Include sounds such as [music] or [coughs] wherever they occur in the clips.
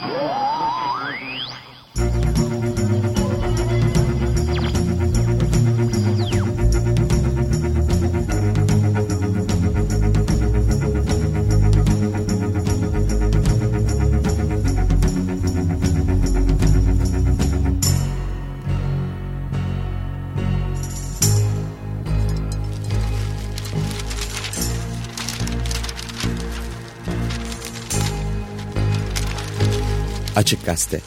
Oh! Açık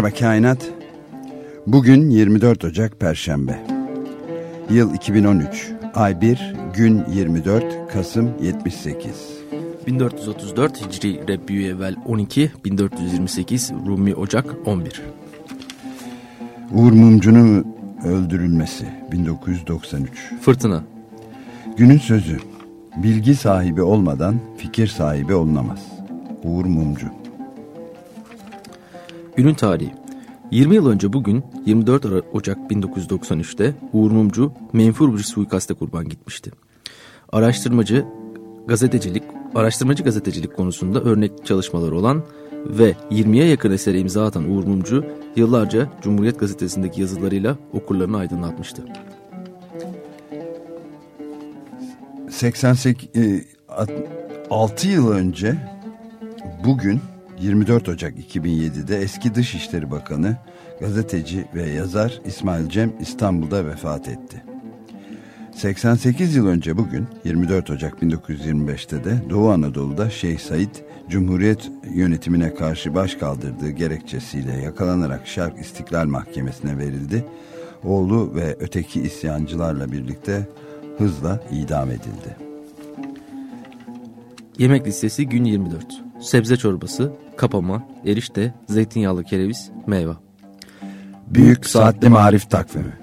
Merhaba Kainat. Bugün 24 Ocak Perşembe. Yıl 2013. Ay 1, gün 24, Kasım 78. 1434 Hicri Rebbiyüevvel 12, 1428 Rumi Ocak 11. Uğur Mumcu'nun öldürülmesi 1993. Fırtına. Günün sözü. Bilgi sahibi olmadan fikir sahibi olunamaz. Uğur Mumcu. Günün tarihi. 20 yıl önce bugün 24 Ocak 1993'te Uğur Mumcu menfur bir suikaste kurban gitmişti. Araştırmacı gazetecilik, araştırmacı gazetecilik konusunda örnek çalışmaları olan ve 20'ye yakın esere imza atan Uğur Mumcu yıllarca Cumhuriyet Gazetesi'ndeki yazılarıyla okurlarını aydınlatmıştı. 88 6 e, yıl önce bugün 24 Ocak 2007'de eski Dışişleri Bakanı, gazeteci ve yazar İsmail Cem İstanbul'da vefat etti. 88 yıl önce bugün 24 Ocak 1925'te de Doğu Anadolu'da Şeyh Said Cumhuriyet yönetimine karşı baş kaldırdığı gerekçesiyle yakalanarak Şark İstiklal Mahkemesi'ne verildi. Oğlu ve öteki isyancılarla birlikte hızla idam edildi. Yemek listesi gün 24. Sebze çorbası, kapama, erişte, zeytinyağlı kereviz, meyve. Büyük Saatli Marif Takvimi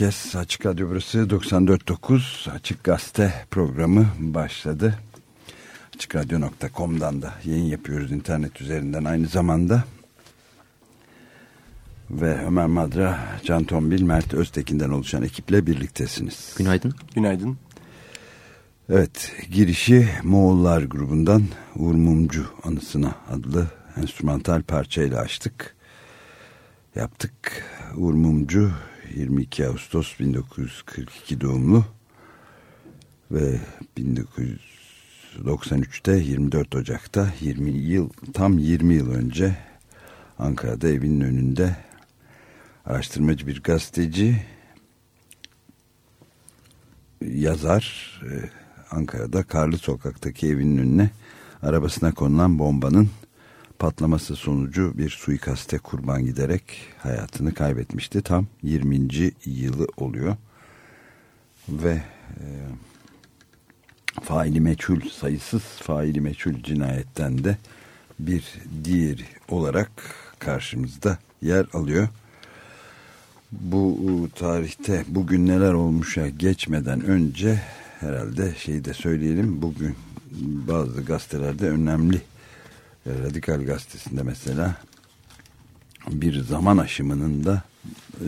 herkes. Açık Radyo burası 94.9 Açık Gazete programı başladı. AçıkRadyo.com'dan da yayın yapıyoruz internet üzerinden aynı zamanda. Ve Ömer Madra, Can Tombil, Mert Öztekin'den oluşan ekiple birliktesiniz. Günaydın. Günaydın. Evet, girişi Moğollar grubundan Uğur Mumcu anısına adlı enstrümantal parçayla açtık. Yaptık. Uğur Mumcu 22 Ağustos 1942 doğumlu ve 1993'te 24 Ocak'ta 20 yıl tam 20 yıl önce Ankara'da evinin önünde araştırmacı bir gazeteci yazar e, Ankara'da Karlı Sokak'taki evinin önüne arabasına konulan bombanın patlaması sonucu bir suikaste kurban giderek hayatını kaybetmişti. Tam 20. yılı oluyor. Ve e, faili meçhul sayısız faili meçhul cinayetten de bir diğeri olarak karşımızda yer alıyor. Bu tarihte bugün neler olmuşa geçmeden önce herhalde şeyi de söyleyelim. Bugün bazı gazetelerde önemli Radikal Gazetesi'nde mesela bir zaman aşımının da e,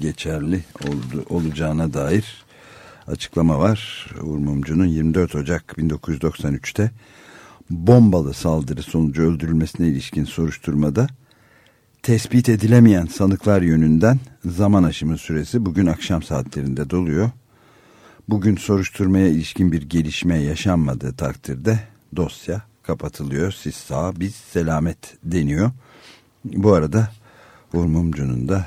geçerli oldu, olacağına dair açıklama var. Uğur Mumcu'nun 24 Ocak 1993'te bombalı saldırı sonucu öldürülmesine ilişkin soruşturmada tespit edilemeyen sanıklar yönünden zaman aşımı süresi bugün akşam saatlerinde doluyor. Bugün soruşturmaya ilişkin bir gelişme yaşanmadığı takdirde dosya kapatılıyor. Siz sağ biz selamet deniyor. Bu arada Uğur da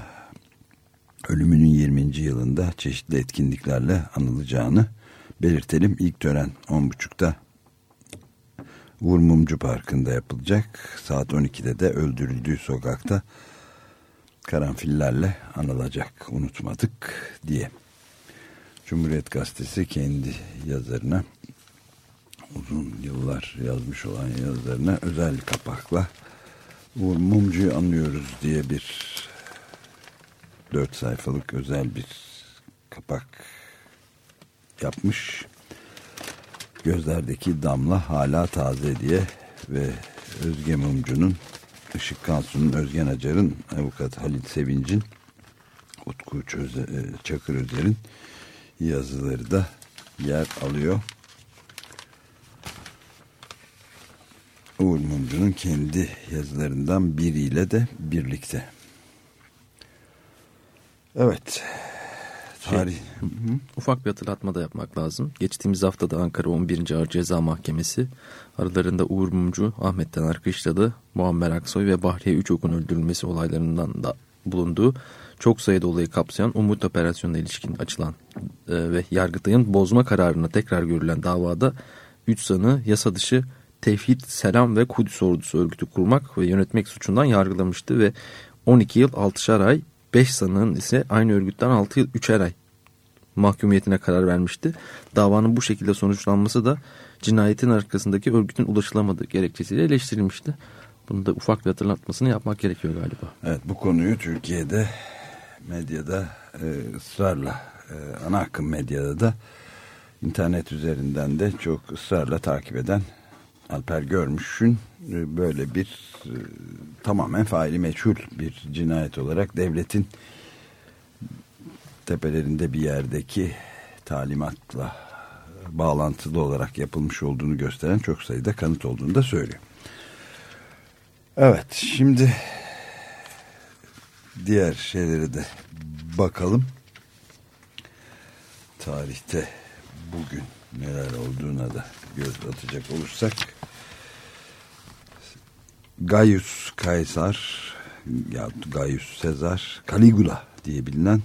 ölümünün 20. yılında çeşitli etkinliklerle anılacağını belirtelim. İlk tören 10.30'da Uğur Parkı'nda yapılacak. Saat 12'de de öldürüldüğü sokakta karanfillerle anılacak. Unutmadık diye. Cumhuriyet Gazetesi kendi yazarına uzun yıllar yazmış olan yazarına özel kapakla Uğur Mumcu'yu anlıyoruz diye bir dört sayfalık özel bir kapak yapmış. Gözlerdeki damla hala taze diye ve Özge Mumcu'nun Işık Kansu'nun Özgen Acar'ın avukat Halit Sevinç'in Utku Çöze, Çakır Özer'in yazıları da yer alıyor. Uğur Mumcu'nun kendi yazılarından biriyle de birlikte. Evet. Tarih. Şey, ufak bir hatırlatma da yapmak lazım. Geçtiğimiz haftada Ankara 11. Ağır Ceza Mahkemesi aralarında Uğur Mumcu, Ahmet Taner Kışlalı, Muammer Aksoy ve Bahriye Üçok'un öldürülmesi olaylarından da bulunduğu çok sayıda olayı kapsayan Umut Operasyonu'na ilişkin açılan e, ve Yargıtay'ın bozma kararına tekrar görülen davada 3 sanı yasa dışı Tevhid, Selam ve Kudüs ordusu örgütü kurmak ve yönetmek suçundan yargılamıştı ve 12 yıl 6'şar ay 5 sanığın ise aynı örgütten 6 yıl 3'er ay mahkumiyetine karar vermişti. Davanın bu şekilde sonuçlanması da cinayetin arkasındaki örgütün ulaşılamadığı gerekçesiyle eleştirilmişti. Bunu da ufak bir hatırlatmasını yapmak gerekiyor galiba. Evet bu konuyu Türkiye'de medyada e, ısrarla e, ana akım medyada da internet üzerinden de çok ısrarla takip eden Alper Görmüş'ün e, böyle bir e, tamamen faili meçhul bir cinayet olarak devletin tepelerinde bir yerdeki talimatla bağlantılı olarak yapılmış olduğunu gösteren çok sayıda kanıt olduğunu da söylüyor. Evet şimdi diğer şeylere de bakalım. Tarihte bugün neler olduğuna da göz atacak olursak Gaius Kaysar ya Gaius Sezar Caligula diye bilinen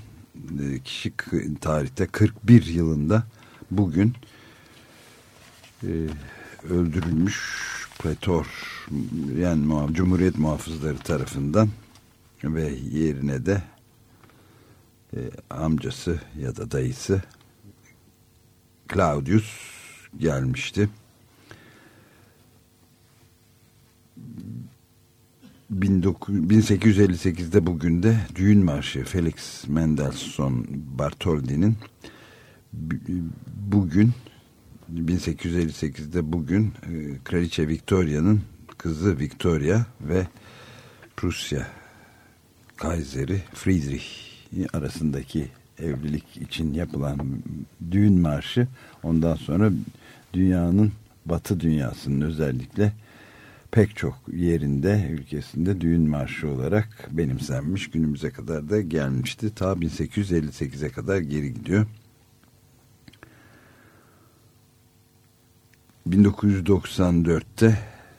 e, kişi tarihte 41 yılında bugün e, öldürülmüş pretor yani Cumhuriyet muhafızları tarafından ve yerine de e, amcası ya da dayısı Claudius 1858'de bugün de düğün marşı Felix Mendelssohn Bartholdy'nin bugün 1858'de bugün e, Kraliçe Victoria'nın kızı Victoria ve Prusya Kaiseri Friedrich arasındaki evlilik için yapılan düğün marşı. Ondan sonra dünyanın batı dünyasının özellikle pek çok yerinde ülkesinde düğün marşı olarak benimsenmiş günümüze kadar da gelmişti. Ta 1858'e kadar geri gidiyor. 1994'te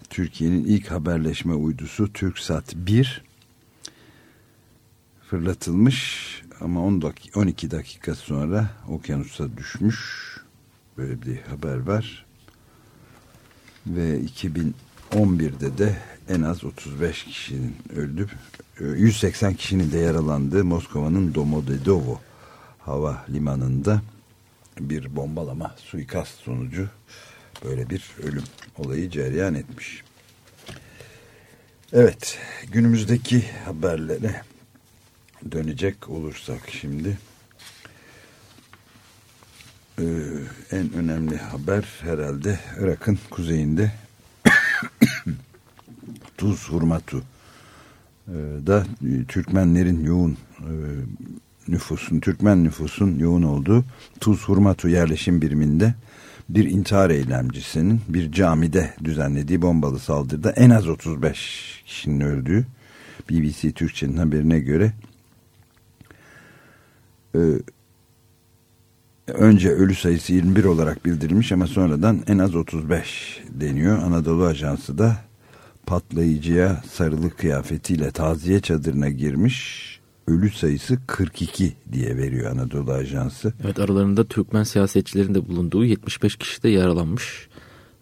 Türkiye'nin ilk haberleşme uydusu TürkSat 1 fırlatılmış ama 10 dakika, 12 dakika sonra okyanusa düşmüş. Böyle bir haber var. Ve 2011'de de en az 35 kişinin öldü. 180 kişinin de yaralandığı Moskova'nın Domodedovo hava limanında bir bombalama suikast sonucu böyle bir ölüm olayı cereyan etmiş. Evet günümüzdeki haberlere dönecek olursak şimdi ee, en önemli haber herhalde Irak'ın kuzeyinde [coughs] Tuz Hurmatu. Ee, da Türkmenlerin yoğun e, nüfusun, Türkmen nüfusun yoğun olduğu Tuz Hurmatu yerleşim biriminde bir intihar eylemcisinin bir camide düzenlediği bombalı saldırıda en az 35 kişinin öldüğü BBC Türkçe'nin haberine göre e, önce ölü sayısı 21 olarak bildirilmiş ama sonradan en az 35 deniyor. Anadolu Ajansı da patlayıcıya sarılı kıyafetiyle taziye çadırına girmiş ölü sayısı 42 diye veriyor Anadolu Ajansı. Evet aralarında Türkmen siyasetçilerin de bulunduğu 75 kişi de yaralanmış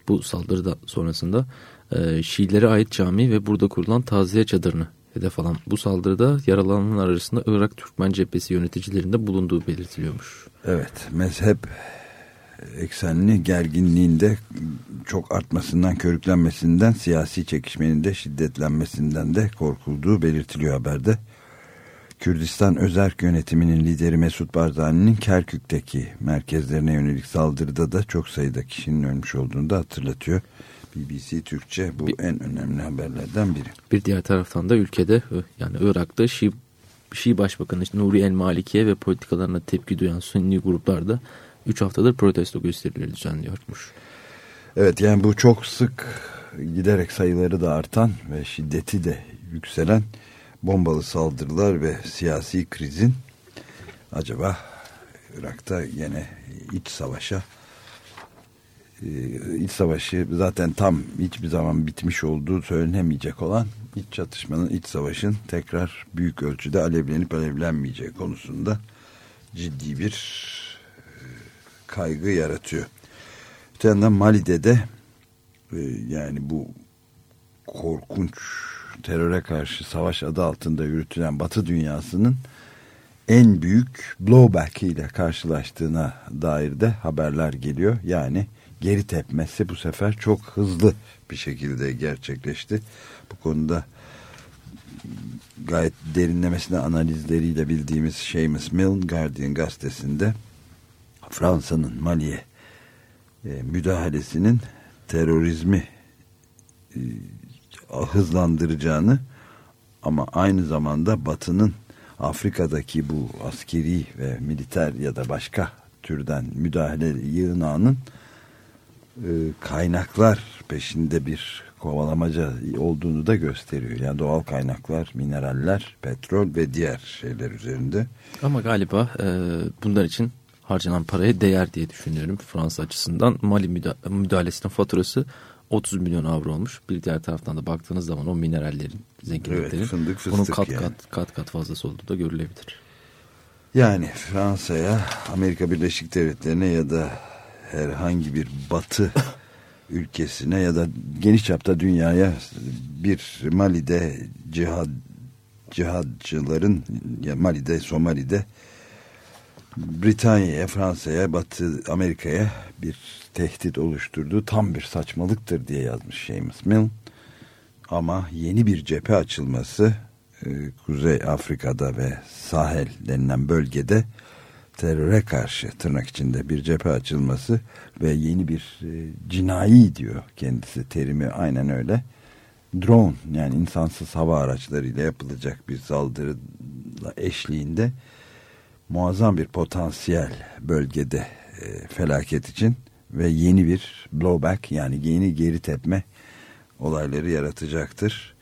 bu saldırıda sonrasında. E, Şiilere ait cami ve burada kurulan taziye çadırını hedef alan bu saldırıda yaralananlar arasında Irak Türkmen cephesi yöneticilerinde bulunduğu belirtiliyormuş. Evet mezhep eksenli gerginliğinde çok artmasından, körüklenmesinden, siyasi çekişmenin de şiddetlenmesinden de korkulduğu belirtiliyor haberde. Kürdistan Özerk Yönetimi'nin lideri Mesut Barzani'nin Kerkük'teki merkezlerine yönelik saldırıda da çok sayıda kişinin ölmüş olduğunu da hatırlatıyor. BBC Türkçe bu bir, en önemli haberlerden biri. Bir diğer taraftan da ülkede yani Irak'ta Şii, Şii Başbakanı Nuri El Malikiye ve politikalarına tepki duyan Sünni gruplar da 3 haftadır protesto gösterileri düzenliyormuş. Evet yani bu çok sık giderek sayıları da artan ve şiddeti de yükselen bombalı saldırılar ve siyasi krizin acaba Irak'ta yine iç savaşa e, iç savaşı zaten tam hiçbir zaman bitmiş olduğu söylenemeyecek olan iç çatışmanın, iç savaşın tekrar büyük ölçüde alevlenip alevlenmeyeceği konusunda ciddi bir e, kaygı yaratıyor. Öte yandan Mali'de de e, yani bu korkunç teröre karşı savaş adı altında yürütülen Batı dünyasının en büyük blowback ile karşılaştığına dair de haberler geliyor. Yani geri tepmesi bu sefer çok hızlı bir şekilde gerçekleşti. Bu konuda gayet derinlemesine analizleriyle bildiğimiz Seamus Milne Guardian gazetesinde Fransa'nın Mali'ye e, müdahalesinin terörizmi e, hızlandıracağını ama aynı zamanda Batı'nın Afrika'daki bu askeri ve militer ya da başka türden müdahale yığınağının e, kaynaklar peşinde bir kovalamaca olduğunu da gösteriyor. Yani doğal kaynaklar, mineraller, petrol ve diğer şeyler üzerinde. Ama galiba e, bunlar için harcanan paraya değer diye düşünüyorum Fransa açısından. Mali müdahalesinin faturası 30 milyon avro olmuş. Bir diğer taraftan da baktığınız zaman o minerallerin, zenginliklerin evet, fındık, bunun kat yani. kat kat kat fazlası olduğu da görülebilir. Yani Fransa'ya, Amerika Birleşik Devletleri'ne ya da herhangi bir batı [laughs] ülkesine ya da geniş çapta dünyaya bir Mali'de cihad cihadçıların ya Mali'de, Somali'de Britanya'ya, Fransa'ya, Batı Amerika'ya bir tehdit oluşturduğu tam bir saçmalıktır diye yazmış Seamus Mill. ama yeni bir cephe açılması e, Kuzey Afrika'da ve Sahel denilen bölgede teröre karşı tırnak içinde bir cephe açılması ve yeni bir e, cinayi diyor kendisi terimi aynen öyle. Drone yani insansız hava araçlarıyla yapılacak bir saldırı eşliğinde muazzam bir potansiyel bölgede e, felaket için ve yeni bir blowback yani yeni geri tepme olayları yaratacaktır.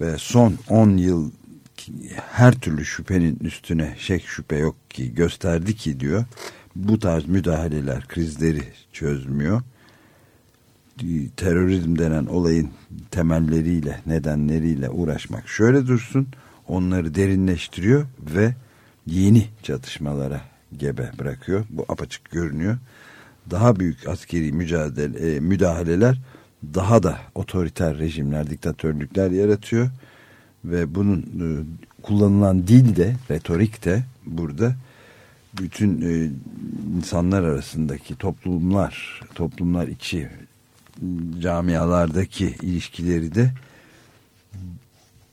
Ve son 10 yıl her türlü şüphenin üstüne şek şüphe yok ki gösterdi ki diyor bu tarz müdahaleler krizleri çözmüyor. Terörizm denen olayın temelleriyle nedenleriyle uğraşmak şöyle dursun onları derinleştiriyor ve yeni çatışmalara gebe bırakıyor. Bu apaçık görünüyor. Daha büyük askeri mücadele, e, müdahaleler daha da otoriter rejimler, diktatörlükler yaratıyor. Ve bunun e, kullanılan dil de, retorik de burada bütün e, insanlar arasındaki toplumlar, toplumlar içi camialardaki ilişkileri de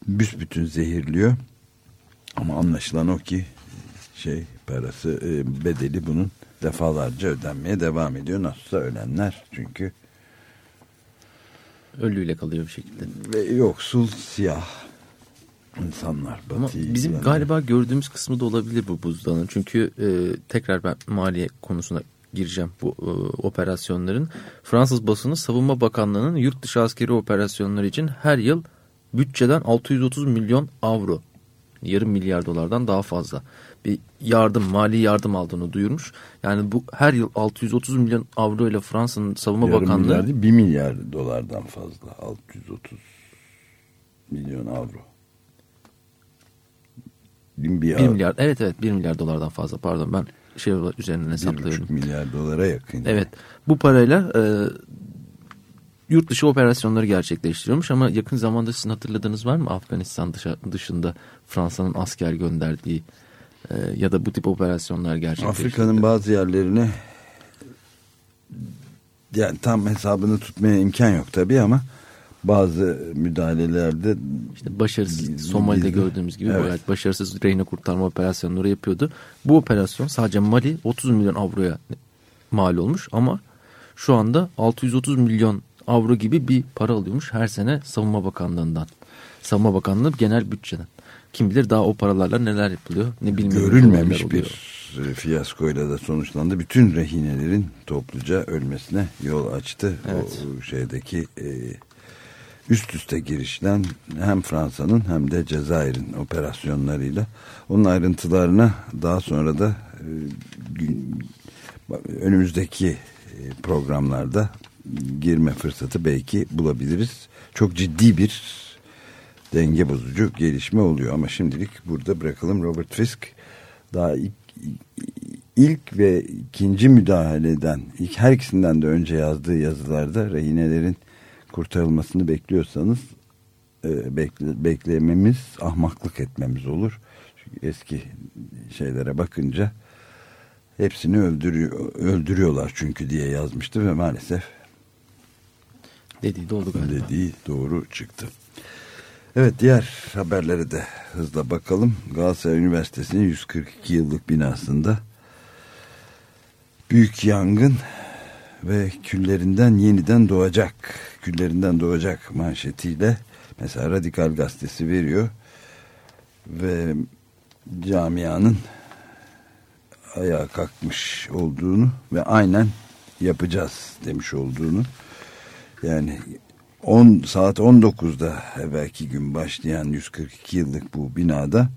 büsbütün zehirliyor. Ama anlaşılan o ki şey parası e, bedeli bunun defalarca ödenmeye devam ediyor. Nasılsa ölenler çünkü ölüyle kalıyor bir şekilde. Ve yoksul siyah insanlar. Ama bizim yani. galiba gördüğümüz kısmı da olabilir bu buzdağının. Çünkü e, tekrar ben maliye konusuna gireceğim bu e, operasyonların. Fransız basını Savunma Bakanlığı'nın yurt dışı askeri operasyonları için her yıl bütçeden 630 milyon avro yarım milyar dolardan daha fazla bir yardım, mali yardım aldığını duyurmuş. Yani bu her yıl 630 milyon avro ile Fransa'nın savunma Yarım bakanlığı... Milyar değil, 1 milyar dolardan fazla. 630 milyon avro. 1 milyar, evet evet 1 milyar dolardan fazla pardon ben şey üzerinden hesaplıyorum. 1,5 milyar dolara yakın. Evet bu parayla e, yurt dışı operasyonları gerçekleştiriyormuş ama yakın zamanda sizin hatırladığınız var mı Afganistan dışında Fransa'nın asker gönderdiği e, ya da bu tip operasyonlar gerçekleştirdi. Afrika'nın bazı yerlerine yani tam hesabını tutmaya imkan yok tabii ama bazı müdahalelerde işte başarısız Somali'de gördüğümüz gibi evet. başarısız reyne kurtarma operasyonları yapıyordu. Bu operasyon sadece Mali 30 milyon avroya mal olmuş ama şu anda 630 milyon avro gibi bir para alıyormuş her sene Savunma Bakanlığı'ndan. Savunma Bakanlığı genel bütçeden. Kim bilir daha o paralarla neler yapılıyor ne bilmiyorum. Görülmemiş bir fiyaskoyla da sonuçlandı. Bütün rehinelerin topluca ölmesine yol açtı. Evet. O şeydeki e, üst üste girişten hem Fransa'nın hem de Cezayir'in operasyonlarıyla onun ayrıntılarına daha sonra da e, önümüzdeki e, programlarda girme fırsatı belki bulabiliriz. Çok ciddi bir denge bozucu gelişme oluyor. Ama şimdilik burada bırakalım Robert Fisk daha ilk, ilk ve ikinci müdahaleden ilk her ikisinden de önce yazdığı yazılarda rehinelerin kurtarılmasını bekliyorsanız e, bekle, beklememiz ahmaklık etmemiz olur. Çünkü eski şeylere bakınca hepsini öldürüyor, öldürüyorlar çünkü diye yazmıştı ve maalesef dediği doğru galiba. Dediği doğru çıktı. Evet diğer haberlere de hızla bakalım. Galatasaray Üniversitesi'nin 142 yıllık binasında büyük yangın ve küllerinden yeniden doğacak, küllerinden doğacak manşetiyle mesela Radikal Gazetesi veriyor ve camianın ayağa kalkmış olduğunu ve aynen yapacağız demiş olduğunu. Yani 10 saat 19'da evvelki gün başlayan 142 yıllık bu binada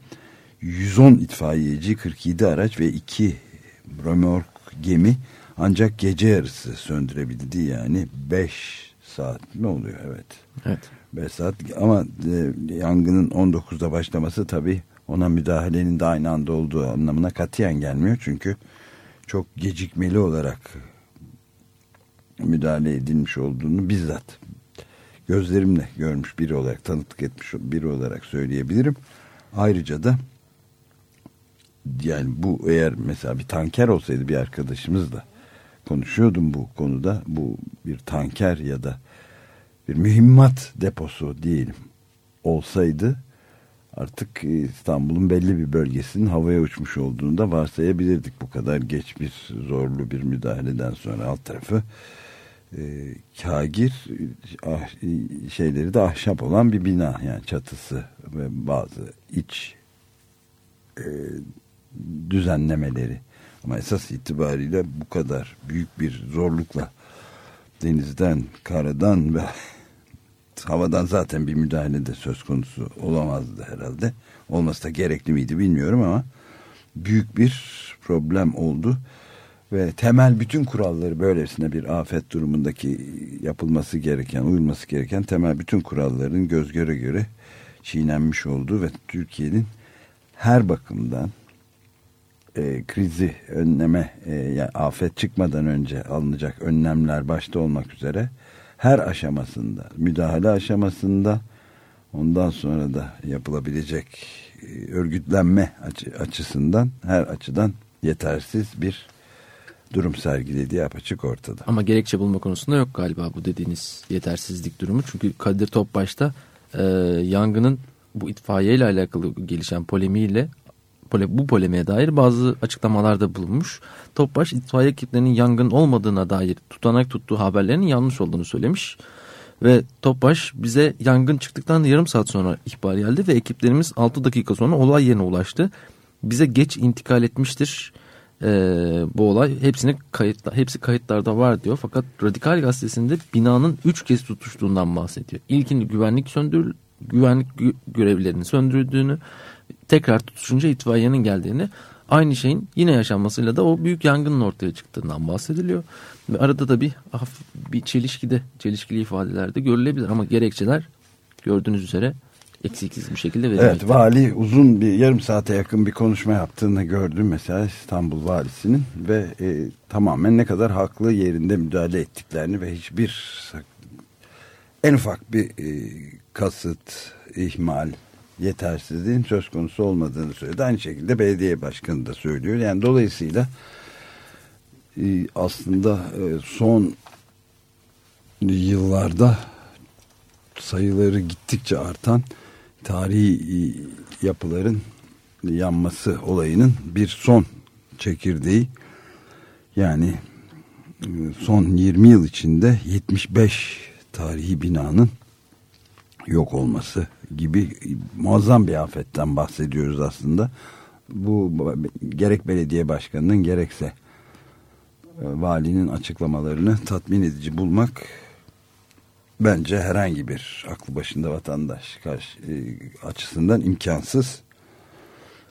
110 itfaiyeci, 47 araç ve 2 römork gemi ancak gece yarısı söndürebildi. Yani 5 saat mi oluyor? Evet. Evet. 5 saat ama e, yangının 19'da başlaması tabii ona müdahalenin de aynı anda olduğu anlamına katiyen gelmiyor. Çünkü çok gecikmeli olarak müdahale edilmiş olduğunu bizzat gözlerimle görmüş biri olarak tanıklık etmiş biri olarak söyleyebilirim. Ayrıca da yani bu eğer mesela bir tanker olsaydı bir arkadaşımızla konuşuyordum bu konuda. Bu bir tanker ya da bir mühimmat deposu diyelim olsaydı artık İstanbul'un belli bir bölgesinin havaya uçmuş olduğunu da varsayabilirdik. Bu kadar geç bir zorlu bir müdahaleden sonra alt tarafı e, kagir ah, şeyleri de ahşap olan bir bina. Yani çatısı ve bazı iç e, düzenlemeleri ama esas itibariyle bu kadar büyük bir zorlukla denizden, karadan ve [laughs] havadan zaten bir müdahale de söz konusu olamazdı herhalde. Olması da gerekli miydi bilmiyorum ama büyük bir problem oldu. Ve temel bütün kuralları böylesine bir afet durumundaki yapılması gereken, uyulması gereken temel bütün kuralların göz göre göre çiğnenmiş oldu ve Türkiye'nin her bakımdan e, krizi önleme, e, yani afet çıkmadan önce alınacak önlemler başta olmak üzere her aşamasında, müdahale aşamasında ondan sonra da yapılabilecek e, örgütlenme açı, açısından her açıdan yetersiz bir durum sergilediği apaçık ortada. Ama gerekçe bulma konusunda yok galiba bu dediğiniz yetersizlik durumu. Çünkü Kadir Topbaş'ta e, yangının bu itfaiye ile alakalı gelişen polemiğiyle pole, bu polemiğe dair bazı açıklamalarda bulunmuş. Topbaş itfaiye ekiplerinin yangın olmadığına dair tutanak tuttuğu haberlerinin yanlış olduğunu söylemiş. Ve Topbaş bize yangın çıktıktan yarım saat sonra ihbar geldi ve ekiplerimiz 6 dakika sonra olay yerine ulaştı. Bize geç intikal etmiştir e, bu olay. Hepsini kayıtla, hepsi kayıtlarda var diyor. Fakat Radikal Gazetesi'nde binanın 3 kez tutuştuğundan bahsediyor. İlkini güvenlik söndür güvenlik görevlilerinin söndürdüğünü tekrar tutuşunca itfaiyenin geldiğini aynı şeyin yine yaşanmasıyla da o büyük yangının ortaya çıktığından bahsediliyor. Ve arada da bir bir çelişkide, çelişkili ifadelerde görülebilir ama gerekçeler gördüğünüz üzere eksiksiz bir şekilde verilmekte. Evet vali uzun bir yarım saate yakın bir konuşma yaptığını gördüm mesela İstanbul valisinin ve e, tamamen ne kadar haklı yerinde müdahale ettiklerini ve hiçbir en ufak bir e, kasıt, ihmal, yetersizliğin söz konusu olmadığını söyledi. Aynı şekilde belediye başkanı da söylüyor. Yani dolayısıyla e, aslında e, son yıllarda sayıları gittikçe artan tarihi e, yapıların yanması olayının bir son çekirdeği yani son 20 yıl içinde 75 tarihi binanın yok olması gibi muazzam bir afetten bahsediyoruz aslında. Bu gerek belediye başkanının gerekse e, valinin açıklamalarını tatmin edici bulmak bence herhangi bir aklı başında vatandaş karşı, e, açısından imkansız.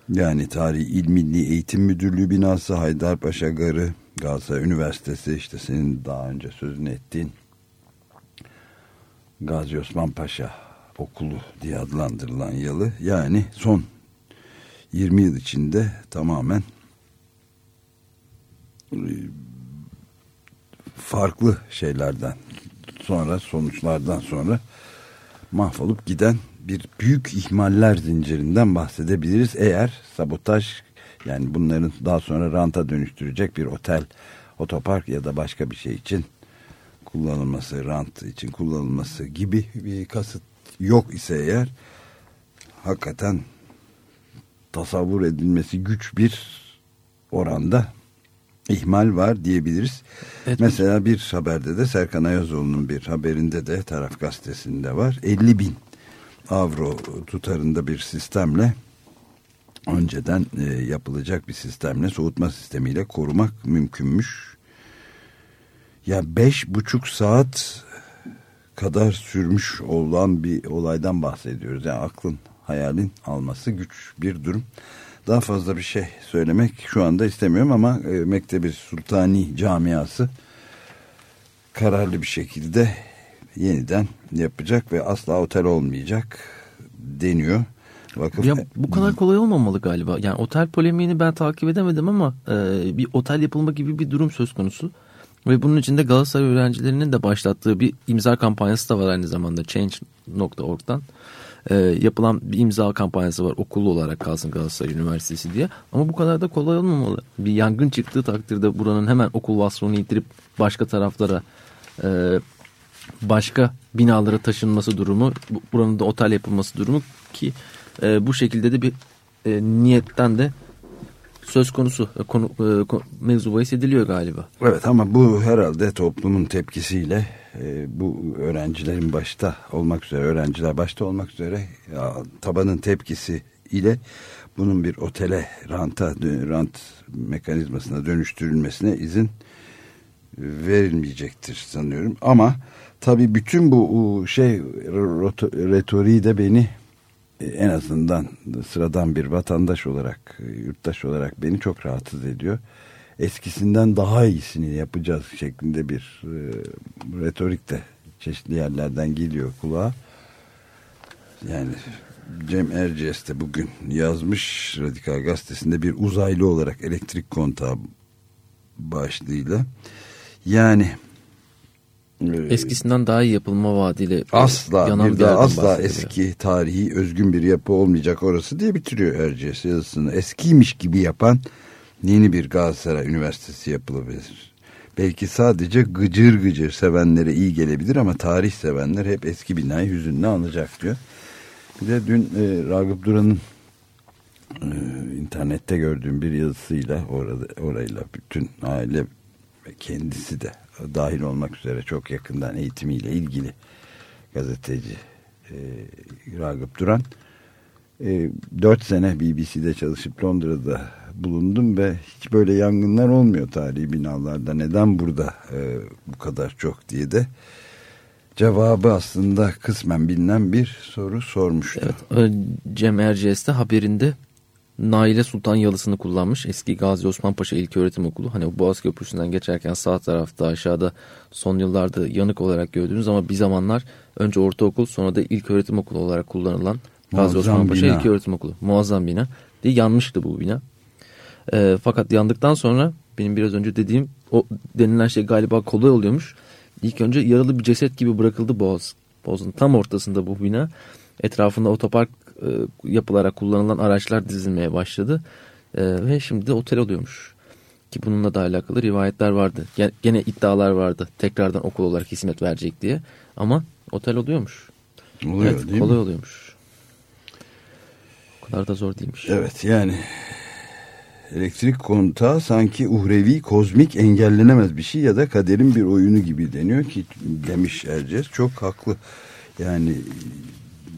Yani Tarihi İl Milli Eğitim Müdürlüğü binası, Haydarpaşa Garı, Galatasaray Üniversitesi, işte senin daha önce sözünü ettiğin Gazi Osman Paşa okulu diye adlandırılan yalı yani son 20 yıl içinde tamamen e, farklı şeylerden sonra sonuçlardan sonra mahvolup giden bir büyük ihmaller zincirinden bahsedebiliriz. Eğer sabotaj yani bunların daha sonra ranta dönüştürecek bir otel, otopark ya da başka bir şey için kullanılması, rant için kullanılması gibi bir kasıt yok ise eğer hakikaten tasavvur edilmesi güç bir oranda ihmal var diyebiliriz. Evet. Mesela bir haberde de Serkan Ayazoğlu'nun bir haberinde de Taraf Gazetesi'nde var. 50 bin avro tutarında bir sistemle önceden e, yapılacak bir sistemle soğutma sistemiyle korumak mümkünmüş. Ya beş buçuk saat kadar sürmüş olan bir olaydan bahsediyoruz. Yani aklın hayalin alması güç bir durum. Daha fazla bir şey söylemek şu anda istemiyorum ama e, Mektebi Sultani camiası kararlı bir şekilde yeniden yapacak ve asla otel olmayacak deniyor. Vakıf... Ya bu kadar kolay olmamalı galiba. Yani otel polemiğini ben takip edemedim ama e, bir otel yapılma gibi bir durum söz konusu. Ve bunun içinde Galatasaray öğrencilerinin de başlattığı bir imza kampanyası da var aynı zamanda Change.org'dan. E, yapılan bir imza kampanyası var okul olarak kalsın Galatasaray Üniversitesi diye. Ama bu kadar da kolay olmamalı. Bir yangın çıktığı takdirde buranın hemen okul vasfını yitirip başka taraflara e, başka binalara taşınması durumu, buranın da otel yapılması durumu ki e, bu şekilde de bir e, niyetten de söz konusu e, konu, e, mevzu bahis ediliyor galiba. Evet ama bu herhalde toplumun tepkisiyle e, bu öğrencilerin başta olmak üzere öğrenciler başta olmak üzere tabanın tepkisi ile bunun bir otele ranta rant mekanizmasına dönüştürülmesine izin verilmeyecektir sanıyorum ama tabii bütün bu şey retoriği de beni en azından sıradan bir vatandaş olarak, yurttaş olarak beni çok rahatsız ediyor. Eskisinden daha iyisini yapacağız şeklinde bir e, retorik de çeşitli yerlerden geliyor kulağa. Yani Cem Erciyes de bugün yazmış Radikal Gazetesi'nde bir uzaylı olarak elektrik kontağı başlığıyla. Yani Eskisinden daha iyi yapılma vaadiyle asla bir daha asla eski tarihi özgün bir yapı olmayacak orası diye bitiriyor Erciyes yazısını. Eskiymiş gibi yapan yeni bir Galatasaray Üniversitesi yapılabilir. Belki sadece gıcır gıcır sevenlere iyi gelebilir ama tarih sevenler hep eski binayı hüzünle anacak diyor. Bir de dün e, Ragıp Duran'ın e, internette gördüğüm bir yazısıyla orada orayla bütün aile ve kendisi de dahil olmak üzere çok yakından eğitimiyle ilgili gazeteci e, Ragıp Duran e, 4 sene BBC'de çalışıp Londra'da bulundum ve hiç böyle yangınlar olmuyor tarihi binalarda neden burada e, bu kadar çok diye de cevabı aslında kısmen bilinen bir soru sormuştu. Evet, Cem Erciyes de haberinde Naile Sultan Yalısı'nı kullanmış. Eski Gazi Osman Paşa İlköğretim Okulu. Hani Boğaz Köprüsü'nden geçerken sağ tarafta aşağıda son yıllarda yanık olarak gördüğünüz ama bir zamanlar önce ortaokul sonra da ilköğretim okulu olarak kullanılan Gazi Osman Paşa bina. İlköğretim Okulu. Muazzam bina. Diye yanmıştı bu bina. E, fakat yandıktan sonra benim biraz önce dediğim o denilen şey galiba kolay oluyormuş. İlk önce yaralı bir ceset gibi bırakıldı Boğaz. Boğaz'ın tam ortasında bu bina. Etrafında otopark e, yapılarak kullanılan araçlar dizilmeye başladı. E, ve şimdi de otel oluyormuş. Ki bununla da alakalı rivayetler vardı. Gene iddialar vardı. Tekrardan okul olarak hizmet verecek diye. Ama otel oluyormuş. Oluyor evet, değil kolay mi? oluyormuş. O kadar da zor değilmiş. Evet yani elektrik kontağı sanki uhrevi, kozmik, engellenemez bir şey ya da kaderin bir oyunu gibi deniyor ki demiş Ercez. Çok haklı. Yani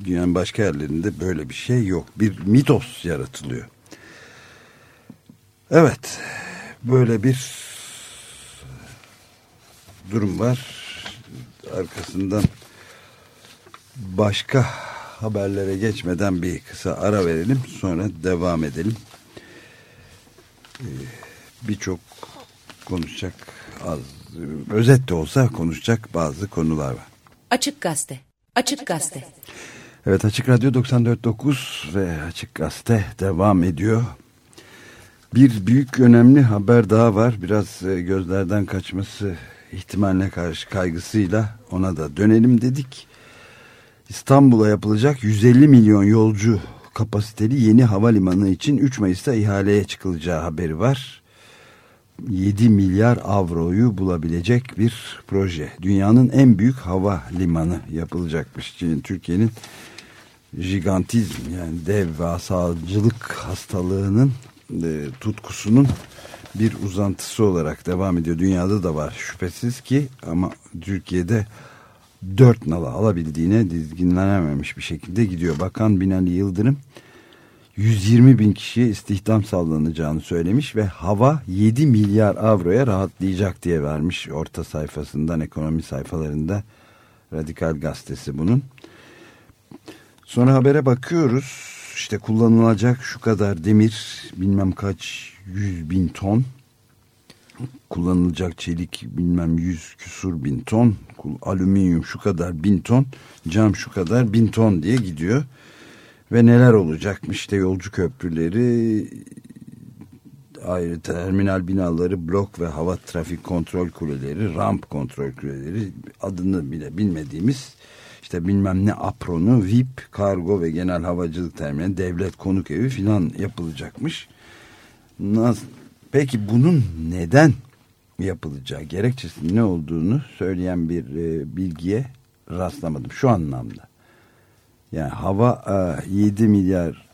dünyanın başka yerlerinde böyle bir şey yok. Bir mitos yaratılıyor. Evet. Böyle bir durum var. Arkasından başka haberlere geçmeden bir kısa ara verelim. Sonra devam edelim. Ee, Birçok konuşacak az özet de olsa konuşacak bazı konular var. Açık Gazete. Açık Gazete. Evet Açık Radyo 94.9 ve Açık Gazete devam ediyor. Bir büyük önemli haber daha var. Biraz e, gözlerden kaçması ihtimaline karşı kaygısıyla ona da dönelim dedik. İstanbul'a yapılacak 150 milyon yolcu kapasiteli yeni havalimanı için 3 Mayıs'ta ihaleye çıkılacağı haberi var. 7 milyar avroyu bulabilecek bir proje. Dünyanın en büyük hava limanı yapılacakmış. Türkiye'nin jigantizm yani devvasalcılık hastalığının e, tutkusunun bir uzantısı olarak devam ediyor. Dünyada da var şüphesiz ki ama Türkiye'de dört nala alabildiğine dizginlenememiş bir şekilde gidiyor. Bakan Binali Yıldırım 120 bin kişiye istihdam sağlanacağını söylemiş ve hava 7 milyar avroya rahatlayacak diye vermiş orta sayfasından ekonomi sayfalarında Radikal Gazetesi bunun. Sonra habere bakıyoruz. İşte kullanılacak şu kadar demir bilmem kaç yüz bin ton. Kullanılacak çelik bilmem yüz küsur bin ton. Alüminyum şu kadar bin ton. Cam şu kadar bin ton diye gidiyor. Ve neler olacakmış işte yolcu köprüleri ayrı terminal binaları, blok ve hava trafik kontrol kuleleri, ramp kontrol kuleleri adını bile bilmediğimiz işte bilmem ne apronu, VIP, kargo ve genel havacılık terminali, devlet konuk evi filan yapılacakmış. Peki bunun neden yapılacağı gerekçesinin ne olduğunu söyleyen bir e, bilgiye rastlamadım şu anlamda. Yani hava e, 7 milyar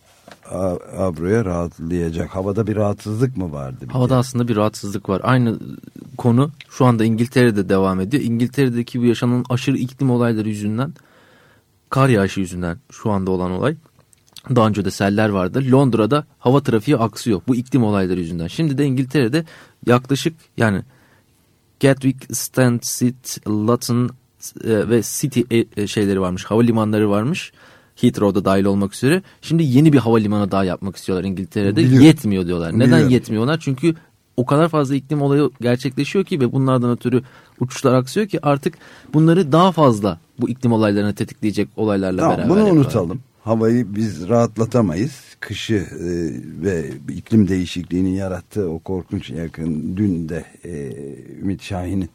avroya rahatlayacak. Havada bir rahatsızlık mı vardı? Bir Havada de? aslında bir rahatsızlık var. Aynı konu şu anda İngiltere'de devam ediyor. İngiltere'deki bu yaşanan aşırı iklim olayları yüzünden kar yağışı yüzünden şu anda olan olay. Daha önce de seller vardı. Londra'da hava trafiği aksıyor bu iklim olayları yüzünden. Şimdi de İngiltere'de yaklaşık yani Gatwick, Stansted, Luton e, ve City e, e, şeyleri varmış. Havalimanları varmış. Heathrow'da dahil olmak üzere. Şimdi yeni bir havalimanı daha yapmak istiyorlar İngiltere'de. Biliyorum. Yetmiyor diyorlar. Neden Biliyorum. yetmiyorlar? Çünkü o kadar fazla iklim olayı gerçekleşiyor ki ve bunlardan ötürü uçuşlar aksıyor ki artık bunları daha fazla bu iklim olaylarını tetikleyecek olaylarla tamam, beraber Bunu yapıyorlar. unutalım. Havayı biz rahatlatamayız. Kışı e, ve iklim değişikliğinin yarattığı o korkunç yakın dün de e, Ümit Şahin'in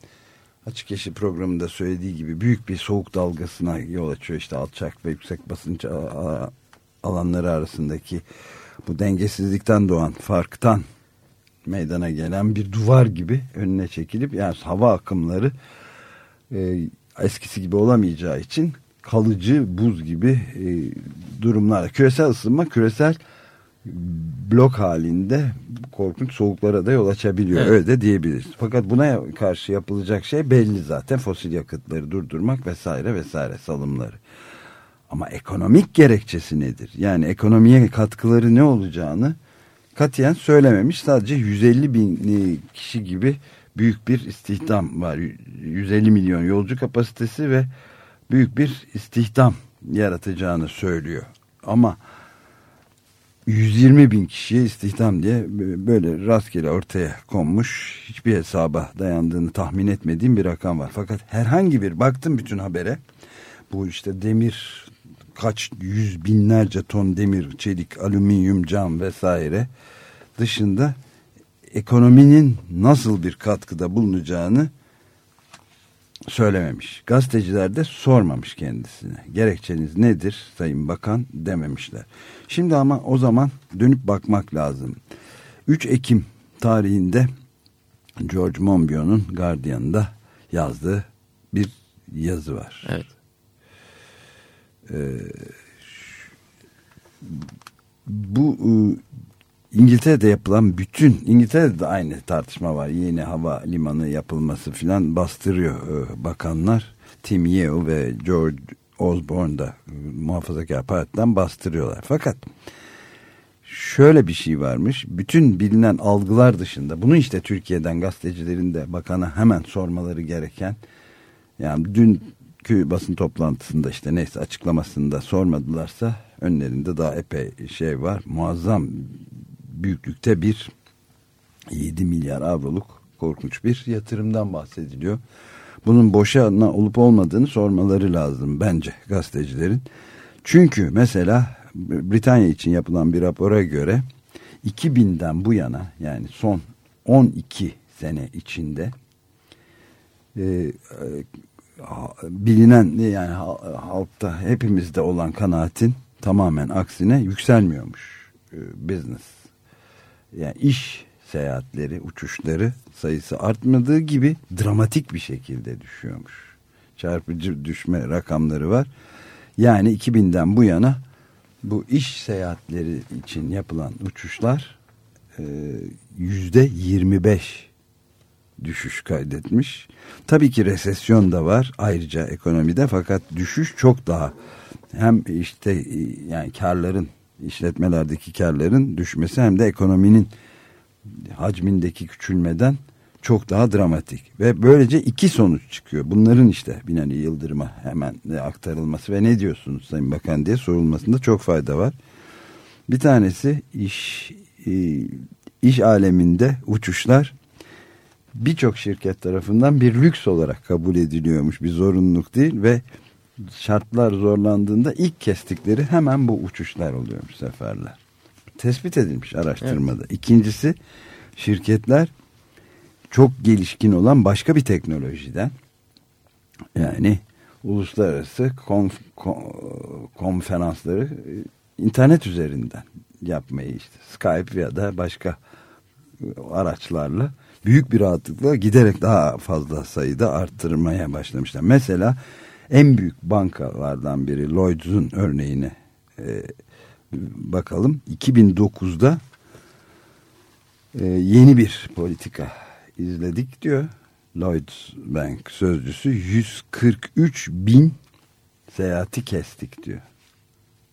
Açık Yeşil programında söylediği gibi büyük bir soğuk dalgasına yol açıyor. işte alçak ve yüksek basınç alanları arasındaki bu dengesizlikten doğan farktan meydana gelen bir duvar gibi önüne çekilip yani hava akımları e, eskisi gibi olamayacağı için kalıcı buz gibi e, durumlar. Küresel ısınma küresel blok halinde korkunç soğuklara da yol açabiliyor. Evet. Öyle de diyebiliriz. Fakat buna karşı yapılacak şey belli zaten. Fosil yakıtları durdurmak vesaire vesaire salımları. Ama ekonomik gerekçesi nedir? Yani ekonomiye katkıları ne olacağını katiyen söylememiş. Sadece 150 bin kişi gibi büyük bir istihdam var. 150 milyon yolcu kapasitesi ve büyük bir istihdam yaratacağını söylüyor. Ama 120 bin kişiye istihdam diye böyle rastgele ortaya konmuş hiçbir hesaba dayandığını tahmin etmediğim bir rakam var. Fakat herhangi bir baktım bütün habere bu işte demir kaç yüz binlerce ton demir, çelik, alüminyum, cam vesaire dışında ekonominin nasıl bir katkıda bulunacağını söylememiş. Gazeteciler de sormamış kendisine. Gerekçeniz nedir Sayın Bakan dememişler. Şimdi ama o zaman dönüp bakmak lazım. 3 Ekim tarihinde George Monbiot'un Guardian'da yazdığı bir yazı var. Evet. Ee, bu İngiltere'de yapılan bütün İngiltere'de de aynı tartışma var. Yeni hava limanı yapılması filan bastırıyor e, bakanlar. Tim Yeo ve George Osborne da e, muhafazakar partiden bastırıyorlar. Fakat şöyle bir şey varmış. Bütün bilinen algılar dışında bunu işte Türkiye'den gazetecilerin de bakana hemen sormaları gereken yani dünkü basın toplantısında işte neyse açıklamasında sormadılarsa önlerinde daha epey şey var. Muazzam büyüklükte bir 7 milyar avroluk korkunç bir yatırımdan bahsediliyor. Bunun boşa olup olmadığını sormaları lazım bence gazetecilerin. Çünkü mesela Britanya için yapılan bir rapora göre 2000'den bu yana yani son 12 sene içinde e, e, bilinen yani halkta hepimizde olan kanaatin tamamen aksine yükselmiyormuş e, business yani iş seyahatleri, uçuşları sayısı artmadığı gibi dramatik bir şekilde düşüyormuş. Çarpıcı düşme rakamları var. Yani 2000'den bu yana bu iş seyahatleri için yapılan uçuşlar e, yüzde 25 düşüş kaydetmiş. Tabii ki resesyon da var ayrıca ekonomide fakat düşüş çok daha hem işte e, yani karların işletmelerdeki karların düşmesi hem de ekonominin hacmindeki küçülmeden çok daha dramatik. Ve böylece iki sonuç çıkıyor. Bunların işte Binali Yıldırım'a hemen aktarılması ve ne diyorsunuz Sayın Bakan diye sorulmasında çok fayda var. Bir tanesi iş e, iş aleminde uçuşlar birçok şirket tarafından bir lüks olarak kabul ediliyormuş. Bir zorunluluk değil ve şartlar zorlandığında ilk kestikleri hemen bu uçuşlar oluyormuş seferler. Tespit edilmiş araştırmada. Evet. İkincisi şirketler çok gelişkin olan başka bir teknolojiden yani uluslararası konf, konferansları e, internet üzerinden yapmayı işte Skype ya da başka araçlarla büyük bir rahatlıkla giderek daha fazla sayıda arttırmaya başlamışlar. Mesela en büyük bankalardan biri Lloyds'un örneğine e, bakalım. 2009'da e, yeni bir politika izledik diyor. Lloyds Bank sözcüsü 143 bin seyahati kestik diyor.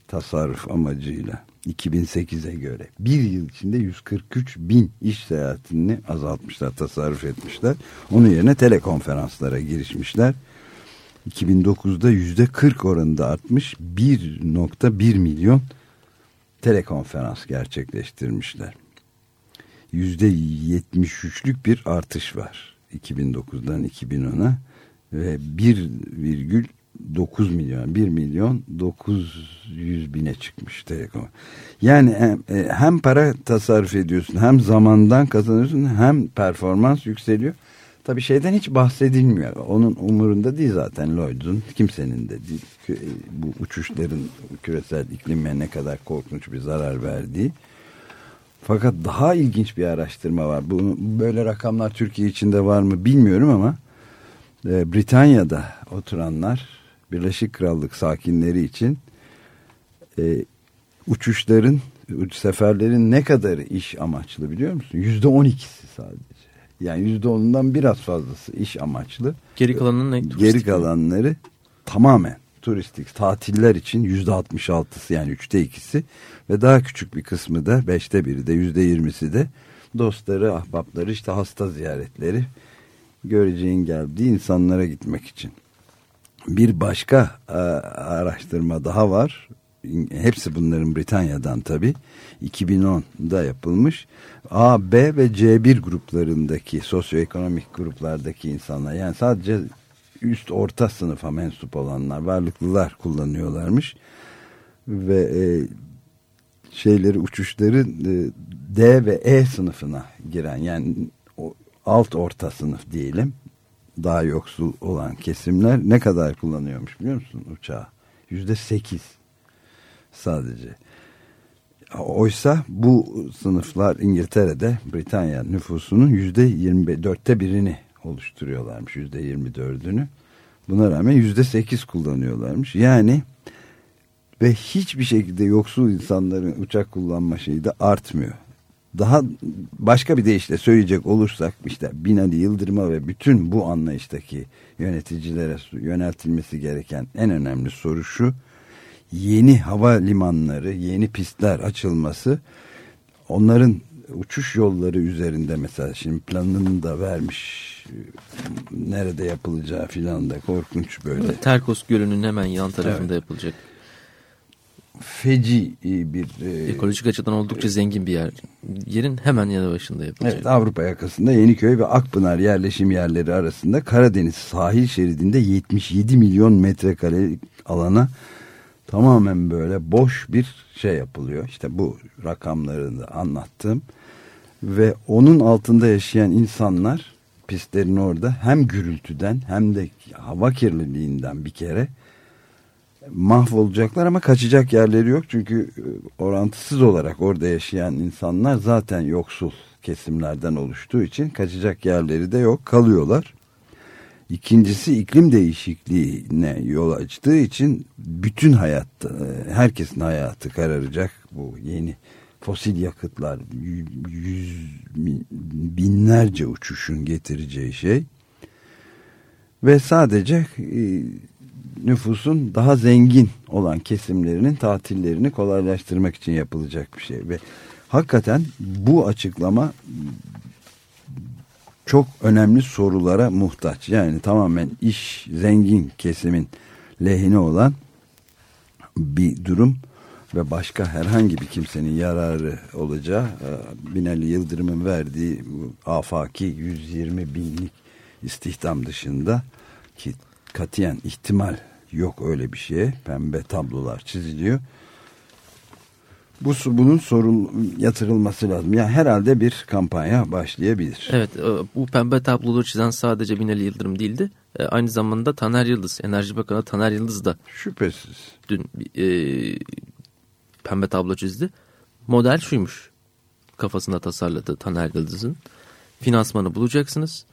Tasarruf amacıyla 2008'e göre. Bir yıl içinde 143 bin iş seyahatini azaltmışlar, tasarruf etmişler. Onun yerine telekonferanslara girişmişler. 2009'da yüzde 40 oranında artmış 1.1 milyon telekonferans gerçekleştirmişler. Yüzde 73'lük bir artış var 2009'dan 2010'a ve 1,9 milyon 1 milyon 900 bine çıkmış telekom. Yani hem, e, hem para tasarruf ediyorsun hem zamandan kazanıyorsun hem performans yükseliyor. Tabi şeyden hiç bahsedilmiyor. Onun umurunda değil zaten Lloyd'un. Kimsenin de değil. Bu uçuşların küresel iklime ne kadar korkunç bir zarar verdiği. Fakat daha ilginç bir araştırma var. Bu böyle rakamlar Türkiye içinde var mı bilmiyorum ama e, Britanya'da oturanlar Birleşik Krallık sakinleri için e, uçuşların seferlerin ne kadar iş amaçlı biliyor musun? Yüzde on ikisi sadece. Yani yüzde onundan biraz fazlası iş amaçlı. Geri kalanın ne? Geri kalanları tamamen turistik tatiller için yüzde altmış altısı yani üçte ikisi ve daha küçük bir kısmı da beşte biri de yüzde yirmisi de dostları, ahbapları işte hasta ziyaretleri göreceğin geldiği insanlara gitmek için. Bir başka e, araştırma daha var. Hepsi bunların Britanya'dan tabi. 2010'da yapılmış. A, B ve C1 gruplarındaki sosyoekonomik gruplardaki insanlar yani sadece üst orta sınıfa mensup olanlar, varlıklılar kullanıyorlarmış. Ve e, şeyleri uçuşları e, D ve E sınıfına giren yani o, alt orta sınıf diyelim daha yoksul olan kesimler ne kadar kullanıyormuş biliyor musun uçağı? Yüzde sekiz sadece. Oysa bu sınıflar İngiltere'de Britanya nüfusunun yüzde yirmi dörtte birini oluşturuyorlarmış yüzde yirmi dördünü. Buna rağmen yüzde sekiz kullanıyorlarmış. Yani ve hiçbir şekilde yoksul insanların uçak kullanma şeyi de artmıyor. Daha başka bir deyişle söyleyecek olursak işte Binali Yıldırım'a ve bütün bu anlayıştaki yöneticilere yöneltilmesi gereken en önemli soru şu. Yeni hava limanları, yeni pistler açılması onların uçuş yolları üzerinde mesela şimdi planını da vermiş nerede yapılacağı filan da korkunç böyle. Terkos Gölü'nün hemen yan tarafında evet. yapılacak. Feci bir... E, Ekolojik açıdan oldukça zengin bir yer. Yerin hemen yanı başında yapılacak. Evet Avrupa yakasında Yeniköy ve Akpınar yerleşim yerleri arasında Karadeniz sahil şeridinde 77 milyon metrekare alana tamamen böyle boş bir şey yapılıyor. İşte bu rakamları da anlattım. Ve onun altında yaşayan insanlar pistlerin orada hem gürültüden hem de hava kirliliğinden bir kere mahvolacaklar ama kaçacak yerleri yok. Çünkü e, orantısız olarak orada yaşayan insanlar zaten yoksul kesimlerden oluştuğu için kaçacak yerleri de yok kalıyorlar. İkincisi iklim değişikliğine yol açtığı için bütün hayatta e, herkesin hayatı kararacak bu yeni fosil yakıtlar yüz binlerce uçuşun getireceği şey. Ve sadece e, nüfusun daha zengin olan kesimlerinin tatillerini kolaylaştırmak için yapılacak bir şey. Ve hakikaten bu açıklama çok önemli sorulara muhtaç. Yani tamamen iş zengin kesimin lehine olan bir durum ve başka herhangi bir kimsenin yararı olacağı e, Binali Yıldırım'ın verdiği afaki 120 binlik istihdam dışında ki katiyen ihtimal yok öyle bir şeye pembe tablolar çiziliyor. Bu bunun sorul yatırılması lazım. Yani herhalde bir kampanya başlayabilir. Evet, e, bu pembe tabloları çizen sadece Binali Yıldırım değildi. E, aynı zamanda Taner Yıldız, Enerji Bakanı Taner Yıldız da şüphesiz dün e, pembe tablo çizdi. Model şuymuş. Kafasında tasarladı Taner Yıldız'ın. finansmanı bulacaksınız,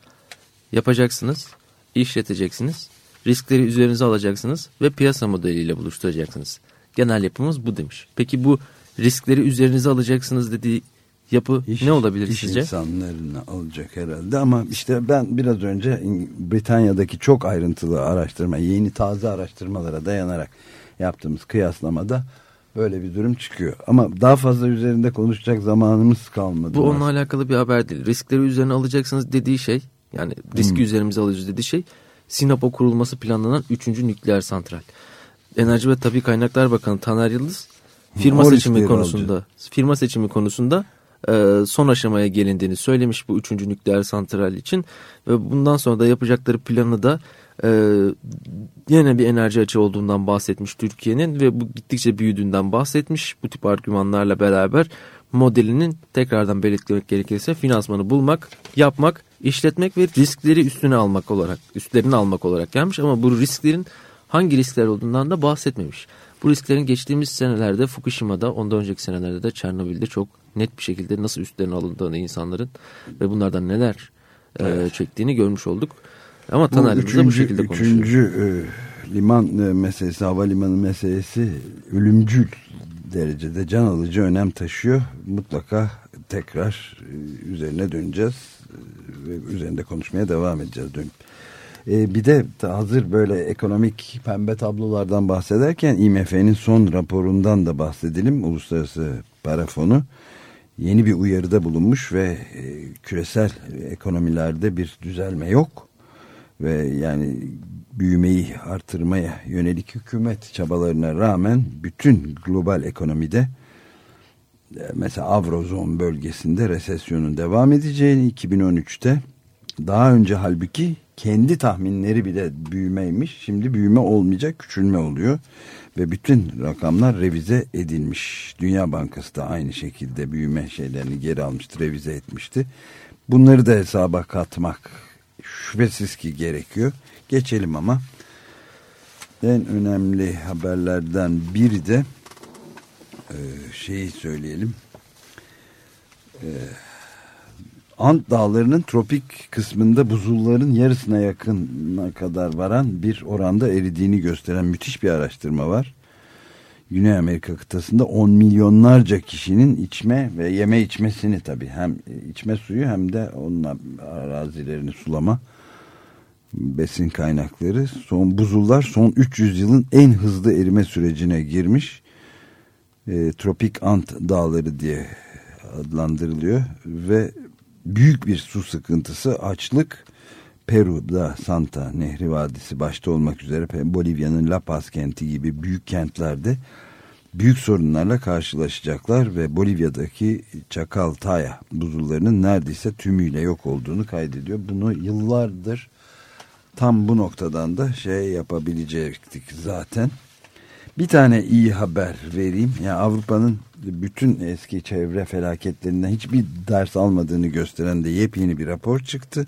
yapacaksınız, işleteceksiniz, riskleri üzerinize alacaksınız ve piyasa modeliyle buluşturacaksınız. Genel yapımız bu demiş. Peki bu riskleri üzerinize alacaksınız dediği yapı İş, ne olabilir iş sizce? insanlarını alacak herhalde ama işte ben biraz önce Britanya'daki çok ayrıntılı araştırma, yeni taze araştırmalara dayanarak yaptığımız kıyaslamada böyle bir durum çıkıyor. Ama daha fazla üzerinde konuşacak zamanımız kalmadı. Bu onunla alakalı bir haber değil. Riskleri üzerine alacaksınız dediği şey yani riski Hmm. üzerimize alacağız dediği şey Sinop'a kurulması planlanan 3. nükleer santral. Enerji ve Tabi Kaynaklar Bakanı Taner Yıldız firma O seçimi konusunda firma seçimi konusunda e, son aşamaya gelindiğini söylemiş bu 3. nükleer santral için ve bundan sonra da yapacakları planı da e, yine bir enerji açığı olduğundan bahsetmiş Türkiye'nin ve bu gittikçe büyüdüğünden bahsetmiş. Bu tip argümanlarla beraber modelinin tekrardan belirtmek gerekirse finansmanı bulmak, yapmak, işletmek ve riskleri üstüne almak olarak, üstlerine almak olarak gelmiş ama bu risklerin hangi riskler olduğundan da bahsetmemiş. Bu risklerin geçtiğimiz senelerde Fukushima'da, ondan önceki senelerde de Çernobil'de çok net bir şekilde nasıl üstlerine alındığını insanların ve bunlardan neler e, çektiğini görmüş olduk. Ama Bu Taner Yıldız da bu şekilde konuşuyor. üçüncü e, liman e, meselesi, havalimanı meselesi ölümcül derecede can alıcı önem taşıyor. Mutlaka tekrar e, üzerine döneceğiz e, ve üzerinde konuşmaya devam edeceğiz dönüp. E, bir de hazır böyle ekonomik pembe tablolardan bahsederken IMF'nin son raporundan da bahsedelim. Uluslararası Para Fonu yeni bir uyarıda bulunmuş ve e, küresel ekonomilerde bir düzelme yok ve yani büyümeyi artırmaya yönelik hükümet çabalarına rağmen bütün global ekonomide e, mesela Avrozon bölgesinde resesyonun devam edeceğini 2013'te daha önce halbuki kendi tahminleri bile büyümeymiş. Şimdi büyüme olmayacak, küçülme oluyor. Ve bütün rakamlar revize edilmiş. Dünya Bankası da aynı şekilde büyüme şeylerini geri almıştı, revize etmişti. Bunları da hesaba katmak şüphesiz ki gerekiyor. Geçelim ama. En önemli haberlerden biri de e, şeyi söyleyelim. E, Ant dağlarının tropik kısmında buzulların yarısına yakına kadar varan bir oranda eridiğini gösteren müthiş bir araştırma var. Güney Amerika kıtasında 10 milyonlarca kişinin içme ve yeme içmesini tabii hem içme suyu hem de onunla arazilerini sulama besin kaynakları son buzullar son 300 yılın en hızlı erime sürecine girmiş. E, tropik Ant dağları diye adlandırılıyor ve büyük bir su sıkıntısı, açlık Peru'da Santa Nehri Vadisi başta olmak üzere Bolivya'nın La Paz kenti gibi büyük kentlerde büyük sorunlarla karşılaşacaklar ve Bolivya'daki Çakaltaya buzullarının neredeyse tümüyle yok olduğunu kaydediyor. Bunu yıllardır tam bu noktadan da şey yapabilecektik zaten. Bir tane iyi haber vereyim. Yani Avrupa'nın bütün eski çevre felaketlerinden hiçbir ders almadığını gösteren de yepyeni bir rapor çıktı.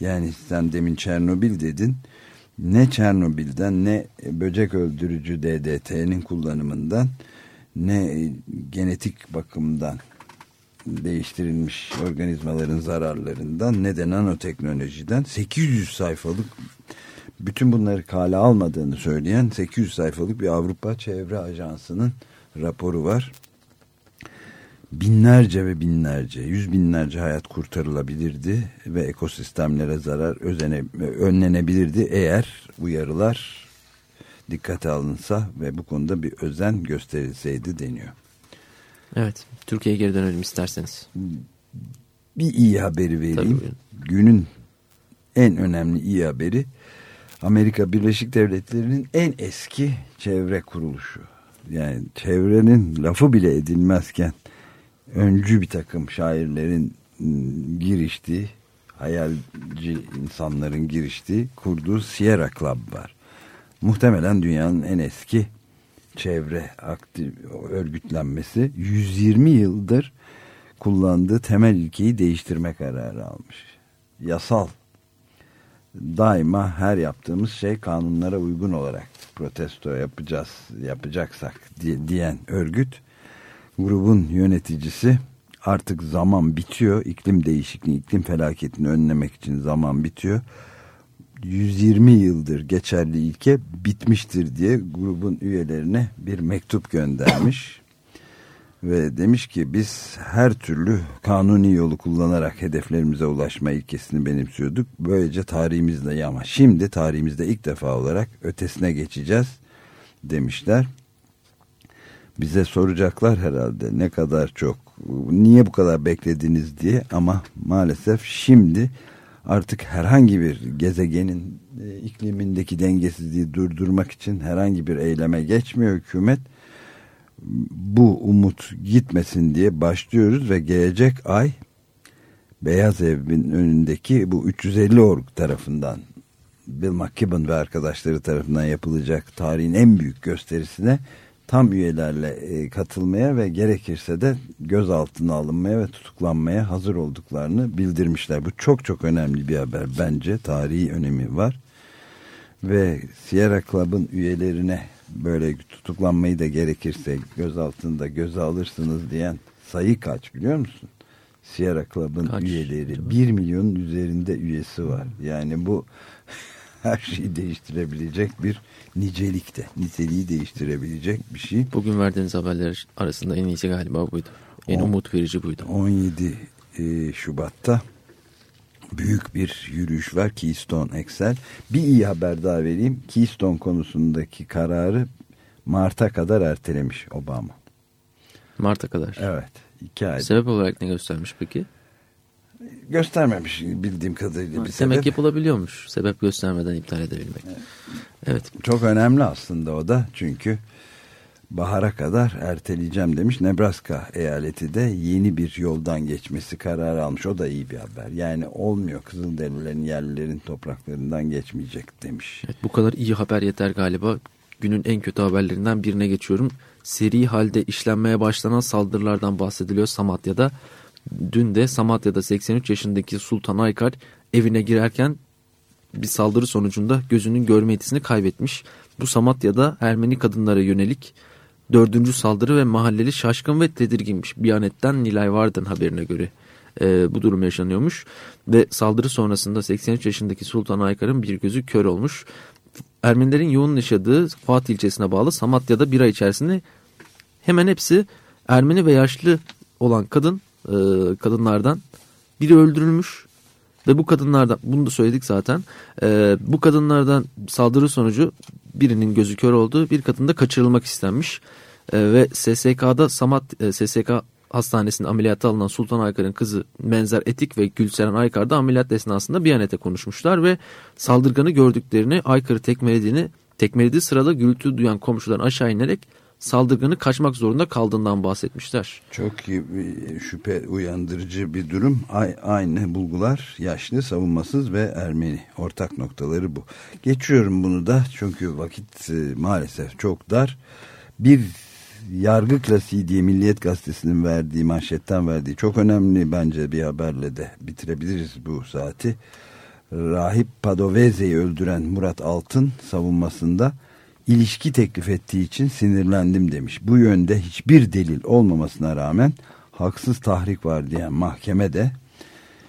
Yani sen demin Çernobil dedin. Ne Çernobil'den ne böcek öldürücü DDT'nin kullanımından ne genetik bakımdan değiştirilmiş organizmaların zararlarından ne de nanoteknolojiden 800 sayfalık bütün bunları kale almadığını söyleyen 800 sayfalık bir Avrupa Çevre Ajansı'nın raporu var. Binlerce ve binlerce, yüz binlerce hayat kurtarılabilirdi ve ekosistemlere zarar özene, önlenebilirdi eğer uyarılar dikkate alınsa ve bu konuda bir özen gösterilseydi deniyor. Evet, Türkiye'ye geri dönelim isterseniz. Bir iyi haberi vereyim. Günün en önemli iyi haberi Amerika Birleşik Devletleri'nin en eski çevre kuruluşu. Yani çevrenin lafı bile edilmezken öncü bir takım şairlerin giriştiği, hayalci insanların giriştiği kurduğu Sierra Club var. Muhtemelen dünyanın en eski çevre aktif örgütlenmesi 120 yıldır kullandığı temel ilkeyi değiştirme kararı almış. Yasal daima her yaptığımız şey kanunlara uygun olarak protesto yapacağız yapacaksak diye, diyen örgüt grubun yöneticisi artık zaman bitiyor. İklim değişikliği, iklim felaketini önlemek için zaman bitiyor. 120 yıldır geçerli ilke bitmiştir diye grubun üyelerine bir mektup göndermiş. [coughs] Ve demiş ki biz her türlü kanuni yolu kullanarak hedeflerimize ulaşma ilkesini benimsiyorduk. Böylece tarihimizde ama şimdi tarihimizde ilk defa olarak ötesine geçeceğiz demişler. Bize soracaklar herhalde ne kadar çok, niye bu kadar beklediniz diye ama maalesef şimdi artık herhangi bir gezegenin e, iklimindeki dengesizliği durdurmak için herhangi bir eyleme geçmiyor hükümet. Bu umut gitmesin diye başlıyoruz ve gelecek ay Beyaz Ev'in önündeki bu 350 org tarafından Bill McKibben ve arkadaşları tarafından yapılacak tarihin en büyük gösterisine tam üyelerle e, katılmaya ve gerekirse de gözaltına alınmaya ve tutuklanmaya hazır olduklarını bildirmişler. Bu çok çok önemli bir haber bence. Tarihi önemi var. Ve Sierra Club'ın üyelerine böyle tutuklanmayı da gerekirse gözaltında göze alırsınız diyen sayı kaç biliyor musun? Sierra Club'ın üyeleri 1 milyonun üzerinde üyesi var. Yani bu [laughs] her şeyi değiştirebilecek bir nicelikte. Niteliği değiştirebilecek bir şey. Bugün verdiğiniz haberler arasında en iyisi galiba buydu. En On, umut verici buydu. 17 e, Şubat'ta büyük bir yürüyüş var Keystone Excel. Bir iyi haber daha vereyim. Keystone konusundaki kararı Mart'a kadar ertelemiş Obama. Mart'a kadar? Evet. Iki ay. Sebep olarak ne göstermiş peki? Göstermemiş bildiğim kadarıyla bir Demek sebep. yapılabiliyormuş. Sebep göstermeden iptal edebilmek. Evet. evet. Çok önemli aslında o da çünkü bahara kadar erteleyeceğim demiş. Nebraska eyaleti de yeni bir yoldan geçmesi kararı almış. O da iyi bir haber. Yani olmuyor Kızılderililerin yerlilerin topraklarından geçmeyecek demiş. Evet, bu kadar iyi haber yeter galiba. Günün en kötü haberlerinden birine geçiyorum. Seri halde işlenmeye başlanan saldırılardan bahsediliyor Samatya'da. Dün de Samatya'da 83 yaşındaki Sultan Aykar evine girerken bir saldırı sonucunda gözünün görme yetisini kaybetmiş. Bu Samatya'da Ermeni kadınlara yönelik dördüncü saldırı ve mahalleli şaşkın ve tedirginmiş. Biyanet'ten Nilay Vardın haberine göre e, bu durum yaşanıyormuş. Ve saldırı sonrasında 83 yaşındaki Sultan Aykar'ın bir gözü kör olmuş. Ermenilerin yoğun yaşadığı Fatih ilçesine bağlı Samatya'da bir ay içerisinde hemen hepsi Ermeni ve yaşlı olan kadın e, kadınlardan biri öldürülmüş ve bu kadınlardan bunu da söyledik zaten e, bu kadınlardan saldırı sonucu birinin gözü kör oldu bir kadın da kaçırılmak istenmiş. E, ve SSK'da Samat e, SSK hastanesinde ameliyata alınan Sultan Aykar'ın kızı Menzer Etik ve Gülseren Aykar da ameliyat esnasında Biyanet'e konuşmuşlar ve saldırganı gördüklerini Aykar'ı tekmelediğini tekmelediği sırada gürültü duyan komşuların aşağı inerek saldırganı kaçmak zorunda kaldığından bahsetmişler. Çok iyi şüphe uyandırıcı bir durum. Aynı bulgular yaşlı, savunmasız ve Ermeni. Ortak noktaları bu. Geçiyorum bunu da çünkü vakit e, maalesef çok dar. Bir yargı klasiği diye Milliyet Gazetesi'nin verdiği manşetten verdiği çok önemli bence bir haberle de bitirebiliriz bu saati. Rahip Padoveze'yi öldüren Murat Altın savunmasında ilişki teklif ettiği için sinirlendim demiş. Bu yönde hiçbir delil olmamasına rağmen haksız tahrik var diyen mahkeme de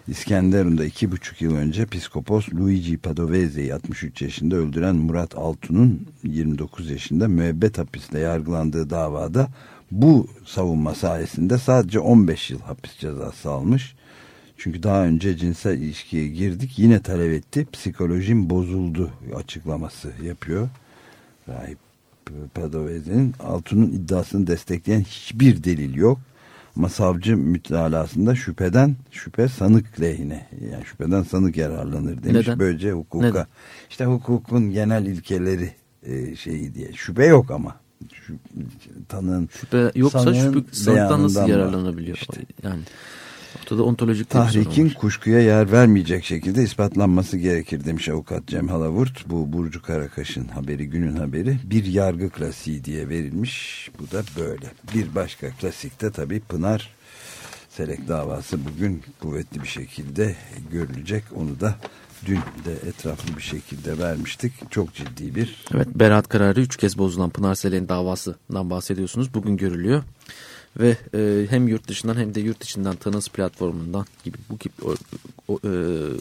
İskenderun'da iki buçuk yıl önce Piskopos Luigi Padovese'yi 63 yaşında öldüren Murat Altun'un 29 yaşında müebbet hapiste yargılandığı davada bu savunma sayesinde sadece 15 yıl hapis cezası almış. Çünkü daha önce cinsel ilişkiye girdik yine talep etti psikolojim bozuldu açıklaması yapıyor. Rahip Padovese'nin Altun'un iddiasını destekleyen hiçbir delil yok. Ama savcı mütalasında şüpheden şüphe sanık lehine yani şüpheden sanık yararlanır demiş. Neden? Böylece hukuka Neden? işte hukukun genel ilkeleri e, şeyi diye şüphe yok ama Şüp, tanığın şüphe yoksa şüphe sanıktan nasıl yararlanabiliyor? İşte. Yani Ortada ontolojik Tahrikin kuşkuya yer vermeyecek şekilde ispatlanması gerekir demiş avukat Cem Halavurt. Bu Burcu Karakaş'ın haberi günün haberi. Bir yargı klasiği diye verilmiş. Bu da böyle. Bir başka klasikte tabii Pınar Selek davası bugün kuvvetli bir şekilde görülecek. Onu da dün de etraflı bir şekilde vermiştik. Çok ciddi bir... Evet beraat kararı üç kez bozulan Pınar Selek'in davasından bahsediyorsunuz. Bugün görülüyor. Ve e, hem yurt dışından hem de yurt içinden Tanız platformundan gibi bu gibi o, e,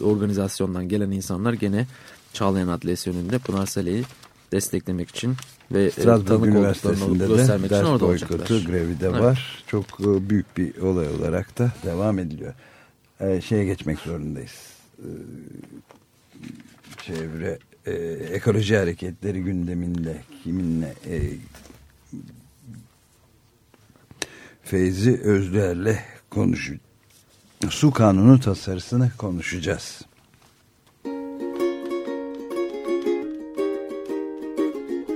organizasyondan gelen insanlar gene Çağlayan Adliyesi önünde Pınar Sale'yi desteklemek için ve e, Strasbourg Üniversitesi'nde de göstermek için orada boykotu olacaklar. grevi de Evet. var. Çok e, büyük bir olay olarak da devam ediliyor. E, şeye geçmek zorundayız. E, çevre e, ekoloji hareketleri gündeminde kiminle e, Feyzi Özlüer'le konuş su kanunu tasarısını konuşacağız.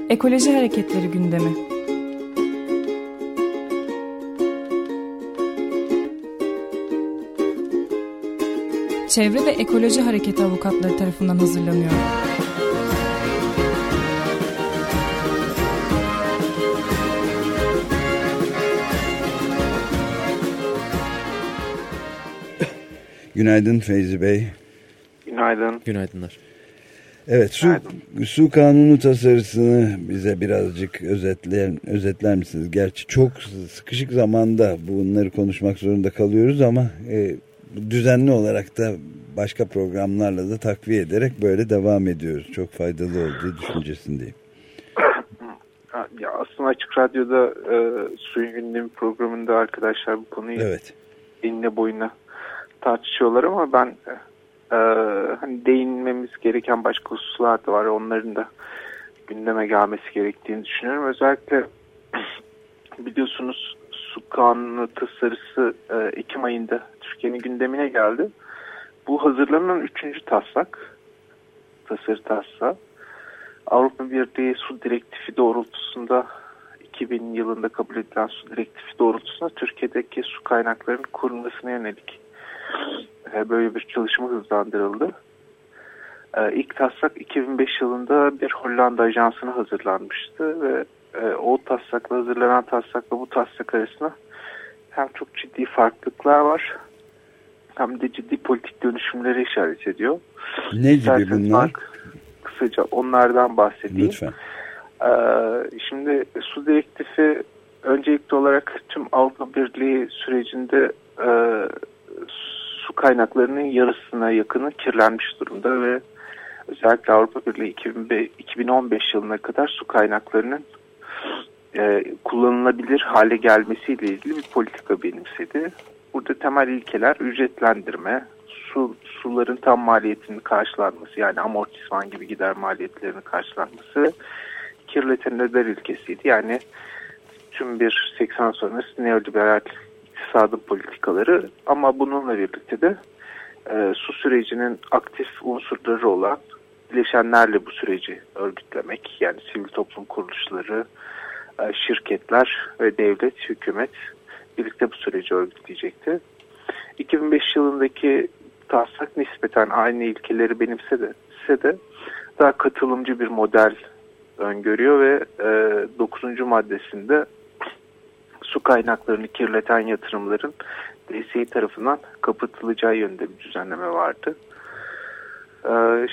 Ekoloji hareketleri gündemi. Çevre ve Ekoloji Hareketi avukatları tarafından hazırlanıyor. Günaydın Feyzi Bey. Günaydın. Günaydınlar. Evet su, su kanunu tasarısını bize birazcık özetler, özetler misiniz? Gerçi çok sıkışık zamanda bunları konuşmak zorunda kalıyoruz ama e, düzenli olarak da başka programlarla da takviye ederek böyle devam ediyoruz. Çok faydalı olduğu düşüncesindeyim. Ya aslında Açık Radyo'da e, Suyun Gündemi programında arkadaşlar bu konuyu Evet. enine boyuna tartışıyorlar ama ben e, hani değinmemiz gereken başka hususlar da var. Onların da gündeme gelmesi gerektiğini düşünüyorum. Özellikle [clears throat] biliyorsunuz su kanunu tasarısı e, Ekim ayında Türkiye'nin gündemine geldi. Bu hazırlanan üçüncü taslak, tasarı taslağı. Avrupa Birliği su direktifi doğrultusunda 2000 yılında kabul edilen su direktifi doğrultusunda Türkiye'deki su kaynaklarının korunmasına yönelik e, böyle bir çalışma hızlandırıldı. E, İlk taslak 2005 yılında bir Hollanda ajansına hazırlanmıştı ve e, o taslakla hazırlanan taslakla bu taslak arasında hem çok ciddi farklılıklar var hem de ciddi politik dönüşümlere işaret ediyor. Ne gibi İsterseniz bunlar? Kısaca onlardan bahsedeyim. Lütfen. Ee, şimdi su direktifi öncelikli olarak tüm Avrupa Birliği sürecinde e, su kaynaklarının yarısına yakını kirlenmiş durumda ve özellikle Avrupa Birliği 2005 2015 yılına kadar su kaynaklarının e, kullanılabilir hale gelmesiyle ilgili bir politika benimsedi. Burada temel ilkeler ücretlendirme, su suların tam maliyetinin karşılanması yani amortisman gibi gider maliyetlerinin karşılanması kirleten öder ilkesiydi. Yani tüm bir 80 sonrası neoliberal iktisadın politikaları ama bununla birlikte de e, su sürecinin aktif unsurları olan bileşenlerle bu süreci örgütlemek yani sivil toplum kuruluşları, e, şirketler ve devlet, hükümet birlikte bu süreci örgütleyecekti. 2005 yılındaki taslak nispeten aynı ilkeleri benimse de, ise de daha katılımcı bir model öngörüyor ve e, 9. maddesinde su kaynaklarını kirleten yatırımların DSİ tarafından kapatılacağı yönde bir düzenleme vardı. E,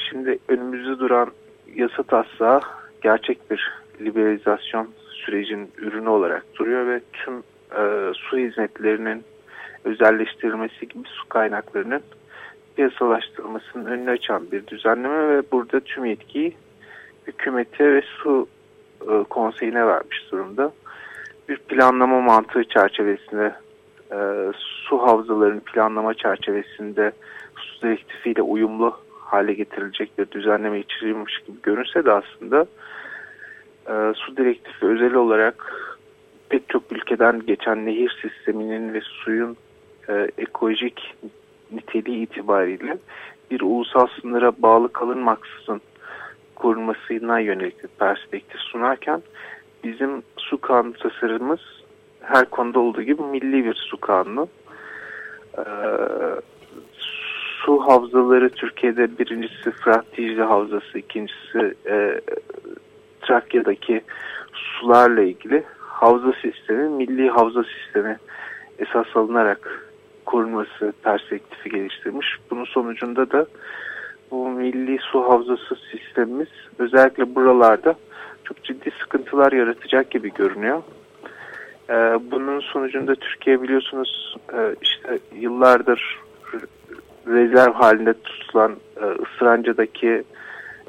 şimdi önümüzde duran yasa taslağı gerçek bir liberalizasyon sürecin ürünü olarak duruyor ve tüm e, su hizmetlerinin özelleştirilmesi gibi su kaynaklarının piyasalaştırılmasının önünü açan bir düzenleme ve burada tüm yetkiyi hükümete ve su e, konseyine vermiş durumda. Bir planlama mantığı çerçevesinde e, su havzalarının planlama çerçevesinde su direktifiyle uyumlu hale getirilecek bir düzenleme içerilmiş gibi görünse de aslında e, su direktifi özel olarak pek çok ülkeden geçen nehir sisteminin ve suyun e, ekolojik niteliği itibariyle bir ulusal sınıra bağlı kalınmaksızın korunmasına yönelik bir perspektif sunarken bizim su kanunu tasarımımız her konuda olduğu gibi milli bir su kanunu. Ee, su havzaları Türkiye'de birincisi Fırat Dicle Havzası, ikincisi e, Trakya'daki sularla ilgili havza sistemi, milli havza sistemi esas alınarak korunması perspektifi geliştirmiş. Bunun sonucunda da bu milli su havzası sistemimiz özellikle buralarda çok ciddi sıkıntılar yaratacak gibi görünüyor. E, bunun sonucunda Türkiye biliyorsunuz e, işte yıllardır rezerv halinde tutulan e, Isıranca'daki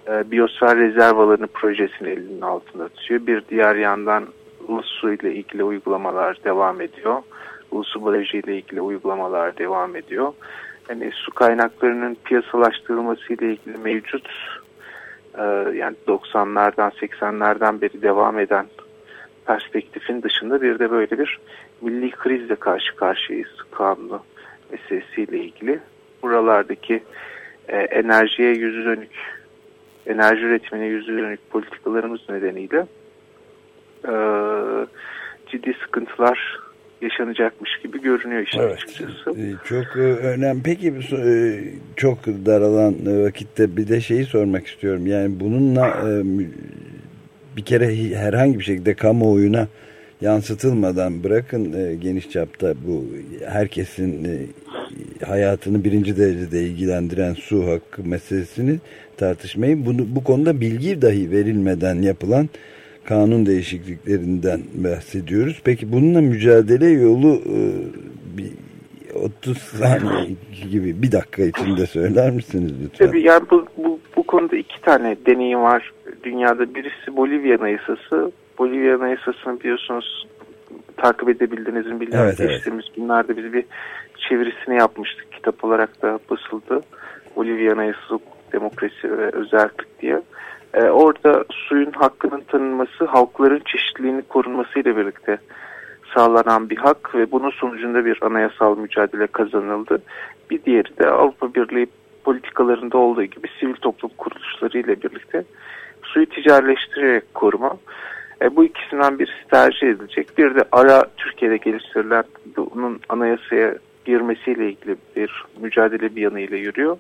e, biyosfer rezervalarının projesini elinin altında tutuyor. Bir diğer yandan Ulusu ile ilgili uygulamalar devam ediyor. Ulusu Barajı ile ilgili uygulamalar devam ediyor. Yani su kaynaklarının piyasalaştırılması ile ilgili mevcut yani 90'lardan 80'lerden beri devam eden perspektifin dışında bir de böyle bir milli krizle karşı karşıyayız kanunu meselesiyle ilgili. Buralardaki e, enerjiye yüzü dönük, enerji üretimine yüzü dönük politikalarımız nedeniyle e, ciddi sıkıntılar yaşanacakmış gibi görünüyor işin Evet. açıkçası. Ee, Çok e, önemli. Peki e, çok daralan e, vakitte bir de şeyi sormak istiyorum. Yani bununla bir kere herhangi bir şekilde kamuoyuna yansıtılmadan bırakın geniş çapta bu herkesin hayatını birinci derecede ilgilendiren su hakkı meselesini tartışmayı bunu, bu konuda bilgi dahi verilmeden yapılan kanun değişikliklerinden bahsediyoruz. Peki bununla mücadele yolu e, bir 30 saniye gibi bir dakika içinde söyler misiniz lütfen? Tabii yani bu, bu, bu konuda iki tane deneyim var dünyada. Birisi Bolivya Anayasası. Bolivya Anayasası'nı biliyorsunuz takip edebildiniz mi bilmiyorum. Evet, evet. Geçtiğimiz günlerde biz bir çevirisini yapmıştık. Kitap olarak da basıldı. Bolivya Anayasası Demokrasi ve Özellik diye. Ee, orada suyun hakkının tanınması halkların çeşitliliğini korunmasıyla birlikte sağlanan bir hak ve bunun sonucunda bir anayasal mücadele kazanıldı. Bir diğeri de Avrupa Birliği politikalarında olduğu gibi sivil toplum kuruluşları ile birlikte suyu ticaretleştirerek koruma. E, bu ikisinden birisi tercih edilecek. Bir de ara Türkiye'de geliştirilen bunun anayasaya girmesiyle ilgili bir mücadele bir yanıyla yürüyor.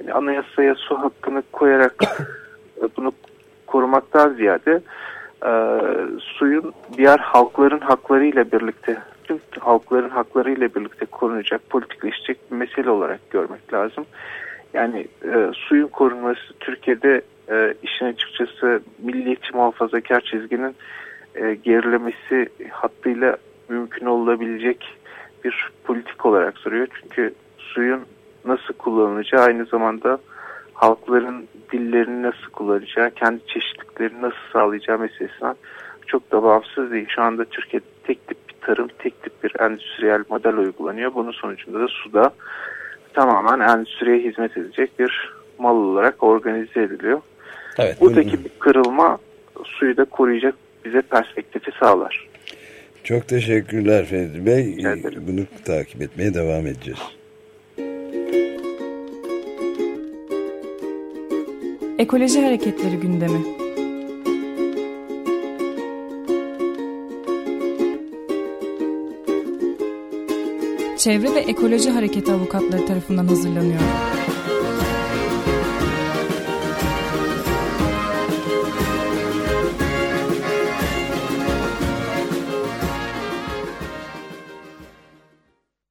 Yani anayasaya su hakkını koyarak e, [coughs] bunu korumaktan ziyade e, suyun diğer halkların haklarıyla birlikte tüm halkların haklarıyla birlikte korunacak, politikleşecek bir mesele olarak görmek lazım. Yani e, suyun korunması Türkiye'de e, işin açıkçası milliyetçi muhafazakar çizginin e, gerilemesi hattıyla mümkün olabilecek bir politik olarak duruyor. Çünkü suyun nasıl kullanılacağı aynı zamanda halkların dillerini nasıl kullanacağı, kendi çeşitliklerini nasıl sağlayacağı meselesinden çok da bağımsız değil. Şu anda Türkiye'de tek tip bir tarım, tek tip bir endüstriyel model uygulanıyor. Bunun sonucunda da suda tamamen endüstriye hizmet edecek bir mal olarak organize ediliyor. Evet, Buradaki bir kırılma suyu da koruyacak bize perspektifi sağlar. Çok teşekkürler Fevzi Bey. Bunu takip etmeye devam edeceğiz. Ekoloji Hareketleri gündemi. Çevre ve Ekoloji Hareketi avukatları tarafından hazırlanıyor.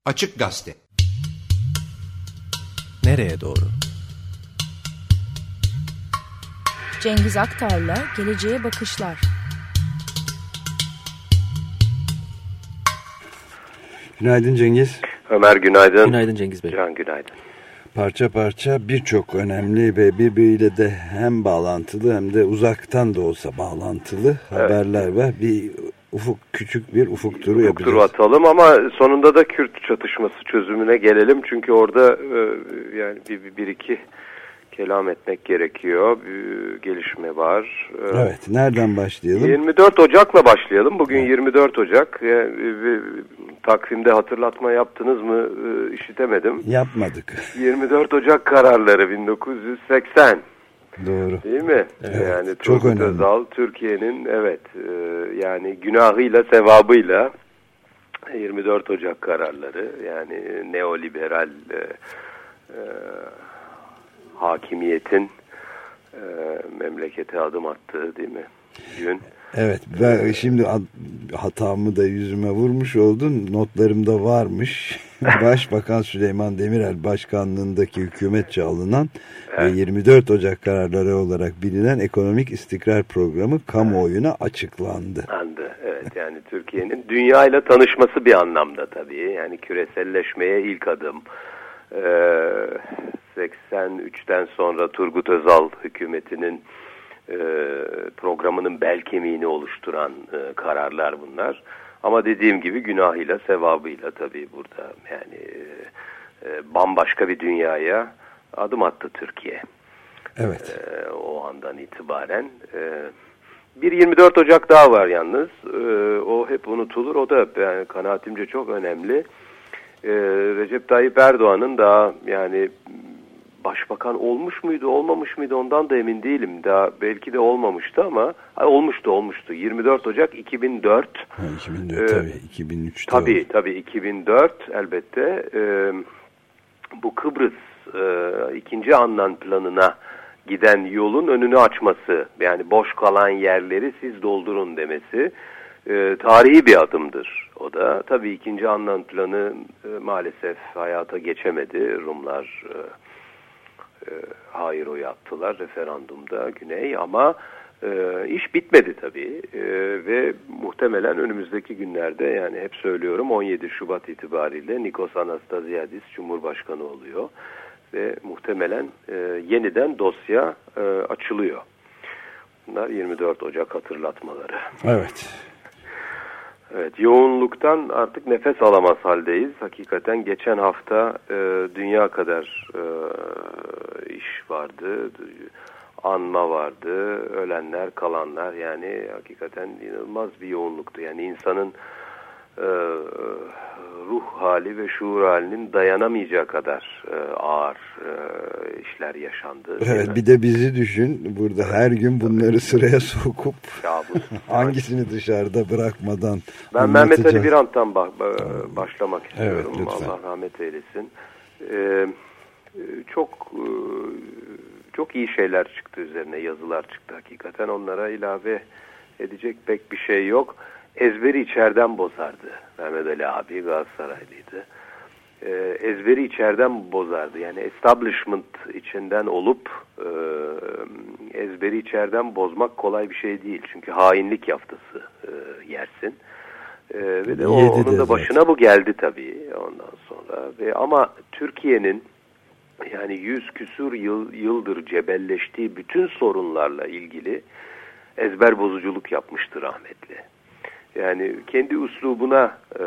Açık Gazete. Nereye doğru? Cengiz Aktar'la Geleceğe Bakışlar. Günaydın Cengiz. Ömer günaydın. Günaydın Cengiz Bey. Can günaydın. Parça parça birçok önemli ve birbiriyle de hem bağlantılı hem de uzaktan da olsa bağlantılı haberler var. Bir ufuk küçük bir ufuk turu Ufuk yapacağız. turu atalım ama sonunda da Kürt çatışması çözümüne gelelim. Çünkü orada e, yani bir, bir, bir iki kelam etmek gerekiyor. Bir gelişme var. E, Evet, nereden başlayalım? 24 Ocak'la başlayalım. Bugün 24 Ocak. Bir- takvimde hatırlatma yaptınız mı e, işitemedim. Yapmadık. [laughs] 24 Ocak kararları 1980. Doğru. Değil mi? Evet, yani çok Turgut önemli. Özal Türkiye'nin evet e, yani günahıyla sevabıyla 24 Ocak kararları yani neoliberal e, e, hakimiyetin e, memlekete adım attığı değil mi? Gün. Evet, ben şimdi ad- hatamı da yüzüme vurmuş oldun. Notlarımda varmış. [laughs] Başbakan Süleyman Demirel başkanlığındaki hükümetçe alınan ve 24 Ocak kararları olarak bilinen ekonomik istikrar programı kamuoyuna açıklandı. Andı. Evet. evet yani Türkiye'nin dünya ile tanışması bir anlamda tabii. Yani küreselleşmeye ilk adım. Ee, 83'ten sonra Turgut Özal hükümetinin e, programının bel kemiğini oluşturan e, kararlar bunlar. Ama dediğim gibi günahıyla, sevabıyla tabii burada yani e, bambaşka bir dünyaya adım attı Türkiye. Evet. E, o andan itibaren. E, bir 24 Ocak daha var yalnız. E, o hep unutulur. O da yani kanaatimce çok önemli. E, Recep Tayyip Erdoğan'ın daha yani başbakan olmuş muydu olmamış mıydı ondan da emin değilim. Daha belki de olmamıştı ama olmuştu olmuştu. 24 Ocak 2004. Ha, 2004 ee, tabii 2003'te. Tabii oldu. tabii 2004 elbette. Ee, bu Kıbrıs e, ikinci Annan planına giden yolun önünü açması yani boş kalan yerleri siz doldurun demesi e, tarihi bir adımdır. O da tabii ikinci Annan planı e, maalesef hayata geçemedi. Rumlar e, e, hayır oyu attılar referandumda Güney ama e, iş bitmedi tabii e, ve muhtemelen önümüzdeki günlerde yani hep söylüyorum 17 Şubat itibariyle Nikos Anastasiadis Cumhurbaşkanı oluyor ve muhtemelen e, yeniden dosya e, açılıyor. Bunlar 24 Ocak hatırlatmaları. Evet. Evet, yoğunluktan artık nefes alamaz haldeyiz. Hakikaten geçen hafta e, dünya kadar e, iş vardı, anma vardı, ölenler, kalanlar. Yani hakikaten inanılmaz bir yoğunluktu. Yani insanın e, ruh hali ve şuur halinin dayanamayacağı kadar e, ağır e, işler yaşandı. Evet bir de bizi düşün burada her gün bunları sıraya sokup ya bu, [laughs] hangisini dışarıda bırakmadan Ben Mehmet Ali Birant'tan başlamak istiyorum. Evet, Allah rahmet eylesin. Ee, çok çok iyi şeyler çıktı üzerine yazılar çıktı hakikaten. Onlara ilave edecek pek bir şey yok ezberi içeriden bozardı. Mehmet Ali abi Galatasaraylıydı. E, ezberi içeriden bozardı. Yani establishment içinden olup e, ezberi içeriden bozmak kolay bir şey değil. Çünkü hainlik yaftası e, yersin. E, ve de o, onun da başına bu geldi tabii ondan sonra. Ve ama Türkiye'nin yani yüz küsur yıl, yıldır cebelleştiği bütün sorunlarla ilgili ezber bozuculuk yapmıştır rahmetli. Yani kendi uslubuna e,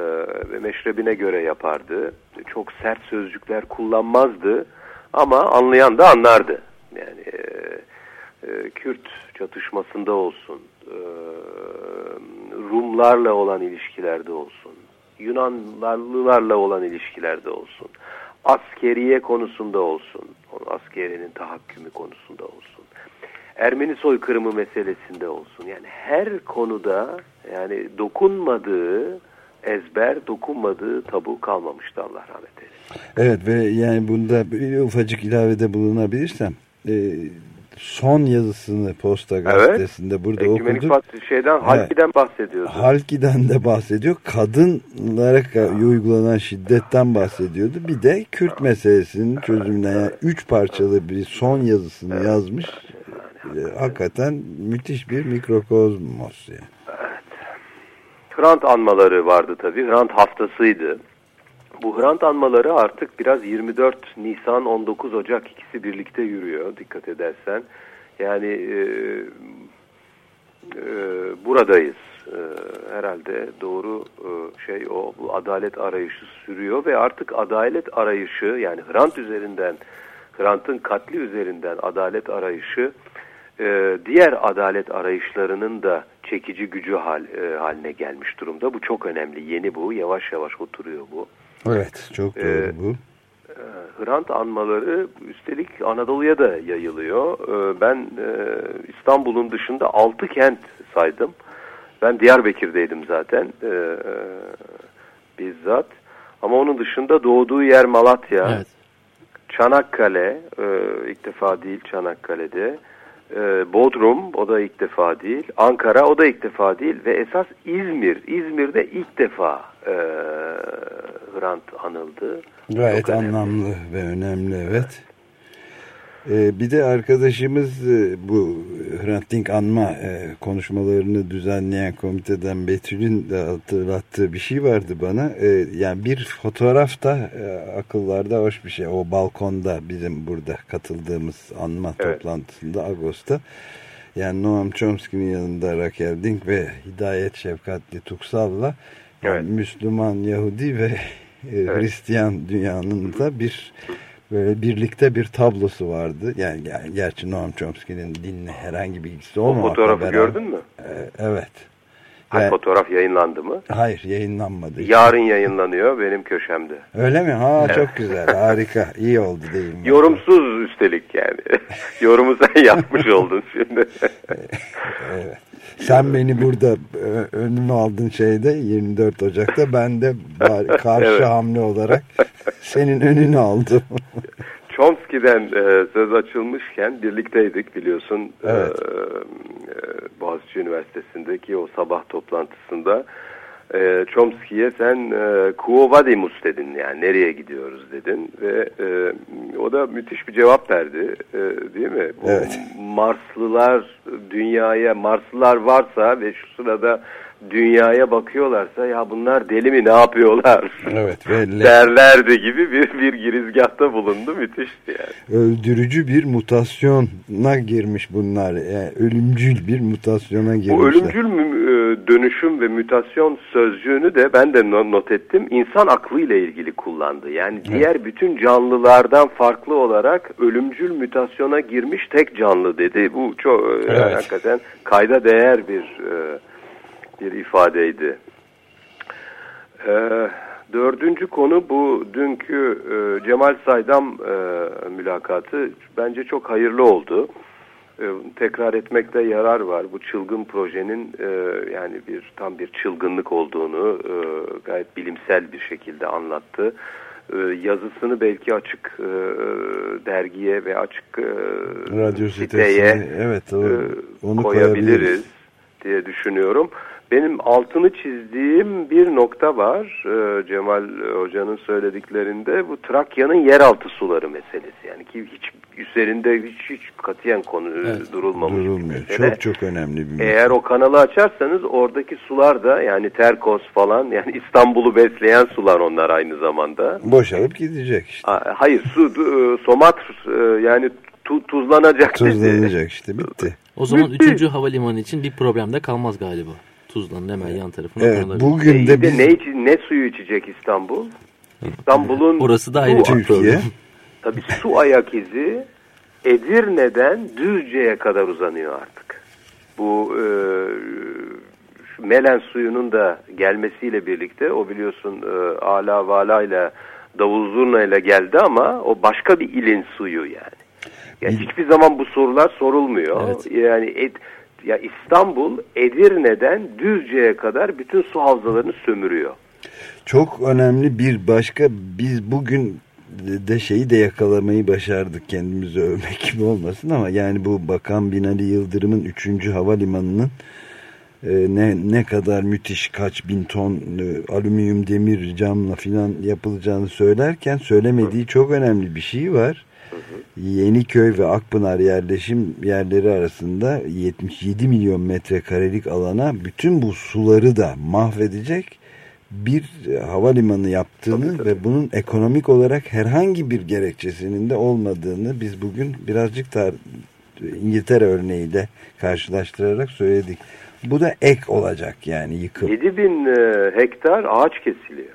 ve meşrebine göre yapardı. Çok sert sözcükler kullanmazdı ama anlayan da anlardı. Yani e, e, Kürt çatışmasında olsun, e, Rumlarla olan ilişkilerde olsun, Yunanlılarla olan ilişkilerde olsun, askeriye konusunda olsun, askerinin tahakkümü konusunda olsun, Ermeni soykırımı meselesinde olsun. Yani her konuda yani dokunmadığı ezber, dokunmadığı tabu kalmamıştı Allah rahmet eylesin. Evet ve yani bunda bir ufacık ilavede bulunabilirsem e, son yazısını Posta Gazetesi'nde evet. burada Ekümenik okuduk. şeyden Halki'den bahsediyordu. Halki'den de bahsediyor. Kadınlara uygulanan şiddetten bahsediyordu. Bir de Kürt meselesinin çözümüne yani üç parçalı bir son yazısını evet. yazmış. Yani, hakikaten müthiş bir mikrokozmos yani. Hrant anmaları vardı tabii. Hrant haftasıydı. Bu Hrant anmaları artık biraz 24 Nisan 19 Ocak ikisi birlikte yürüyor dikkat edersen. Yani e, e, buradayız. E, herhalde doğru e, şey o bu adalet arayışı sürüyor ve artık adalet arayışı yani Hrant üzerinden Hrant'ın katli üzerinden adalet arayışı e, diğer adalet arayışlarının da çekici gücü hal, e, haline gelmiş durumda. Bu çok önemli. Yeni bu. Yavaş yavaş oturuyor bu. Evet. Çok doğru ee, bu. E, Hrant anmaları üstelik Anadolu'ya da yayılıyor. E, ben e, İstanbul'un dışında 6 kent saydım. Ben Diyarbakır'daydım zaten. E, e, bizzat. Ama onun dışında doğduğu yer Malatya. Evet. Çanakkale, e, ilk defa değil Çanakkale'de. Ee, Bodrum o da ilk defa değil. Ankara o da ilk defa değil. Ve esas İzmir. İzmir'de ilk defa e, Hrant anıldı. Gayet anlamlı ve önemli evet. Ee, bir de arkadaşımız e, bu Hrant Dink anma e, konuşmalarını düzenleyen komiteden Betül'ün de hatırlattığı bir şey vardı bana. Yani bir fotoğraf da e, akıllarda hoş bir şey. O balkonda bizim burada katıldığımız anma Evet. toplantısında Ağustos'ta. Yani Noam Chomsky'nin yanında Raquel Dink ve Hidayet Şefkatli Tuksal'la Evet. Müslüman, Yahudi ve e, Hristiyan dünyanın da bir böyle birlikte bir tablosu vardı. Yani, yani gerçi Noam Chomsky'nin dinle herhangi bir ilgisi O olmamakla fotoğrafı beraber- gördün mü? E, evet. Yani- fotoğraf yayınlandı mı? hayır yayınlanmadı. Yarın yayınlanıyor benim köşemde. Öyle mi? Ha çok güzel. Harika. İyi oldu değil mi? Yorumsuz üstelik yani. [laughs] Yorumu sen yapmış oldun şimdi. [laughs] Evet. Sen beni burada e, önüme aldın şeyde 24 Ocak'ta ben de [laughs] karşı Evet. hamle olarak senin önünü aldım. Chomsky'den e, söz açılmışken birlikteydik biliyorsun. Evet. E, e, Boğaziçi Üniversitesi'ndeki o sabah toplantısında e, Chomsky'ye sen e, Quo Vadimus dedin yani nereye gidiyoruz dedin ve e, o da müthiş bir cevap verdi e, değil mi? Evet. Marslılar dünyaya Marslılar varsa ve şu sırada dünyaya bakıyorlarsa ya bunlar deli mi ne yapıyorlar? Evet ve le- derlerdi gibi bir, bir girizgahta bulundu. Müthişti yani. öldürücü bir mutasyona girmiş bunlar. Yani ölümcül bir mutasyona girmişler. Bu ölümcül e, dönüşüm ve mutasyon sözcüğünü de ben de no- not ettim. İnsan aklıyla ilgili kullandı. Yani diğer bütün canlılardan farklı olarak ölümcül mutasyona girmiş tek canlı dedi. Bu çok e, Evet. hakikaten kayda değer bir e, bir ifadeydi. Ee, dördüncü konu bu dünkü e, Cemal Saydam e, mülakatı bence çok hayırlı oldu. E, tekrar etmekte yarar var. Bu çılgın projenin e, yani bir tam bir çılgınlık olduğunu e, gayet bilimsel bir şekilde anlattı. E, yazısını belki açık e, dergiye ve açık e, Radyo siteye evet o, e, onu koyabiliriz. diye düşünüyorum. Benim altını çizdiğim bir nokta var e, Cemal Hoca'nın söylediklerinde bu Trakya'nın yeraltı suları meselesi yani ki hiç üzerinde hiç hiç katiyen konu Evet. durulmamış bir Durulmuyor. mesele. Çok çok önemli bir mesele. Eğer o kanalı açarsanız oradaki sular da yani Terkos falan yani İstanbul'u besleyen sular onlar aynı zamanda. Boşalıp gidecek işte. Hayır su e, Somatr e, yani tu, tuzlanacak dedi. Tuzlanacak işte bitti. O zaman Bitti. 3. havalimanı için bir problem de kalmaz galiba. Tuzla'nın hemen yan tarafına Evet konulabilir. bugün de biz ne, içi- ne suyu içecek İstanbul? İstanbul'un Orası da ayrı Türkiye [laughs] tabii su ayak izi Edirne'den Düzce'ye kadar uzanıyor artık. Bu e, şu Melen suyunun da gelmesiyle birlikte o biliyorsun e, Ala Vala ile Davul Zurna ile geldi ama o başka bir ilin suyu yani. Yani hiçbir zaman bu sorular sorulmuyor. Evet. Yani et, ya İstanbul Edirne'den Düzce'ye kadar bütün su havzalarını sömürüyor. Çok önemli bir başka biz bugün de şeyi de yakalamayı başardık kendimizi övmek gibi olmasın ama yani bu Bakan Binali Yıldırım'ın 3. havalimanının e, ne ne kadar müthiş kaç bin ton e, alüminyum demir camla filan yapılacağını söylerken söylemediği çok önemli bir şey var. Yeniköy ve Akpınar yerleşim yerleri arasında 77 milyon metrekarelik alana bütün bu suları da mahvedecek bir e, havalimanı yaptığını ve bunun ekonomik olarak herhangi bir gerekçesinin de olmadığını biz bugün birazcık da İngiltere örneğiyle karşılaştırarak söyledik. Bu da ek olacak yani yıkım. 7 bin e, hektar ağaç kesiliyor.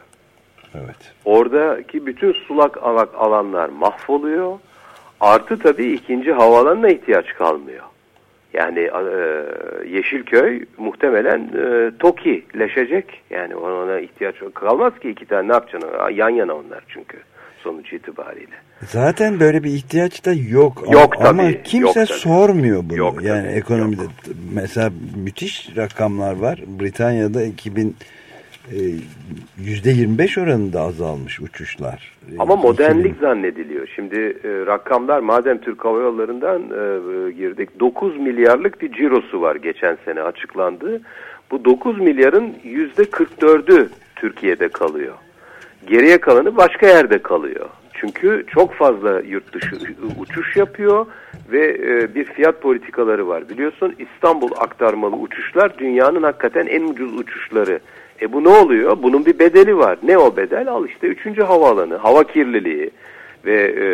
Evet. Oradaki bütün sulak alak alanlar mahvoluyor. Artı tabii ikinci havalanına ihtiyaç kalmıyor. Yani e, Yeşilköy muhtemelen e, TOKİ'leşecek. Yani ona, ihtiyaç kalmaz ki iki tane ne yapacaksın? Yan yana onlar çünkü sonuç itibariyle. Zaten böyle bir ihtiyaç da yok. Yok ama, ama tabii, kimse yok tabii. sormuyor bunu. Yok yani tabii, ekonomide mesela müthiş rakamlar var. Britanya'da 2000 e, %25 oranında azalmış uçuşlar. E, Ama 2000 modernlik zannediliyor. Şimdi e, rakamlar madem Türk Hava Yolları'ndan e, girdik 9 milyarlık bir cirosu var geçen sene açıklandı. Bu 9 milyarın %44'ü Türkiye'de kalıyor. Geriye kalanı başka yerde kalıyor. Çünkü çok fazla yurt dışı uçuş yapıyor ve e, bir fiyat politikaları var. Biliyorsun İstanbul aktarmalı uçuşlar dünyanın hakikaten en ucuz uçuşları. E bu ne oluyor? Bunun bir bedeli var. Ne o bedel? Al işte 3. havaalanı, hava kirliliği ve e,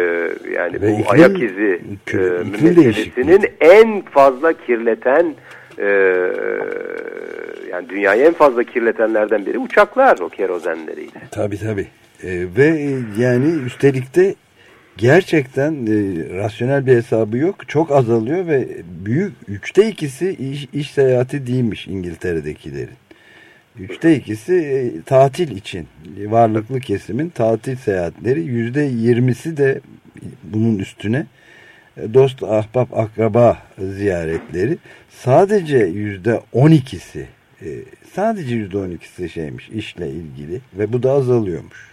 yani ve bu iklim, ayak izi e, meselesinin en fazla kirleten e, yani dünyayı en fazla kirletenlerden biri uçaklar o kerozenleriyle. Tabii tabii. E, ve yani üstelik de gerçekten e, rasyonel bir hesabı yok. Çok azalıyor ve büyük üçte ikisi iş, iş seyahati değilmiş İngiltere'dekilerin. Üçte ikisi e, tatil için varlıklı kesimin tatil seyahatleri yüzde yirmisi de bunun üstüne e, dost ahbap akraba ziyaretleri sadece yüzde on ikisi e, sadece yüzde on ikisi şeymiş işle ilgili ve bu da azalıyormuş.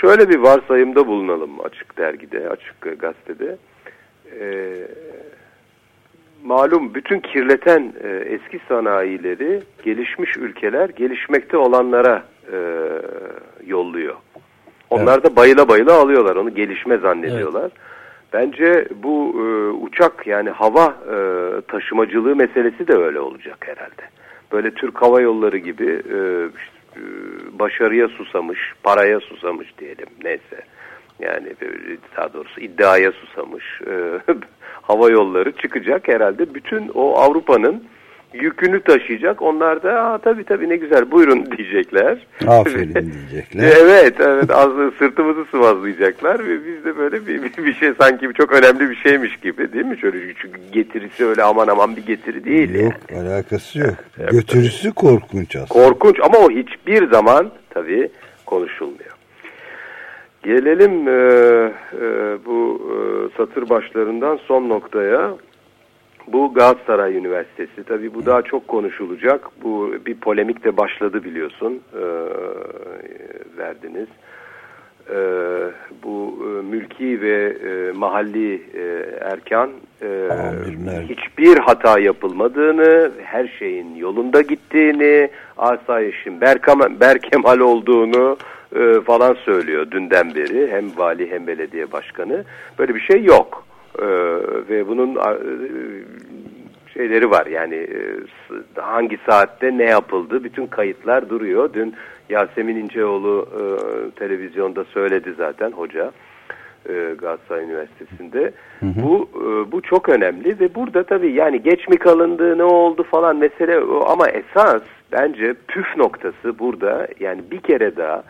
Şöyle bir varsayımda bulunalım açık dergide, açık gazetede. Ee, malum bütün kirleten e, eski sanayileri gelişmiş ülkeler gelişmekte olanlara e, yolluyor. Onlar evet. da bayıla bayıla alıyorlar. Onu gelişme zannediyorlar. Evet. Bence bu e, uçak yani hava e, taşımacılığı meselesi de öyle olacak herhalde. Böyle Türk Hava Yolları gibi e, işte, e, başarıya susamış, paraya susamış diyelim neyse. Yani daha doğrusu iddiaya susamış e, [laughs] hava yolları çıkacak herhalde. Bütün o Avrupa'nın yükünü taşıyacak. Onlar da Aa, tabii tabii ne güzel buyurun [laughs] diyecekler. Aferin diyecekler. [laughs] evet evet az sırtımızı sıvazlayacaklar ve biz de böyle bir, bir, bir şey sanki çok önemli bir şeymiş gibi değil mi? Şöyle çünkü getirisi öyle aman aman bir getiri değil. Yok yani. alakası yok. [laughs] Evet, Götürüsü korkunç aslında. Korkunç ama o hiçbir zaman tabii konuşulmuyor. Gelelim e, e, bu e, satır başlarından son noktaya. Bu Galatasaray Üniversitesi. Tabii bu daha çok konuşulacak. Bu bir polemik de başladı biliyorsun. E, verdiniz. E, bu e, mülki ve e, mahalli e, erkan e, hiçbir hata yapılmadığını, her şeyin yolunda gittiğini, asayişin berkemal, berkemal olduğunu e, falan söylüyor dünden beri. Hem vali hem belediye başkanı. Böyle bir şey yok. E, ve bunun e, şeyleri var. Yani e, hangi saatte ne yapıldı bütün kayıtlar duruyor. Dün Yasemin İnceoğlu e, televizyonda söyledi zaten hoca e, Galatasaray Üniversitesi'nde. Bu e, bu çok önemli ve burada tabii yani geç mi kalındı ne oldu falan mesele ama esas bence püf noktası burada yani bir kere daha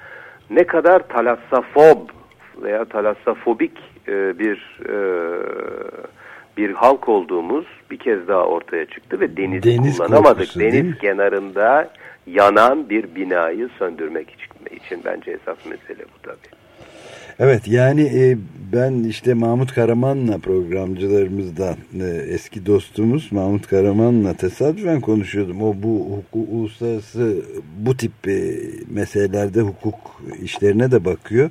ne kadar talassafob veya talassafobik e, bir e, bir halk olduğumuz bir kez daha ortaya çıktı ve denizi deniz kullanamadık. Deniz kenarında yanan bir binayı söndürmek için, için bence esas mesele bu tabii. Evet yani e, ben işte Mahmut Karaman'la programcılarımızdan e, eski dostumuz Mahmut Karaman'la tesadüfen konuşuyordum. O bu hukuk, uluslararası bu tip e, meselelerde hukuk işlerine de bakıyor.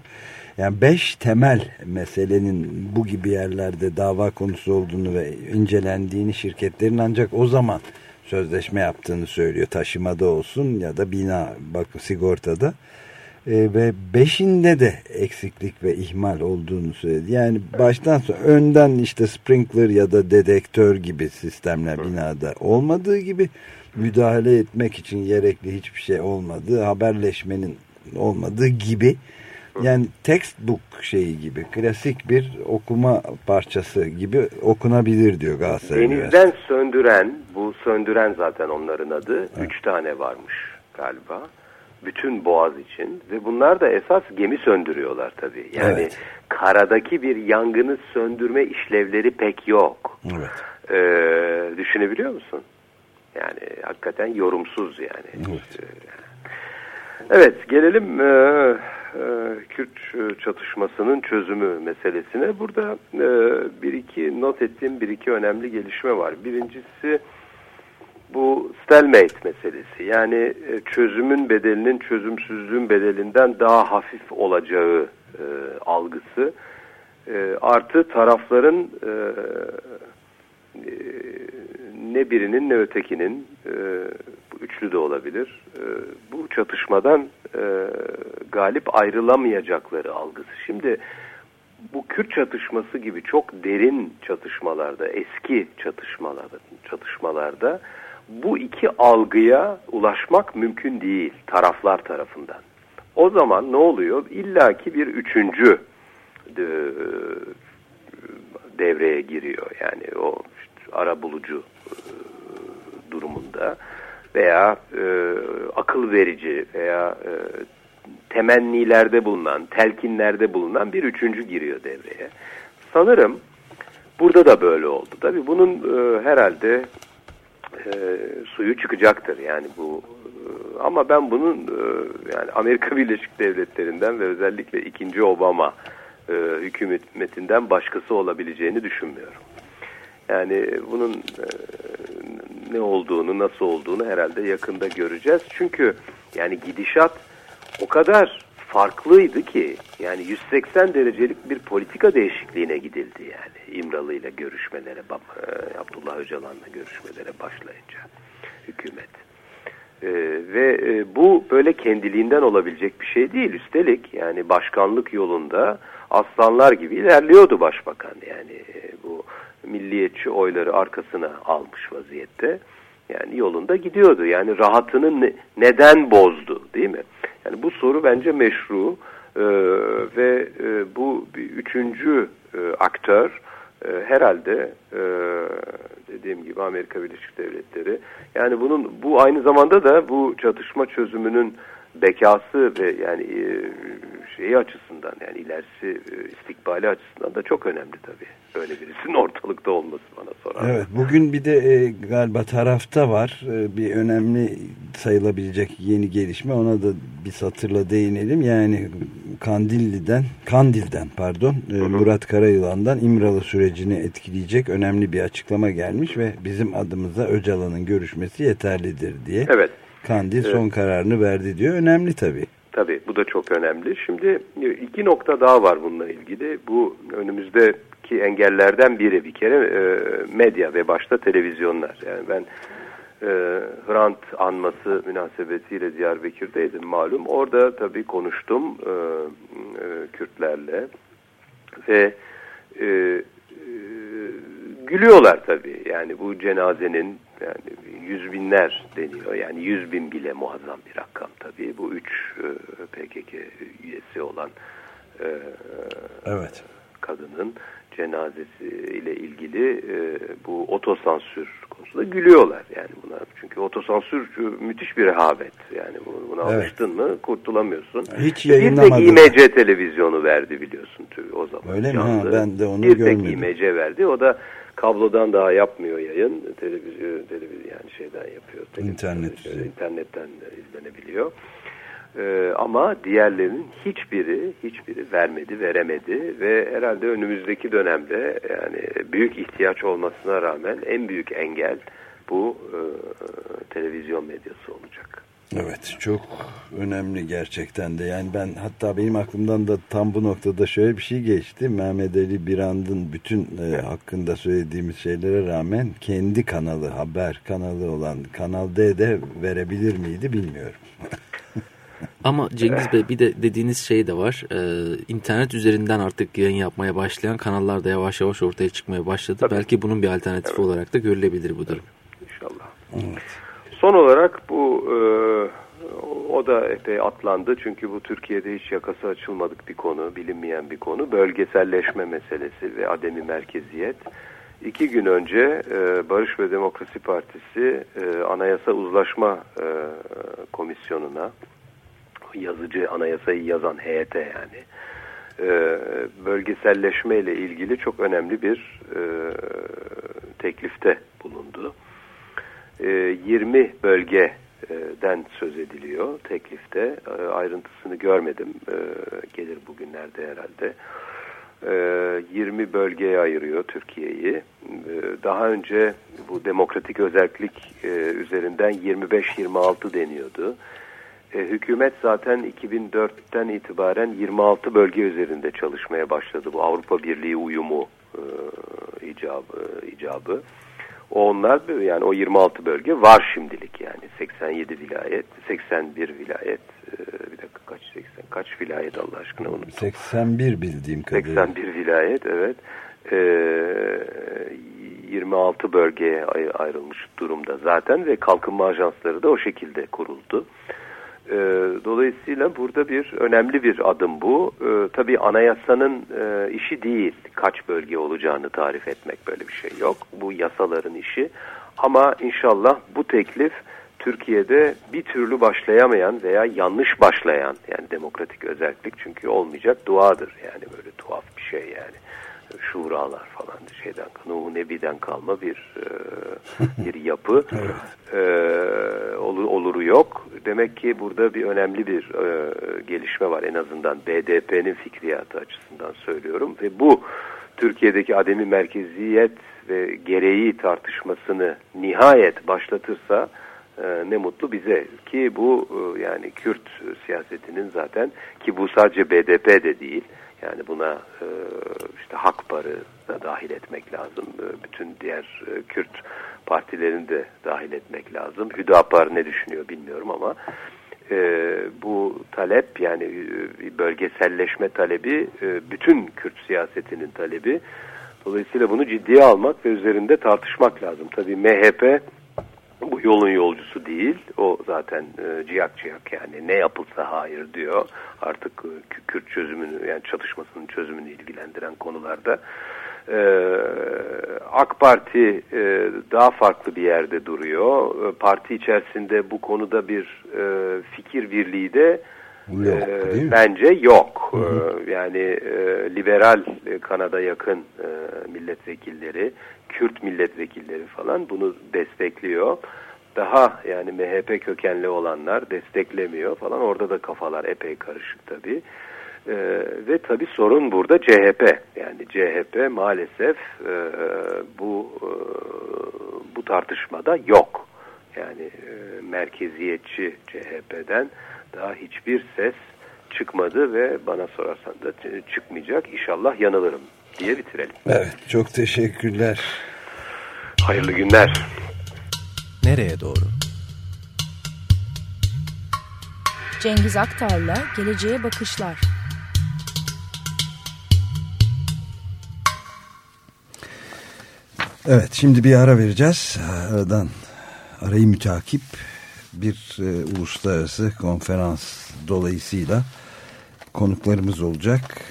Yani beş temel meselenin bu gibi yerlerde dava konusu olduğunu ve incelendiğini şirketlerin ancak o zaman sözleşme yaptığını söylüyor. Taşımada olsun ya da bina bakın sigortada e, ve beşinde de eksiklik ve ihmal olduğunu söyledi. Yani baştan sonra önden işte sprinkler ya da dedektör gibi sistemler binada olmadığı gibi müdahale etmek için gerekli hiçbir şey olmadığı, haberleşmenin olmadığı gibi yani textbook şeyi gibi klasik bir okuma parçası gibi okunabilir diyor Galatasaray Denizden söndüren, bu söndüren zaten onların adı. Evet. Üç tane varmış galiba bütün boğaz için ve bunlar da esas gemi söndürüyorlar tabii. Yani evet. karadaki bir yangını söndürme işlevleri pek yok. Evet. Ee, düşünebiliyor musun? Yani hakikaten yorumsuz yani. Evet, ee, evet gelelim e, Kürt çatışmasının çözümü meselesine. Burada e, bir iki not ettiğim bir iki önemli gelişme var. Birincisi bu stalemate meselesi yani e, çözümün bedelinin çözümsüzlüğün bedelinden daha hafif olacağı e, algısı e, artı tarafların e, e, ne birinin ne ötekinin e, üçlü de olabilir e, bu çatışmadan e, galip ayrılamayacakları algısı. Şimdi bu Kürt çatışması gibi çok derin çatışmalarda, eski çatışmalarda, çatışmalarda bu iki algıya ulaşmak mümkün değil taraflar tarafından. O zaman ne oluyor? İlla ki bir üçüncü e, devreye giriyor. Yani o işte ara bulucu e, durumunda veya e, akıl verici veya e, temennilerde bulunan, telkinlerde bulunan bir üçüncü giriyor devreye. Sanırım burada da böyle oldu. Tabii bunun e, herhalde e, suyu çıkacaktır. Yani bu e, ama ben bunun e, yani Amerika [laughs] Birleşik Devletleri'nden ve özellikle ikinci Obama e, hükümetinden başkası olabileceğini düşünmüyorum. Yani bunun e, ne olduğunu, nasıl olduğunu herhalde yakında göreceğiz. Çünkü yani gidişat o kadar farklıydı ki yani 180 derecelik bir politika değişikliğine gidildi yani İmralı ile görüşmelere, e, Abdullah Öcalan'la görüşmelere başlayınca hükümet. Ee, ve e, bu böyle kendiliğinden olabilecek bir şey değil. Üstelik yani başkanlık yolunda aslanlar gibi ilerliyordu başbakan. Yani e, bu milliyetçi oyları arkasına almış vaziyette. Yani yolunda gidiyordu. Yani rahatını ne, neden bozdu değil mi? Yani bu soru bence meşru ee, ve e, bu bir üçüncü e, aktör e, herhalde e, dediğim gibi Amerika Birleşik Devletleri. Yani bunun bu aynı zamanda da bu çatışma çözümünün bekası ve yani e, şeyi açısından yani ilerisi e, istikbali açısından da çok önemli tabii. Böyle birisinin ortalıkta olması bana sorar. Evet bugün bir de e, galiba tarafta var e, bir önemli sayılabilecek yeni gelişme ona da bir satırla değinelim. Yani Kandilli'den Kandil'den pardon e, Murat Karayılan'dan İmralı sürecini etkileyecek önemli bir açıklama gelmiş ve bizim adımıza Öcalan'ın görüşmesi yeterlidir diye. Evet. Kandil son evet. kararını verdi diyor. Önemli tabii. Tabii bu da çok önemli. Şimdi iki nokta daha var bununla ilgili. Bu önümüzdeki engellerden biri bir kere e, medya ve başta televizyonlar. Yani ben e, Hrant anması münasebetiyle Diyarbakır'daydım malum. Orada tabii konuştum e, e, Kürtlerle ve e, e, gülüyorlar tabii. Yani bu cenazenin yani yüz binler deniyor. Yani yüz bin bile muazzam bir rakam tabii. Bu üç e, PKK üyesi olan e, evet. kadının cenazesi ile ilgili e, bu otosansür konusunda gülüyorlar yani buna. Çünkü otosansür müthiş bir rehavet. Yani buna evet. alıştın mı kurtulamıyorsun. Hiç yayınlamadı. Bir tek IMC televizyonu verdi biliyorsun o zaman. Öyle mi? Ha, ben de onu bir görmedim. Bir tek IMC verdi. O da kablodan daha yapmıyor yayın. Televizyon, televizyon yani şeyden yapıyor. İnternet. İnternetten izlenebiliyor. Ee, ama diğerlerinin hiçbiri hiçbiri vermedi, veremedi ve herhalde önümüzdeki dönemde yani büyük ihtiyaç olmasına rağmen en büyük engel bu e, televizyon medyası olacak. Evet çok önemli gerçekten de yani ben hatta benim aklımdan da tam bu noktada şöyle bir şey geçti Mehmet Ali Birand'ın bütün e, hakkında söylediğimiz şeylere rağmen kendi kanalı haber kanalı olan Kanal D'de verebilir miydi bilmiyorum. [laughs] Ama Cengiz Bey bir de dediğiniz şey de var. Ee, internet üzerinden artık yayın yapmaya başlayan kanallar da yavaş yavaş ortaya çıkmaya başladı. Tabii. Belki bunun bir alternatifi evet. olarak da görülebilir bu durum. İnşallah. Evet. Son olarak bu e, o da epey atlandı. Çünkü bu Türkiye'de hiç yakası açılmadık bir konu, bilinmeyen bir konu. Bölgeselleşme meselesi ve ademi merkeziyet. İki gün önce e, Barış ve Demokrasi Partisi e, Anayasa Uzlaşma e, Komisyonu'na yazıcı anayasayı yazan heyete yani e, bölgeselleşme ile ilgili çok önemli bir e, teklifte bulundu. E, 20 bölgeden söz ediliyor teklifte. E, ayrıntısını görmedim. E, gelir bugünlerde herhalde. 20 e, bölgeye ayırıyor Türkiye'yi. E, daha önce bu demokratik özellik e, üzerinden 25-26 deniyordu. E, hükümet zaten 2004'ten itibaren 26 bölge üzerinde çalışmaya başladı. Bu Avrupa Birliği uyumu e, icabı, icabı. Onlar yani o 26 bölge var şimdilik yani 87 vilayet, 81 vilayet, e, bir dakika kaç 80 kaç vilayet Allah aşkına unuttum. 81 bildiğim kadarıyla. 81 vilayet evet. E, 26 bölgeye ayrılmış durumda zaten ve kalkınma ajansları da o şekilde kuruldu. E, dolayısıyla burada bir önemli bir adım bu. E, tabii anayasanın e, işi değil kaç bölge olacağını tarif etmek böyle bir şey yok. Bu yasaların işi. Ama inşallah bu teklif Türkiye'de bir türlü başlayamayan veya yanlış başlayan yani demokratik özellik çünkü olmayacak duadır yani böyle tuhaf bir şey yani şuralar falan şeyden Nuh Nebi'den kalma bir e, [laughs] bir yapı. E, olur, oluru yok. Demek ki burada bir önemli bir e, gelişme var. En azından BDP'nin fikriyatı açısından söylüyorum. Ve bu Türkiye'deki ademi merkeziyet ve gereği tartışmasını nihayet başlatırsa e, ne mutlu bize. Ki bu e, yani Kürt siyasetinin zaten ki bu sadece BDP de değil yani buna e, işte Hakpar'ı da dahil etmek lazım. E, bütün diğer e, Kürt partilerini de dahil etmek lazım. Hüdapar ne düşünüyor bilmiyorum ama e, bu talep yani e, bölgeselleşme talebi e, bütün Kürt siyasetinin talebi. Dolayısıyla bunu ciddiye almak ve üzerinde tartışmak lazım. Tabii MHP bu yolun yolcusu değil. O zaten e, ciyak ciyak yani ne yapılsa hayır diyor. Artık e, Kürt çözümünü yani çatışmasının çözümünü ilgilendiren konularda. E, AK Parti e, daha farklı bir yerde duruyor. E, parti içerisinde bu konuda bir e, fikir birliği de Yok, e, bence yok. Hı hı. E, yani e, liberal e, Kanada yakın e, milletvekilleri, Kürt milletvekilleri falan bunu destekliyor. Daha yani MHP kökenli olanlar desteklemiyor falan. Orada da kafalar epey karışık tabii. Ee, ve tabii sorun burada CHP. Yani CHP maalesef e, bu e, bu tartışmada yok. Yani e, merkeziyetçi CHP'den daha hiçbir ses çıkmadı ve bana sorarsan da çıkmayacak. İnşallah yanılırım diye bitirelim. Evet çok teşekkürler. Hayırlı günler. Nereye doğru? Cengiz Aktar'la Geleceğe Bakışlar. Evet şimdi bir ara vereceğiz. Aradan arayı mütakip bir e, uluslararası konferans dolayısıyla konuklarımız olacak.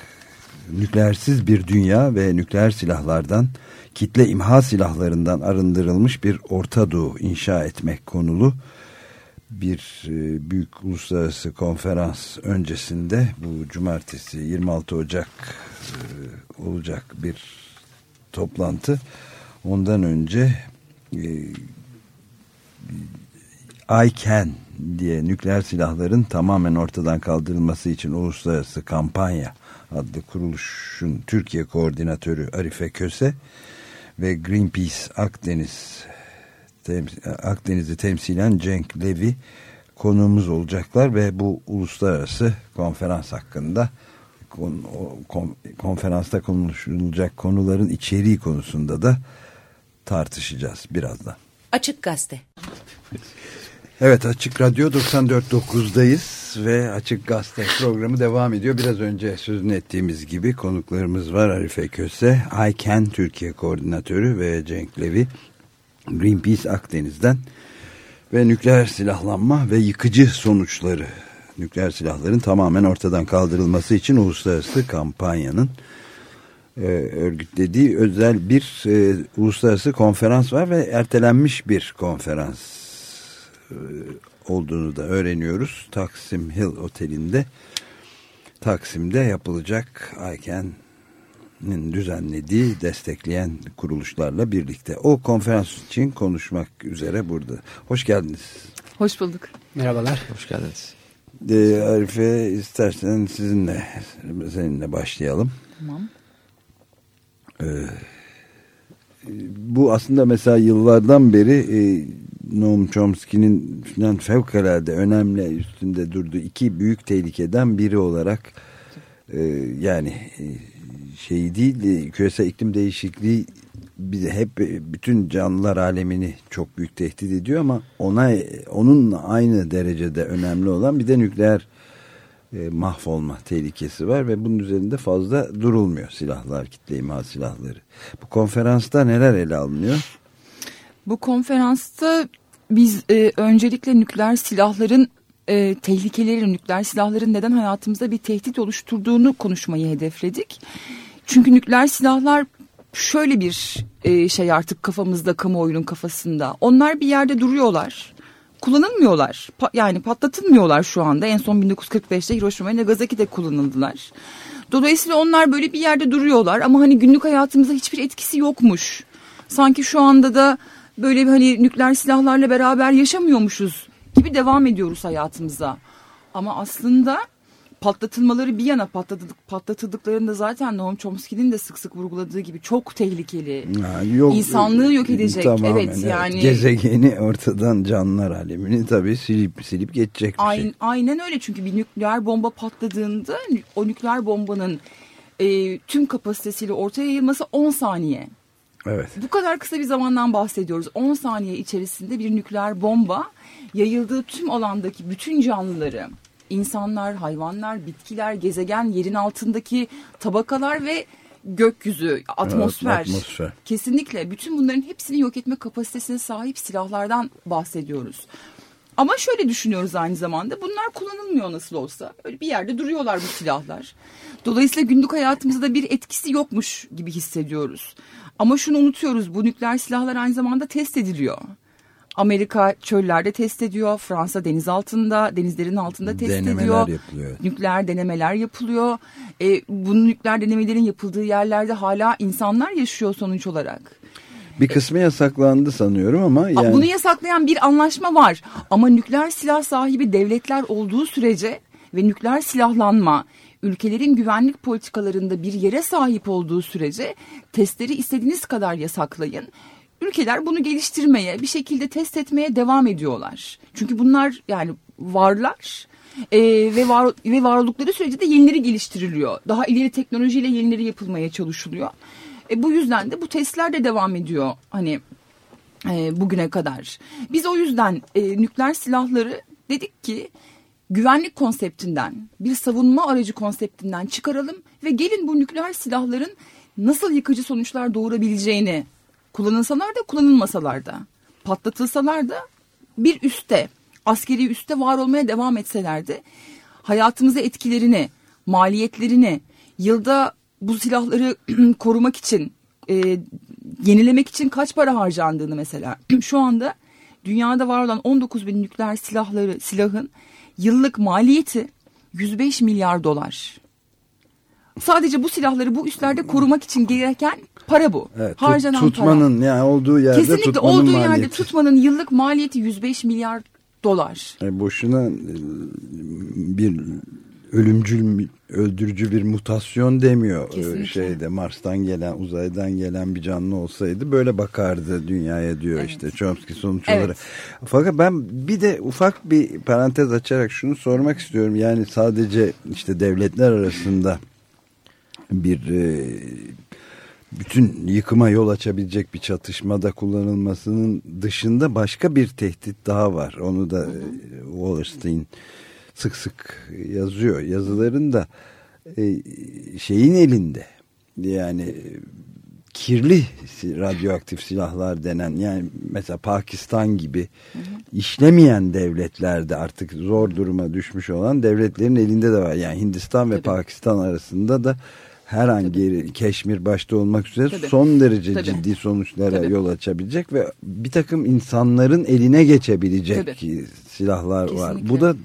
Nükleersiz bir dünya ve nükleer silahlardan kitle imha silahlarından arındırılmış bir Orta Doğu inşa etmek konulu bir e, büyük uluslararası konferans öncesinde bu cumartesi 26 Ocak e, olacak bir toplantı. Ondan önce e, I Can diye nükleer silahların tamamen ortadan kaldırılması için uluslararası kampanya adlı kuruluşun Türkiye koordinatörü Arife Köse ve Greenpeace Akdeniz Akdeniz'i temsilen Cenk Levi konuğumuz olacaklar ve bu uluslararası konferans hakkında konferansta konuşulacak konuların içeriği konusunda da tartışacağız birazdan. Açık Gazete Evet Açık Radyo 94.9'dayız ve Açık Gazete programı devam ediyor. Biraz önce sözünü ettiğimiz gibi konuklarımız var Arife Köse, ICANN Türkiye Koordinatörü ve Cenk Levi Greenpeace Akdeniz'den ve nükleer silahlanma ve yıkıcı sonuçları nükleer silahların tamamen ortadan kaldırılması için uluslararası kampanyanın e, örgütlediği özel bir e, uluslararası konferans var ve ertelenmiş bir konferans olduğunu da öğreniyoruz. Taksim Hill Oteli'nde Taksim'de yapılacak Ayken'in düzenlediği, destekleyen kuruluşlarla birlikte. O konferans için konuşmak üzere burada. Hoş geldiniz. Hoş bulduk. Merhabalar. Hoş geldiniz. De, Arife istersen sizinle seninle başlayalım. Tamam. Ee, bu aslında mesela yıllardan beri e, Noam Chomsky'nin fevkalade önemli üstünde durduğu iki büyük tehlikeden biri olarak e, yani e, şey değil e, küresel iklim değişikliği bize hep bütün canlılar alemini çok büyük tehdit ediyor ama ona onun aynı derecede önemli olan bir de nükleer e, mahvolma tehlikesi var ve bunun üzerinde fazla durulmuyor silahlar, kitle imha silahları. Bu konferansta neler ele alınıyor? Bu konferansta biz e, öncelikle nükleer silahların e, tehlikeleri, nükleer silahların neden hayatımızda bir tehdit oluşturduğunu konuşmayı hedefledik. Çünkü nükleer silahlar şöyle bir e, şey artık kafamızda, kamuoyunun kafasında. Onlar bir yerde duruyorlar. Kullanılmıyorlar. Pa yani patlatılmıyorlar şu anda. En son 1945'te Hiroşima ve Nagasaki'de kullanıldılar. Dolayısıyla onlar böyle bir yerde duruyorlar ama hani günlük hayatımızda hiçbir etkisi yokmuş. Sanki şu anda da böyle hani nükleer silahlarla beraber yaşamıyormuşuz gibi devam ediyoruz hayatımıza. Ama aslında patlatılmaları bir yana patlatık, patlatıldıklarında zaten Noam Chomsky'nin de sık sık vurguladığı gibi çok tehlikeli. Ha, yok, İnsanlığı yok edecek. Tamamen, evet, yani gezegeni ortadan canlılar alemini tabii silip silip geçecek bir aynen, şey. Aynen öyle çünkü bir nükleer bomba patladığında o nükleer bombanın e, tüm kapasitesiyle ortaya yayılması 10 saniye. Evet. Bu kadar kısa bir zamandan bahsediyoruz. 10 saniye içerisinde bir nükleer bomba yayıldığı tüm alandaki bütün canlıları, insanlar, hayvanlar, bitkiler, gezegen, yerin altındaki tabakalar ve gökyüzü, atmosfer. Evet, atmosfer. Kesinlikle bütün bunların hepsini yok etme kapasitesine sahip silahlardan bahsediyoruz. Ama şöyle düşünüyoruz aynı zamanda bunlar kullanılmıyor nasıl olsa. Öyle bir yerde duruyorlar bu silahlar. Dolayısıyla günlük hayatımızda bir etkisi yokmuş gibi hissediyoruz. Ama şunu unutuyoruz bu nükleer silahlar aynı zamanda test ediliyor. Amerika çöllerde test ediyor, Fransa deniz altında, denizlerin altında test Denemeler ediyor. yapılıyor. Nükleer denemeler yapılıyor. E, bu nükleer denemelerin yapıldığı yerlerde hala insanlar yaşıyor sonuç olarak. Bir kısmı yasaklandı sanıyorum ama yani... Bunu yasaklayan bir anlaşma var. Ama nükleer silah sahibi devletler olduğu sürece ve nükleer silahlanma ülkelerin güvenlik politikalarında bir yere sahip olduğu sürece testleri istediğiniz kadar yasaklayın. Ülkeler bunu geliştirmeye, bir şekilde test etmeye devam ediyorlar. Çünkü bunlar yani varlar e, ve var ve var sürece de yenileri geliştiriliyor. Daha ileri teknolojiyle yenileri yapılmaya çalışılıyor. E, bu yüzden de bu testler de devam ediyor hani e, bugüne kadar. Biz o yüzden e, nükleer silahları dedik ki güvenlik konseptinden bir savunma aracı konseptinden çıkaralım ve gelin bu nükleer silahların nasıl yıkıcı sonuçlar doğurabileceğini kullanılsalar da kullanılmasalar da patlatılsalar da bir üste askeri üste var olmaya devam etselerdi hayatımıza etkilerini maliyetlerini yılda bu silahları [clears throat] korumak için e, yenilemek için kaç para harcandığını mesela. [clears throat] Şu anda dünyada var olan 19 bin nükleer silahları silahın yıllık maliyeti 105 milyar dolar. Sadece bu silahları bu üslerde korumak için gereken para bu. Evet, Harcanan tutmanın para. yani olduğu yerde Kesinlikle tutmanın olduğu maliyeti. yerde tutmanın yıllık maliyeti 105 milyar dolar. E, boşuna e, bir ölümcül öldürücü bir mutasyon demiyor e, Kesinlikle. şeyde Mars'tan gelen uzaydan gelen bir canlı olsaydı böyle bakardı dünyaya diyor Evet. işte Chomsky sonuç Evet. olarak. Fakat ben bir de ufak bir parantez açarak şunu sormak istiyorum. Yani sadece işte devletler arasında bir e, bütün yıkıma yol açabilecek bir çatışmada kullanılmasının dışında başka bir tehdit daha var. Onu da e, Wallerstein sık sık yazıyor. Yazılarında e, şeyin elinde yani kirli radyoaktif silahlar denen yani mesela Pakistan gibi işlemeyen devletlerde artık zor duruma düşmüş olan devletlerin elinde de var. Yani Hindistan ve Tabii. Pakistan arasında da her an geri Keşmir başta olmak üzere Tabii. son derece Tabii. ciddi sonuçlara Tabii. yol açabilecek ve bir takım insanların eline geçebilecek Tabii. silahlar var. Kesinlikle. Bu da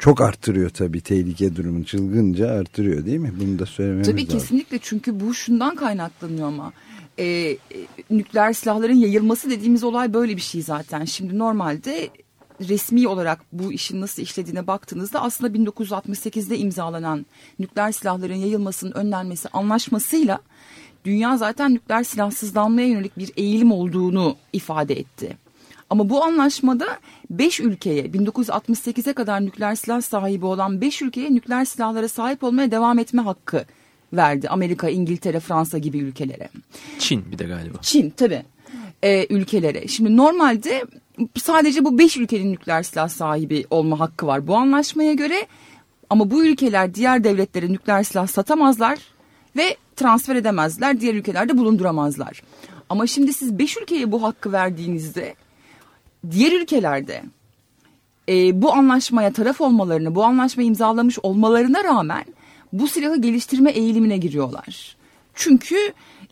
çok artırıyor tabii tehlike durumunu çılgınca artırıyor değil mi? Bunu da söylememiz Tabii lazım. kesinlikle çünkü bu şundan kaynaklanıyor ama e, e, nükleer silahların yayılması dediğimiz olay böyle bir şey zaten. Şimdi normalde resmi olarak bu işin nasıl işlediğine baktığınızda aslında 1968'de imzalanan nükleer silahların yayılmasının önlenmesi anlaşmasıyla dünya zaten nükleer silahsızlanmaya yönelik bir eğilim olduğunu ifade etti. Ama bu anlaşmada 5 ülkeye 1968'e kadar nükleer silah sahibi olan 5 ülkeye nükleer silahlara sahip olmaya devam etme hakkı verdi. Amerika, İngiltere, Fransa gibi ülkelere. Çin bir de galiba. Çin tabii e, ülkelere. Şimdi normalde sadece bu 5 ülkenin nükleer silah sahibi olma hakkı var. Bu anlaşmaya göre Ama bu ülkeler diğer devletlere nükleer silah satamazlar ve transfer edemezler. Diğer ülkelerde bulunduramazlar. Ama şimdi siz beş ülkeye bu hakkı verdiğinizde diğer ülkelerde e, bu anlaşmaya taraf olmalarını, bu anlaşmayı imzalamış olmalarına rağmen bu silahı geliştirme eğilimine giriyorlar. Çünkü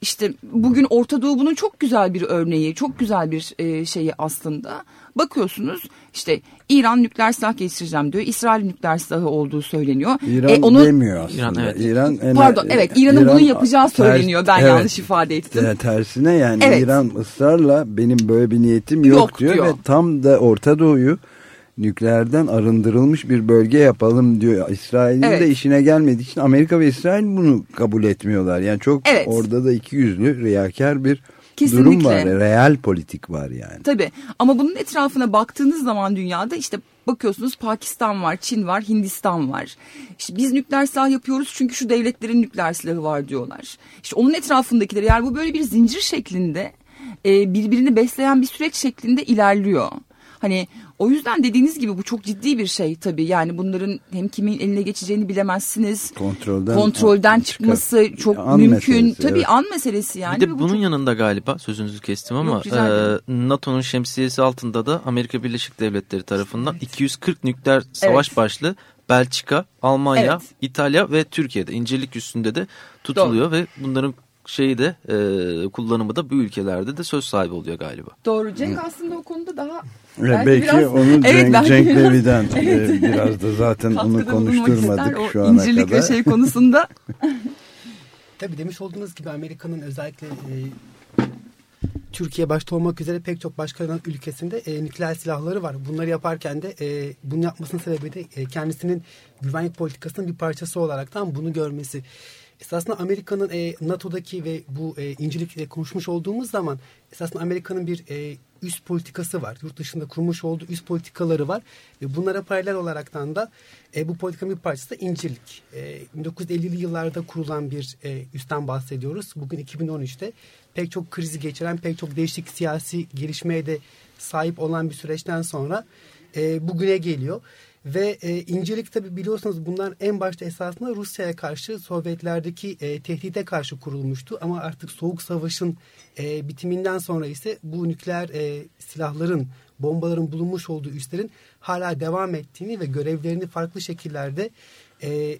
işte bugün Orta Doğu bunun çok güzel bir örneği, çok güzel bir e, şeyi aslında. Bakıyorsunuz işte İran nükleer silah geliştireceğim diyor. İsrail nükleer silahı olduğu söyleniyor. İran e, onu, demiyor aslında. İran, evet. İran en- Pardon evet İran'ın İran bunu yapacağı söyleniyor. Ben evet. yanlış ifade ettim. Te- Tersine yani Evet. İran ısrarla benim böyle bir niyetim yok, Yok diyor, diyor. ve tam da Orta Doğu'yu nükleerden arındırılmış bir bölge yapalım diyor. İsrail'in Evet. de işine gelmediği için Amerika ve İsrail bunu kabul etmiyorlar. Yani çok Evet. orada da iki yüzlü riyakar bir Kesinlikle. durum var. Real politik var yani. Tabii ama bunun etrafına baktığınız zaman dünyada işte bakıyorsunuz Pakistan var, Çin var, Hindistan var. İşte biz nükleer silah yapıyoruz çünkü şu devletlerin nükleer silahı var diyorlar. İşte onun etrafındakiler yani bu böyle bir zincir şeklinde e, birbirini besleyen bir süreç şeklinde ilerliyor. Hani o yüzden dediğiniz gibi bu çok ciddi bir şey tabii. Yani bunların hem kimin eline geçeceğini bilemezsiniz. Kontrolden, Kontrolden çıkar- çıkması çok An mümkün. meselesi, tabii evet. an meselesi yani. bir de bunun çok- yanında galiba sözünüzü kestim ama Yok, e, NATO'nun şemsiyesi altında da Amerika Birleşik Devletleri tarafından 240 nükleer savaş Evet. başlı Belçika, Almanya, Evet. İtalya ve Türkiye'de incelik üstünde de tutuluyor ve bunların şeyi de e, kullanımı da bu ülkelerde de söz sahibi oluyor galiba. Doğru. Cenk aslında o konuda daha Ve belki, biraz- onu Evet, Cenk, belki Cenk biraz- Levi'den [laughs] e, Evet. biraz da zaten onu konuşturmadık ister. Şu ana İncirlik kadar. ve şey konusunda. [laughs] Tabii demiş olduğunuz gibi Amerika'nın özellikle e, Türkiye başta olmak üzere pek çok başka ülkesinde e, nükleer silahları var. Bunları yaparken de e, bunu yapmasının sebebi de e, kendisinin güvenlik politikasının bir parçası olaraktan bunu görmesi. Esasında Amerika'nın e, NATO'daki ve bu e, incelikle konuşmuş olduğumuz zaman esasında Amerika'nın bir e, üst politikası var. Yurt dışında kurmuş olduğu üst politikaları var. Ve bunlara paralel olaraktan da e, bu politikanın bir parçası da incirlik. E, 1950'li yıllarda kurulan bir e, üstten bahsediyoruz. Bugün 2013'te pek çok krizi geçiren, pek çok değişik siyasi gelişmeye de sahip olan bir süreçten sonra e, bugüne geliyor. Ve e, incelik tabi biliyorsunuz bunlar en başta esasında Rusya'ya karşı Sovyetlerdeki e, tehdide karşı kurulmuştu. Ama artık Soğuk Savaş'ın e, bitiminden sonra ise bu nükleer e, silahların, bombaların bulunmuş olduğu üslerin hala devam ettiğini ve görevlerini farklı şekillerde e,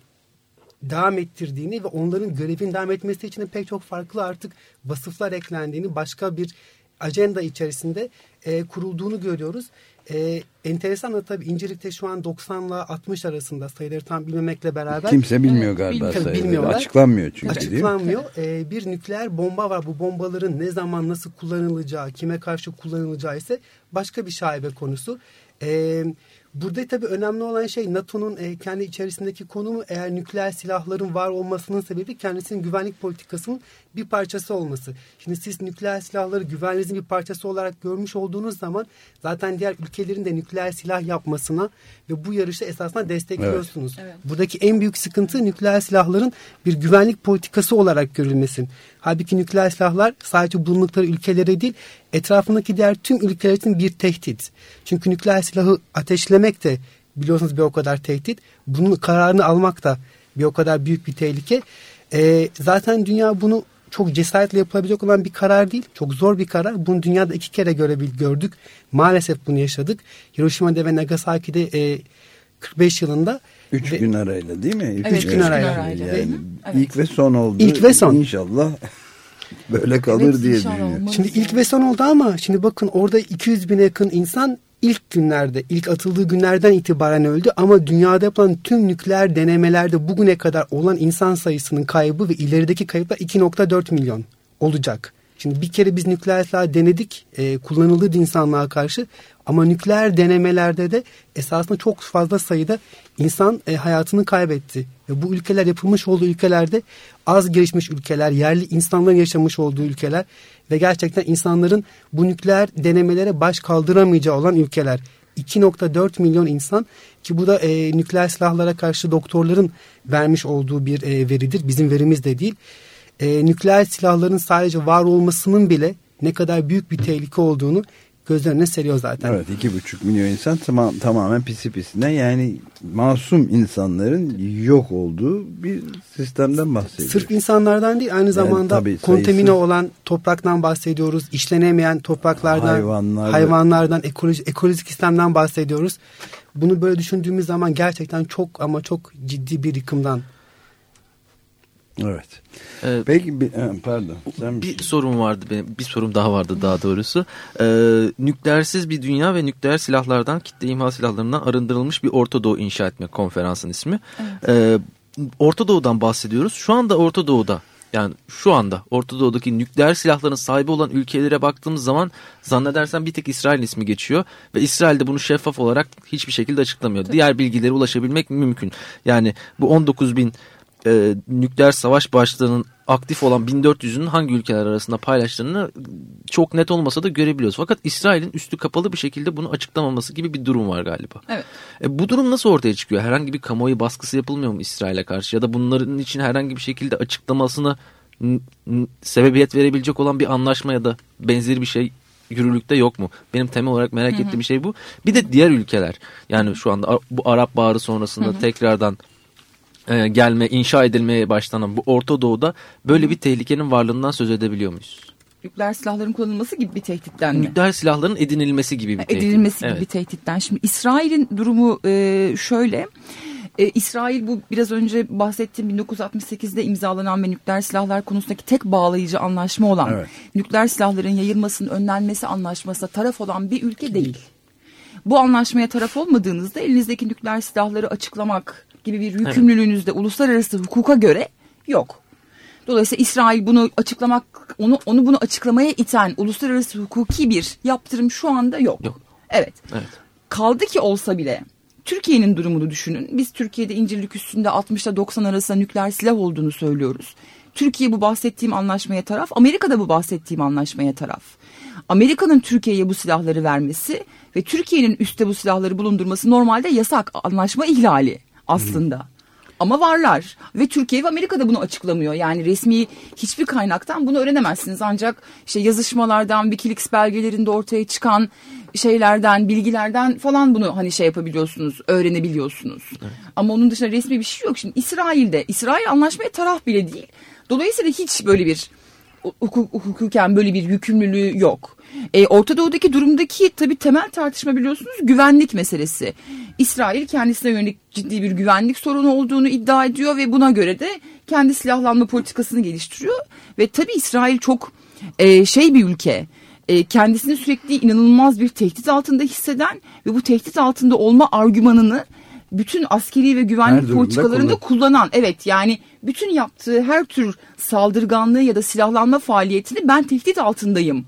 devam ettirdiğini ve onların görevin devam etmesi için de pek çok farklı artık vasıflar eklendiğini, başka bir ajenda içerisinde e, kurulduğunu görüyoruz. E, enteresan da tabii İncirlik'te şu an 90 ile 60 arasında sayıları tam bilmemekle beraber. Kimse bilmiyor galiba bilmiyor. sayıları. Bilmiyorlar. Açıklanmıyor çünkü? Açıklanmıyor. E, bir nükleer bomba var. Bu bombaların ne zaman nasıl kullanılacağı, kime karşı kullanılacağı ise başka bir şaibe konusu. E, Burada tabii önemli olan şey NATO'nun e, kendi içerisindeki konumu eğer nükleer silahların var olmasının sebebi kendisinin güvenlik politikasının bir parçası olması. Şimdi siz nükleer silahları güvenliğinizin bir parçası olarak görmüş olduğunuz zaman zaten diğer ülkelerin de nükleer silah yapmasına ve bu yarışı esasında destekliyorsunuz. Evet. Buradaki en büyük sıkıntı nükleer silahların bir güvenlik politikası olarak görülmesi. Halbuki nükleer silahlar sadece bulundukları ülkelere değil etrafındaki diğer tüm ülkeler için bir tehdit. Çünkü nükleer silahı ateşlemek de biliyorsunuz bir o kadar tehdit. Bunun kararını almak da bir o kadar büyük bir tehlike. Ee, zaten dünya bunu çok cesaretle yapılabilecek olan bir karar değil. Çok zor bir karar. Bunu dünyada iki kere görebil gördük. Maalesef bunu yaşadık. Hiroşima'da ve Nagasaki'de e, 45 yılında. Üç ve- gün arayla değil mi? Evet, üç gün arayla. Yani Evet. ilk ve son oldu. İlk ve son. İnşallah böyle kalır Evet, diye düşünüyorum. Şimdi ilk ve son oldu ama şimdi bakın orada 200 bine yakın insan ilk günlerde, ilk atıldığı günlerden itibaren öldü. Ama dünyada yapılan tüm nükleer denemelerde bugüne kadar olan insan sayısının kaybı ve ilerideki kayıplar 2.4 milyon olacak. Şimdi bir kere biz nükleer silah denedik, e, kullanıldı insanlığa karşı. Ama nükleer denemelerde de esasında çok fazla sayıda insan e, hayatını kaybetti. Ve bu ülkeler yapılmış olduğu ülkelerde az gelişmiş ülkeler, yerli insanların yaşamış olduğu ülkeler ve gerçekten insanların bu nükleer denemelere baş kaldıramayacağı olan ülkeler. 2.4 milyon insan ki bu da e, nükleer silahlara karşı doktorların vermiş olduğu bir e, veridir. Bizim verimiz de değil. E, nükleer silahların sadece var olmasının bile ne kadar büyük bir tehlike olduğunu göz önüne seriyor zaten. Evet iki buçuk milyon insan tam, tamamen pisi pisine yani masum insanların yok olduğu bir sistemden bahsediyoruz. Sırf insanlardan değil aynı zamanda yani, tabii, kontamine sayısı... olan topraktan bahsediyoruz. işlenemeyen topraklardan, Hayvanlar hayvanlardan, ekoloji, ekolojik sistemden bahsediyoruz. Bunu böyle düşündüğümüz zaman gerçekten çok ama çok ciddi bir yıkımdan Evet. Ee, Peki bir, pardon. Sen bir, bir sorum vardı benim. Bir sorum daha vardı daha doğrusu. Ee, nükleersiz bir dünya ve nükleer silahlardan kitle imha silahlarından arındırılmış bir Orta Doğu inşa etme konferansın ismi. Evet. Ee, Orta Doğu'dan bahsediyoruz. Şu anda Orta Doğu'da yani şu anda Orta Doğu'daki nükleer silahların sahibi olan ülkelere baktığımız zaman zannedersem bir tek İsrail ismi geçiyor. Ve İsrail de bunu şeffaf olarak hiçbir şekilde açıklamıyor. Tabii. Diğer bilgilere ulaşabilmek mümkün. Yani bu 19 bin e, nükleer savaş başlığının aktif olan 1400'ün hangi ülkeler arasında paylaştığını çok net olmasa da görebiliyoruz. Fakat İsrail'in üstü kapalı bir şekilde bunu açıklamaması gibi bir durum var galiba. Evet. E, bu durum nasıl ortaya çıkıyor? Herhangi bir kamuoyu baskısı yapılmıyor mu İsrail'e karşı? Ya da bunların için herhangi bir şekilde açıklamasını sebebiyet verebilecek olan bir anlaşma ya da benzeri bir şey yürürlükte yok mu? Benim temel olarak merak hı hı. ettiğim şey bu. Bir de diğer ülkeler yani şu anda bu Arap Baharı sonrasında hı hı. tekrardan e, gelme, inşa edilmeye başlanan bu Orta Doğu'da böyle bir tehlikenin varlığından söz edebiliyor muyuz? Nükleer silahların kullanılması gibi bir tehditten mi? Nükleer silahların edinilmesi gibi bir tehdit. Edinilmesi gibi evet. bir tehditten. Şimdi İsrail'in durumu e, şöyle. E, İsrail bu biraz önce bahsettiğim 1968'de imzalanan ve nükleer silahlar konusundaki tek bağlayıcı anlaşma olan evet. nükleer silahların yayılmasının önlenmesi anlaşmasına taraf olan bir ülke değil. Bu anlaşmaya taraf olmadığınızda elinizdeki nükleer silahları açıklamak gibi bir yükümlülüğünüz de evet. uluslararası hukuka göre yok. Dolayısıyla İsrail bunu açıklamak, onu onu bunu açıklamaya iten uluslararası hukuki bir yaptırım şu anda yok. Yok. Evet. evet. Kaldı ki olsa bile Türkiye'nin durumunu düşünün. Biz Türkiye'de İncirlik üstünde 60 ile 90 arasında nükleer silah olduğunu söylüyoruz. Türkiye bu bahsettiğim anlaşmaya taraf, Amerika da bu bahsettiğim anlaşmaya taraf. Amerika'nın Türkiye'ye bu silahları vermesi ve Türkiye'nin üstte bu silahları bulundurması normalde yasak anlaşma ihlali aslında. Ama varlar ve Türkiye ve Amerika da bunu açıklamıyor. Yani resmi hiçbir kaynaktan bunu öğrenemezsiniz. Ancak işte yazışmalardan, Wikileaks belgelerinde ortaya çıkan şeylerden, bilgilerden falan bunu hani şey yapabiliyorsunuz, öğrenebiliyorsunuz. Evet. Ama onun dışında resmi bir şey yok. Şimdi İsrail'de, İsrail anlaşmaya taraf bile değil. Dolayısıyla hiç böyle bir hukuk, hukuken böyle bir yükümlülüğü yok. E, Orta Doğu'daki durumdaki tabii temel tartışma biliyorsunuz güvenlik meselesi. İsrail kendisine yönelik ciddi bir güvenlik sorunu olduğunu iddia ediyor ve buna göre de kendi silahlanma politikasını geliştiriyor. Ve tabii İsrail çok e, şey bir ülke e, kendisini sürekli inanılmaz bir tehdit altında hisseden ve bu tehdit altında olma argümanını bütün askeri ve güvenlik politikalarında kullan. kullanan evet yani bütün yaptığı her tür saldırganlığı ya da silahlanma faaliyetini ben tehdit altındayım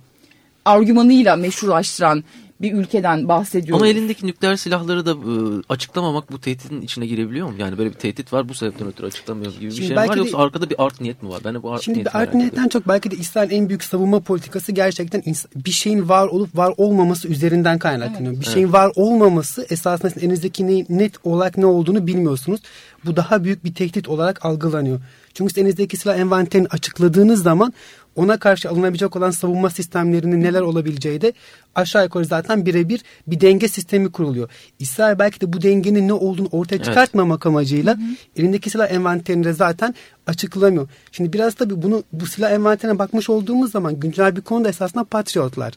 argümanıyla meşrulaştıran bir ülkeden bahsediyoruz. Ama elindeki nükleer silahları da e, açıklamamak bu tehditin içine girebiliyor mu? Yani böyle bir tehdit var bu sebepten ötürü açıklamıyoruz gibi bir şey var de, yoksa arkada bir art niyet mi var? Ben de bu art Şimdi art niyetten çok belki de İsrail en büyük savunma politikası gerçekten bir şeyin var olup var olmaması üzerinden kaynaklanıyor. Evet. Bir şeyin evet. var olmaması esasında elinizdeki net olarak ne olduğunu bilmiyorsunuz. Bu daha büyük bir tehdit olarak algılanıyor. Çünkü elinizdeki silah envanterini açıkladığınız zaman ona karşı alınabilecek olan savunma sistemlerinin neler olabileceği de aşağı yukarı zaten birebir bir denge sistemi kuruluyor. İsrail belki de bu dengenin ne olduğunu ortaya çıkartmamak evet. amacıyla hı hı. elindeki silah envanterinde zaten açıklamıyor. Şimdi biraz tabii bunu bu silah envanterine bakmış olduğumuz zaman güncel bir konuda esasında patriotlar.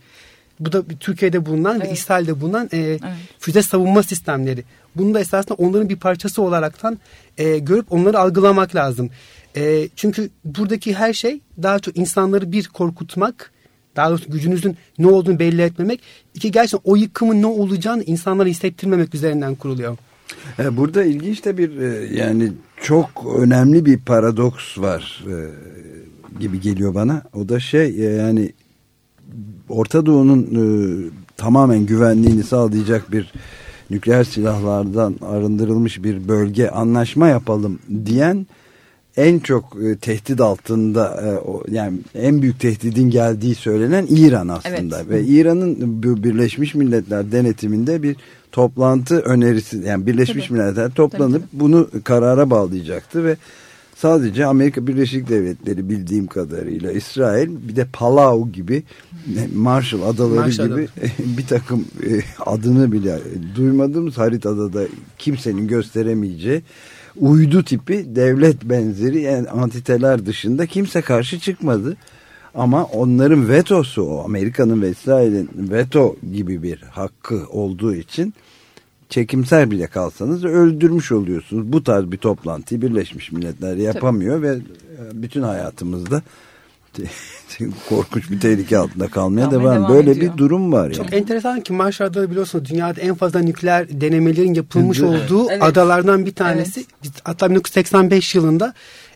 Bu da Türkiye'de bulunan evet. ve İsrail'de bulunan e, evet. füze savunma sistemleri. Bunu da esasında onların bir parçası olaraktan e, görüp onları algılamak lazım. E, çünkü buradaki her şey daha çok insanları bir korkutmak, daha doğrusu gücünüzün ne olduğunu belli etmemek. İki gerçekten o yıkımın ne olacağını insanlara hissettirmemek üzerinden kuruluyor. E, burada ilginç de bir e, yani çok önemli bir paradoks var e, gibi geliyor bana. O da şey yani Orta Doğu'nun tamamen güvenliğini sağlayacak bir nükleer silahlardan arındırılmış bir bölge anlaşma yapalım diyen en çok e, tehdit altında e, o, yani en büyük tehdidin geldiği söylenen İran aslında evet. ve İran'ın Birleşmiş Milletler denetiminde bir toplantı önerisi yani Birleşmiş tabii. Milletler toplanıp tabii, tabii. bunu karara bağlayacaktı ve sadece Amerika Birleşik Devletleri bildiğim kadarıyla İsrail bir de Palau gibi Marshall Adaları Marshall gibi [laughs] bir takım e, adını bile duymadığımız haritada da kimsenin gösteremeyeceği uydu tipi devlet benzeri yani antiteler dışında kimse karşı çıkmadı. Ama onların vetosu o Amerika'nın ve İsrail'in veto gibi bir hakkı olduğu için çekimser bile kalsanız öldürmüş oluyorsunuz. Bu tarz bir toplantıyı Birleşmiş Milletler yapamıyor Tabii. ve e, bütün hayatımızda korkunç bir tehlike altında kalmaya devam. devam. Böyle ediyor. bir durum var yani. Çok enteresan ki Marshall Adaları biliyorsunuz dünyada en fazla nükleer denemelerin yapılmış evet. olduğu evet. adalardan bir tanesi. Evet. Hatta 1985 yılında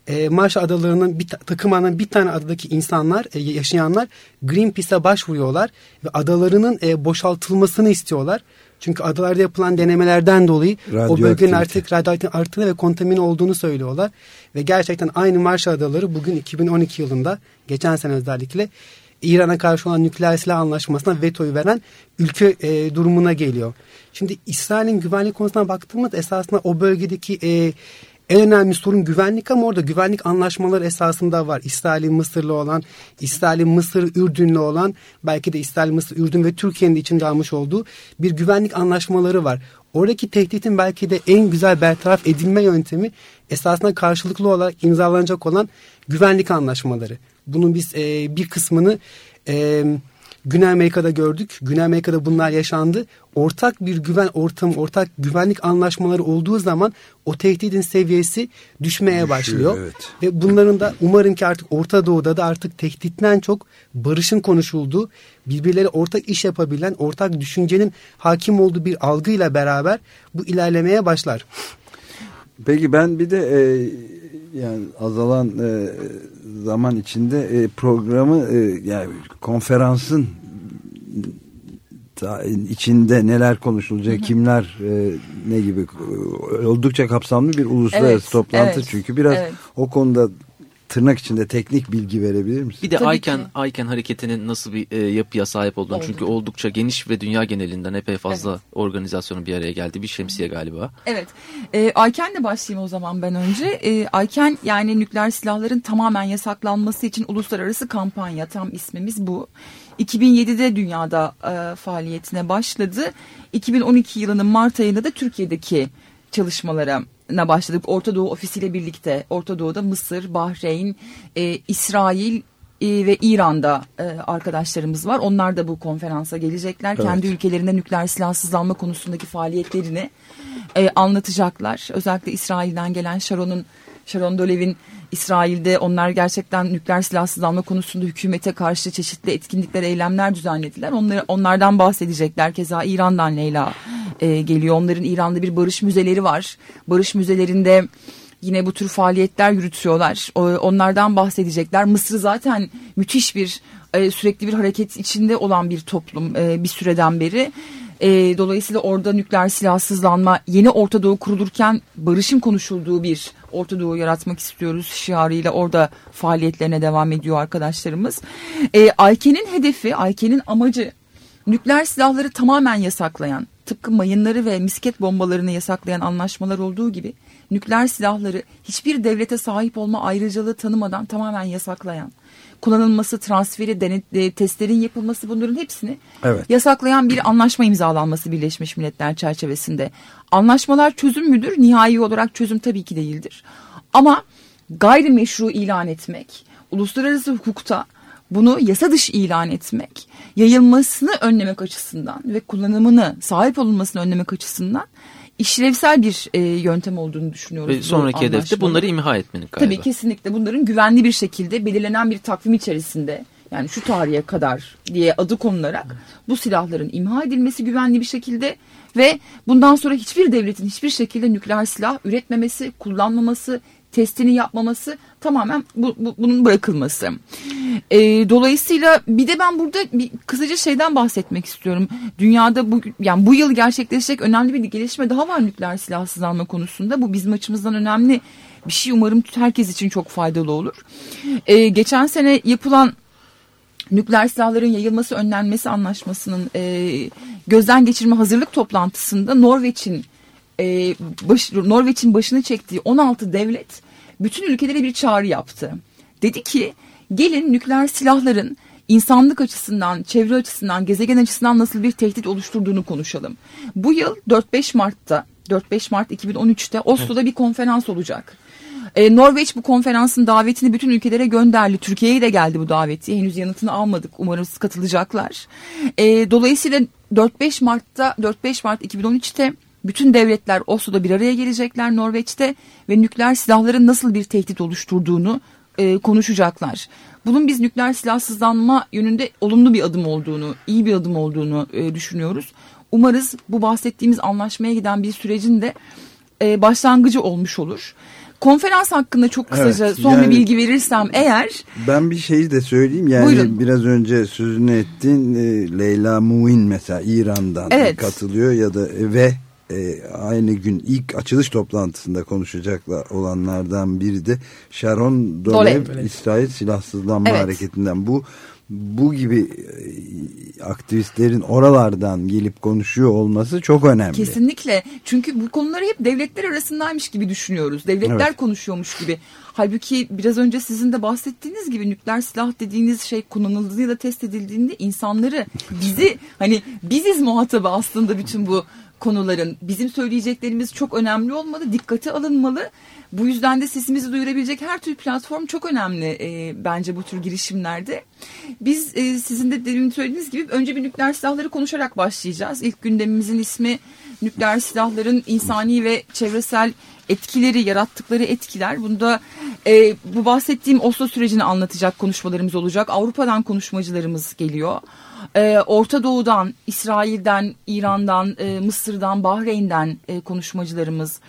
e, Marshall Adaları'nın bir takımının bir tane adadaki insanlar, e, yaşayanlar Greenpeace'e başvuruyorlar ve adalarının e, boşaltılmasını istiyorlar. Çünkü adalarda yapılan denemelerden dolayı o bölgenin artık radyoaktif arttığını ve kontamine olduğunu söylüyorlar. Ve gerçekten aynı Marshall Adaları bugün 2012 yılında geçen sene özellikle İran'a karşı olan nükleer silah anlaşmasına vetoyu veren ülke e, durumuna geliyor. Şimdi İsrail'in güvenlik konusuna baktığımız esasında o bölgedeki e, en önemli sorun güvenlik ama orada güvenlik anlaşmaları esasında var. İsrail'in Mısır'la olan, İsrail'in Mısır Ürdün'le olan, belki de İsrail, Mısır, Ürdün ve Türkiye'nin de içinde almış olduğu bir güvenlik anlaşmaları var. Oradaki tehditin belki de en güzel bertaraf edilme yöntemi esasında karşılıklı olarak imzalanacak olan güvenlik anlaşmaları. Bunun biz e, bir kısmını e, Güney Amerika'da gördük. Güney Amerika'da bunlar yaşandı. Ortak bir güven ortamı, ortak güvenlik anlaşmaları olduğu zaman o tehdidin seviyesi düşmeye Düşüyor, başlıyor. Evet. Ve bunların da umarım ki artık Orta Doğu'da da artık tehditten çok barışın konuşulduğu, birbirleri ortak iş yapabilen, ortak düşüncenin hakim olduğu bir algıyla beraber bu ilerlemeye başlar. Peki ben bir de e, yani azalan e, zaman içinde e, programı e, yani konferansın içinde neler konuşulacak, kimler e, ne gibi oldukça kapsamlı bir uluslararası evet, toplantı evet, çünkü biraz evet. o konuda tırnak içinde teknik bilgi verebilir misin? Bir de Tabii Ayken, Ayken hareketinin nasıl bir e, yapıya sahip olduğunu. Oldu. Çünkü oldukça geniş ve dünya genelinden epey fazla evet. organizasyonun bir araya geldi. Bir şemsiye galiba. Evet. E, Ayken'le başlayayım o zaman ben önce. E, Ayken yani nükleer silahların tamamen yasaklanması için uluslararası kampanya. Tam ismimiz bu. 2007'de dünyada e, faaliyetine başladı. 2012 yılının Mart ayında da Türkiye'deki çalışmalara na başladık. Orta Doğu ofisiyle birlikte Orta Doğu'da Mısır, Bahreyn, e, İsrail e, ve İran'da e, arkadaşlarımız var. Onlar da bu konferansa gelecekler. Evet. Kendi ülkelerinde nükleer silahsızlanma konusundaki faaliyetlerini e, anlatacaklar. Özellikle İsrail'den gelen Sharon'un Sharon Dolev'in İsrail'de onlar gerçekten nükleer silahsızlanma konusunda hükümete karşı çeşitli etkinlikler, eylemler düzenlediler. Onları, onlardan bahsedecekler. Keza İran'dan Leyla e, geliyor. Onların İran'da bir barış müzeleri var. Barış müzelerinde yine bu tür faaliyetler yürütüyorlar. Onlardan bahsedecekler. Mısır zaten müthiş bir e, sürekli bir hareket içinde olan bir toplum e, bir süreden beri. E, dolayısıyla orada nükleer silahsızlanma yeni Orta Doğu kurulurken barışın konuşulduğu bir Orta Doğu yaratmak istiyoruz şiarıyla orada faaliyetlerine devam ediyor arkadaşlarımız. E, Ayken'in hedefi, Ayken'in amacı nükleer silahları tamamen yasaklayan, tıpkı mayınları ve misket bombalarını yasaklayan anlaşmalar olduğu gibi nükleer silahları hiçbir devlete sahip olma ayrıcalığı tanımadan tamamen yasaklayan kullanılması, transferi, denet, e, testlerin yapılması bunların hepsini evet. yasaklayan bir anlaşma imzalanması Birleşmiş Milletler çerçevesinde. Anlaşmalar çözüm müdür? Nihai olarak çözüm tabii ki değildir. Ama gayrimeşru ilan etmek, uluslararası hukukta bunu yasa dışı ilan etmek, yayılmasını önlemek açısından ve kullanımını sahip olunmasını önlemek açısından işlevsel bir e, yöntem olduğunu düşünüyoruz. Ve sonraki hedefte bunları imha etmenin galiba. Tabii kesinlikle bunların güvenli bir şekilde belirlenen bir takvim içerisinde yani şu tarihe kadar diye adı konularak bu silahların imha edilmesi güvenli bir şekilde ve bundan sonra hiçbir devletin hiçbir şekilde nükleer silah üretmemesi, kullanmaması, testini yapmaması tamamen bu, bu, bunun bırakılması. E, dolayısıyla bir de ben burada bir kısaca şeyden bahsetmek istiyorum. Dünyada bu yani bu yıl gerçekleşecek önemli bir gelişme daha var nükleer silahsızlanma konusunda. Bu bizim açımızdan önemli bir şey. Umarım herkes için çok faydalı olur. E, geçen sene yapılan nükleer silahların yayılması önlenmesi anlaşmasının e, gözden geçirme hazırlık toplantısında Norveç'in e, baş, Norveç'in başını çektiği 16 devlet bütün ülkelere bir çağrı yaptı. Dedi ki gelin nükleer silahların insanlık açısından, çevre açısından, gezegen açısından nasıl bir tehdit oluşturduğunu konuşalım. Bu yıl 4-5 Mart'ta, 4-5 Mart 2013'te Oslo'da bir konferans olacak. Ee, Norveç bu konferansın davetini bütün ülkelere gönderdi. Türkiye'ye de geldi bu daveti. Henüz yanıtını almadık. Umarız katılacaklar. Ee, dolayısıyla 4-5 Mart'ta 4-5 Mart 2013'te bütün devletler Oslo'da bir araya gelecekler Norveç'te ve nükleer silahların nasıl bir tehdit oluşturduğunu e, konuşacaklar. Bunun biz nükleer silahsızlanma yönünde olumlu bir adım olduğunu, iyi bir adım olduğunu e, düşünüyoruz. Umarız bu bahsettiğimiz anlaşmaya giden bir sürecin de e, başlangıcı olmuş olur. Konferans hakkında çok kısaca Evet, son yani- bir bilgi verirsem eğer Ben bir şeyi de söyleyeyim yani Buyurun. biraz önce sözünü ettin e, Leyla Muin mesela İran'dan Evet. katılıyor ya da ve e, aynı gün ilk açılış toplantısında konuşacaklar olanlardan biri de Sharon Dolev, Dolev. İsrail Silahsızlanma Evet. Hareketi'nden bu bu gibi e, aktivistlerin oralardan gelip konuşuyor olması çok önemli. Kesinlikle. Çünkü bu konuları hep devletler arasındaymış gibi düşünüyoruz. Devletler Evet. konuşuyormuş gibi. Halbuki biraz önce sizin de bahsettiğiniz gibi nükleer silah dediğiniz şey kullanıldığında test edildiğinde insanları bizi hani biziz muhatabı aslında bütün bu konuların. Bizim söyleyeceklerimiz çok önemli olmalı, dikkate alınmalı. Bu yüzden de sesimizi duyurabilecek her tür platform çok önemli e, bence bu tür girişimlerde. Biz e, sizin de demin söylediğiniz gibi önce bir nükleer silahları konuşarak başlayacağız. İlk gündemimizin ismi nükleer silahların insani ve çevresel etkileri, yarattıkları etkiler. Bunda e, bu bahsettiğim Oslo sürecini anlatacak konuşmalarımız olacak. Avrupa'dan konuşmacılarımız geliyor. E, Orta Doğu'dan, İsrail'den, İran'dan, e, Mısır'dan, Bahreyn'den e, konuşmacılarımız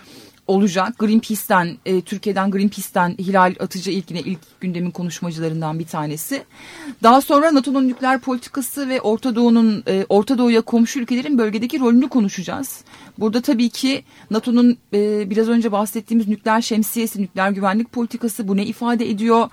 olacak. Greenpeace'ten, e, Türkiye'den Greenpeace'ten Hilal Atıcı ilk yine ilk gündemin konuşmacılarından bir tanesi. Daha sonra NATO'nun nükleer politikası ve Orta Doğu'nun e, Orta Doğu'ya komşu ülkelerin bölgedeki rolünü konuşacağız. Burada tabii ki NATO'nun e, biraz önce bahsettiğimiz nükleer şemsiyesi, nükleer güvenlik politikası bu ne ifade ediyor?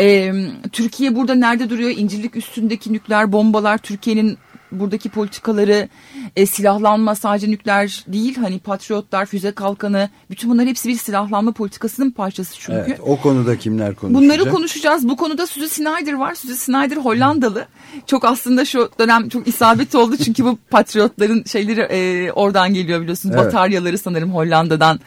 E, Türkiye burada nerede duruyor? İncirlik üstündeki nükleer bombalar Türkiye'nin buradaki politikaları e, silahlanma sadece nükleer değil hani patriotlar füze kalkanı bütün bunlar hepsi bir silahlanma politikasının parçası çünkü. Evet, o konuda kimler konuşacak? Bunları konuşacağız. Bu konuda Suzy Snyder var. Suzy Snyder Hollandalı. Çok aslında şu dönem çok isabet oldu çünkü bu patriotların şeyleri e, oradan geliyor biliyorsunuz. Evet. Bataryaları sanırım Hollanda'dan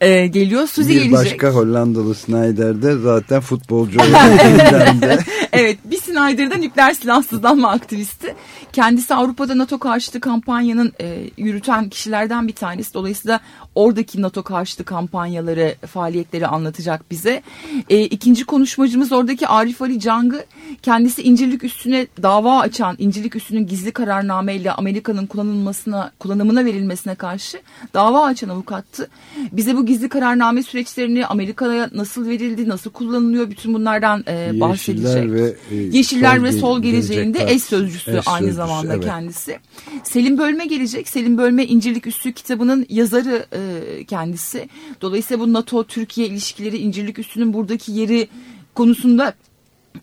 e, geliyor. Suzy bir gelecek. başka Hollandalı Snyder de zaten futbolcu [laughs] olarak evet bir Snyder'da nükleer silahsızlanma aktivisti. Kendisi Avrupa'da NATO karşıtı kampanyanın e, yürüten kişilerden bir tanesi. Dolayısıyla oradaki NATO karşıtı kampanyaları, faaliyetleri anlatacak bize. E, ikinci konuşmacımız oradaki Arif Ali Cang'ı. Kendisi İncirlik üstüne dava açan, İncirlik üstünün gizli kararnameyle Amerika'nın kullanılmasına, kullanımına verilmesine karşı dava açan avukattı. Bize bu gizli kararname süreçlerini Amerika'ya nasıl verildi, nasıl kullanılıyor bütün bunlardan e, bahsedecek. Yeşiller ve, e, Yeşiller sol ve Sol geleceğinde eş sözcüsü Eş aynı sözcüsü, zamanda evet. kendisi. Selim Bölme gelecek. Selim Bölme İncirlik Üssü kitabının yazarı e, kendisi. Dolayısıyla bu NATO-Türkiye ilişkileri İncirlik Üssü'nün buradaki yeri konusunda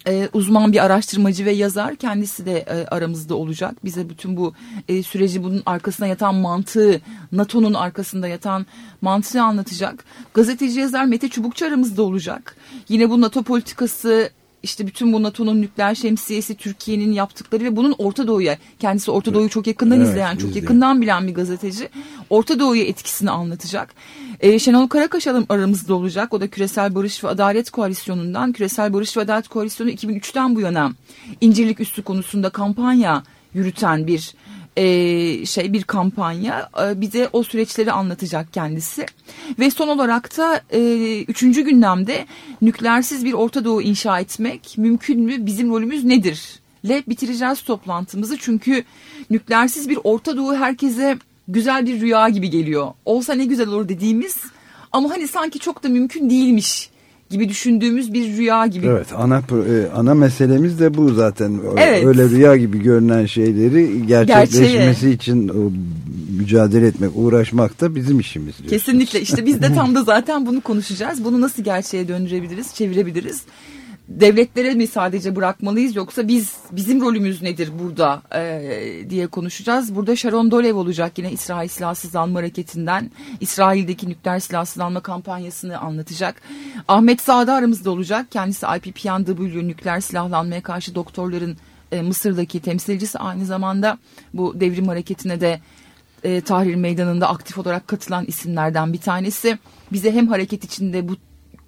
e, uzman bir araştırmacı ve yazar kendisi de e, aramızda olacak. Bize bütün bu e, süreci bunun arkasına yatan mantığı, NATO'nun arkasında yatan mantığı anlatacak. Gazeteci yazar Mete Çubukçu aramızda olacak. Yine bu NATO politikası işte bütün bu NATO'nun nükleer şemsiyesi, Türkiye'nin yaptıkları ve bunun Orta Doğu'ya, kendisi Orta Doğu'yu çok yakından Evet, izleyen, çok izliyor. yakından bilen bir gazeteci. Orta Doğu'ya etkisini anlatacak. Ee, Şenol Karakaş aram- aramızda olacak. O da Küresel Barış ve Adalet Koalisyonu'ndan. Küresel Barış ve Adalet Koalisyonu 2003'ten bu yana İncirlik Üssü konusunda kampanya yürüten bir e, şey bir kampanya. E, bize o süreçleri anlatacak kendisi. Ve son olarak da e, üçüncü gündemde nükleersiz bir Orta Doğu inşa etmek mümkün mü? Bizim rolümüz nedir? Le bitireceğiz toplantımızı. Çünkü nükleersiz bir Orta Doğu herkese güzel bir rüya gibi geliyor. Olsa ne güzel olur dediğimiz ama hani sanki çok da mümkün değilmiş gibi düşündüğümüz bir rüya gibi Evet ana e, ana meselemiz de bu zaten. Evet. Öyle rüya gibi görünen şeyleri gerçekleşmesi için o, mücadele etmek, uğraşmak da bizim işimiz. diyor. Kesinlikle işte biz de tam da [laughs] zaten bunu konuşacağız. Bunu nasıl gerçeğe döndürebiliriz, çevirebiliriz. Devletlere mi sadece bırakmalıyız yoksa biz bizim rolümüz nedir burada e, diye konuşacağız. Burada Sharon Dolev olacak yine İsrail Silahsızlanma Hareketi'nden İsrail'deki nükleer silahsızlanma kampanyasını anlatacak. Ahmet Sağda aramızda olacak. Kendisi IPPNW nükleer silahlanmaya karşı doktorların e, Mısır'daki temsilcisi aynı zamanda bu devrim hareketine de e, Tahrir Meydanı'nda aktif olarak katılan isimlerden bir tanesi. Bize hem hareket içinde bu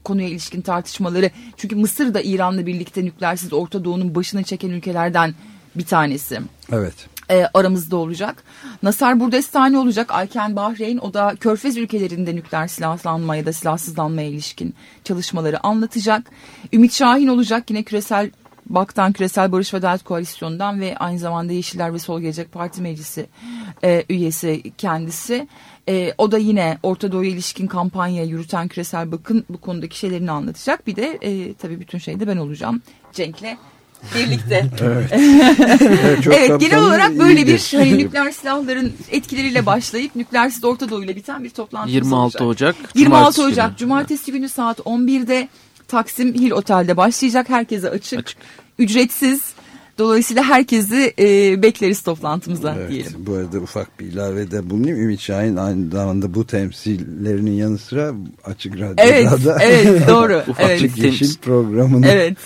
konuya ilişkin tartışmaları çünkü Mısır da İran'la birlikte nükleersiz Orta Doğu'nun başını çeken ülkelerden bir tanesi. Evet. E, aramızda olacak. Nasar Burdestani olacak. Ayken Bahreyn o da Körfez ülkelerinde nükleer silahlanma ya da silahsızlanmaya ilişkin çalışmaları anlatacak. Ümit Şahin olacak yine küresel Baktan Küresel Barış ve Adalet Koalisyonu'ndan ve aynı zamanda Yeşiller ve Sol Gelecek Parti Meclisi e, üyesi kendisi. E, o da yine Orta Doğu'ya ilişkin kampanya yürüten Küresel Bakın bu konudaki şeylerini anlatacak. Bir de e, tabii bütün şeyde ben olacağım Cenk'le birlikte. [laughs] evet. [laughs] evet, evet genel olarak böyle iyidir. bir hani nükleer silahların etkileriyle başlayıp nükleersiz Orta Doğu ile biten bir toplantı 26 olacak. Ocak. 26 Ocak günü. Cumartesi günü saat 11'de Taksim Hill Otel'de başlayacak. Herkese açık. açık. Ücretsiz. Dolayısıyla herkesi e, bekleriz toplantımıza evet, diyelim. Bu arada ufak bir ilavede bulunayım. Ümit Şahin aynı zamanda bu temsillerinin yanı sıra Açık Radyo'da evet, da evet, doğru. [laughs] Ufak evet. Yeşil temsil. programını evet.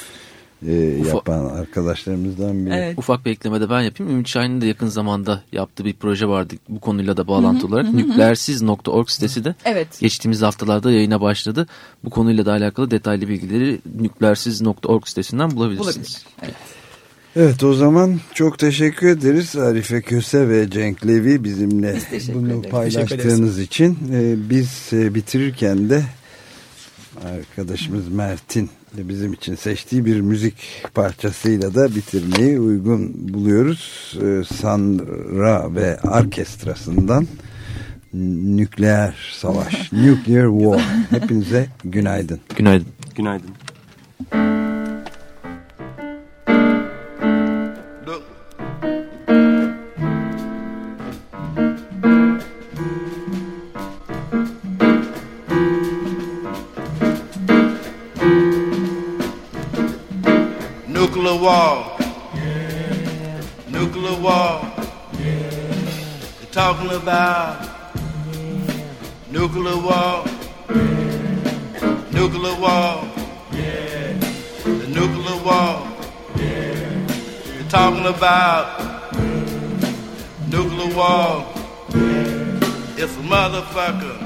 e, yapan Ufa arkadaşlarımızdan biri. Evet. Ufak bir ekleme de ben yapayım. Ümit Şahin'in de yakın zamanda yaptığı bir proje vardı bu konuyla da bağlantılı olarak. Nükleersiz.org sitesi de evet. geçtiğimiz haftalarda yayına başladı. Bu konuyla da alakalı detaylı bilgileri nükleersiz.org sitesinden bulabilirsiniz. Bulabilir. Evet. Evet o zaman çok teşekkür ederiz Arife Köse ve Cenk Levi bizimle bunu ederiz. paylaştığınız için. Ee, biz e, bitirirken de arkadaşımız Mert'in bizim için seçtiği bir müzik parçasıyla da bitirmeyi uygun buluyoruz. Ee, Sandra ve orkestrasından Nükleer Savaş, [laughs] Nuclear War. Hepinize günaydın. Günaydın. Günaydın. Nuclear war. Yeah. Nuclear war. Yeah. They're talking about yeah. nuclear war. Nuclear war. The nuclear war. They're talking about nuclear war. It's a motherfucker.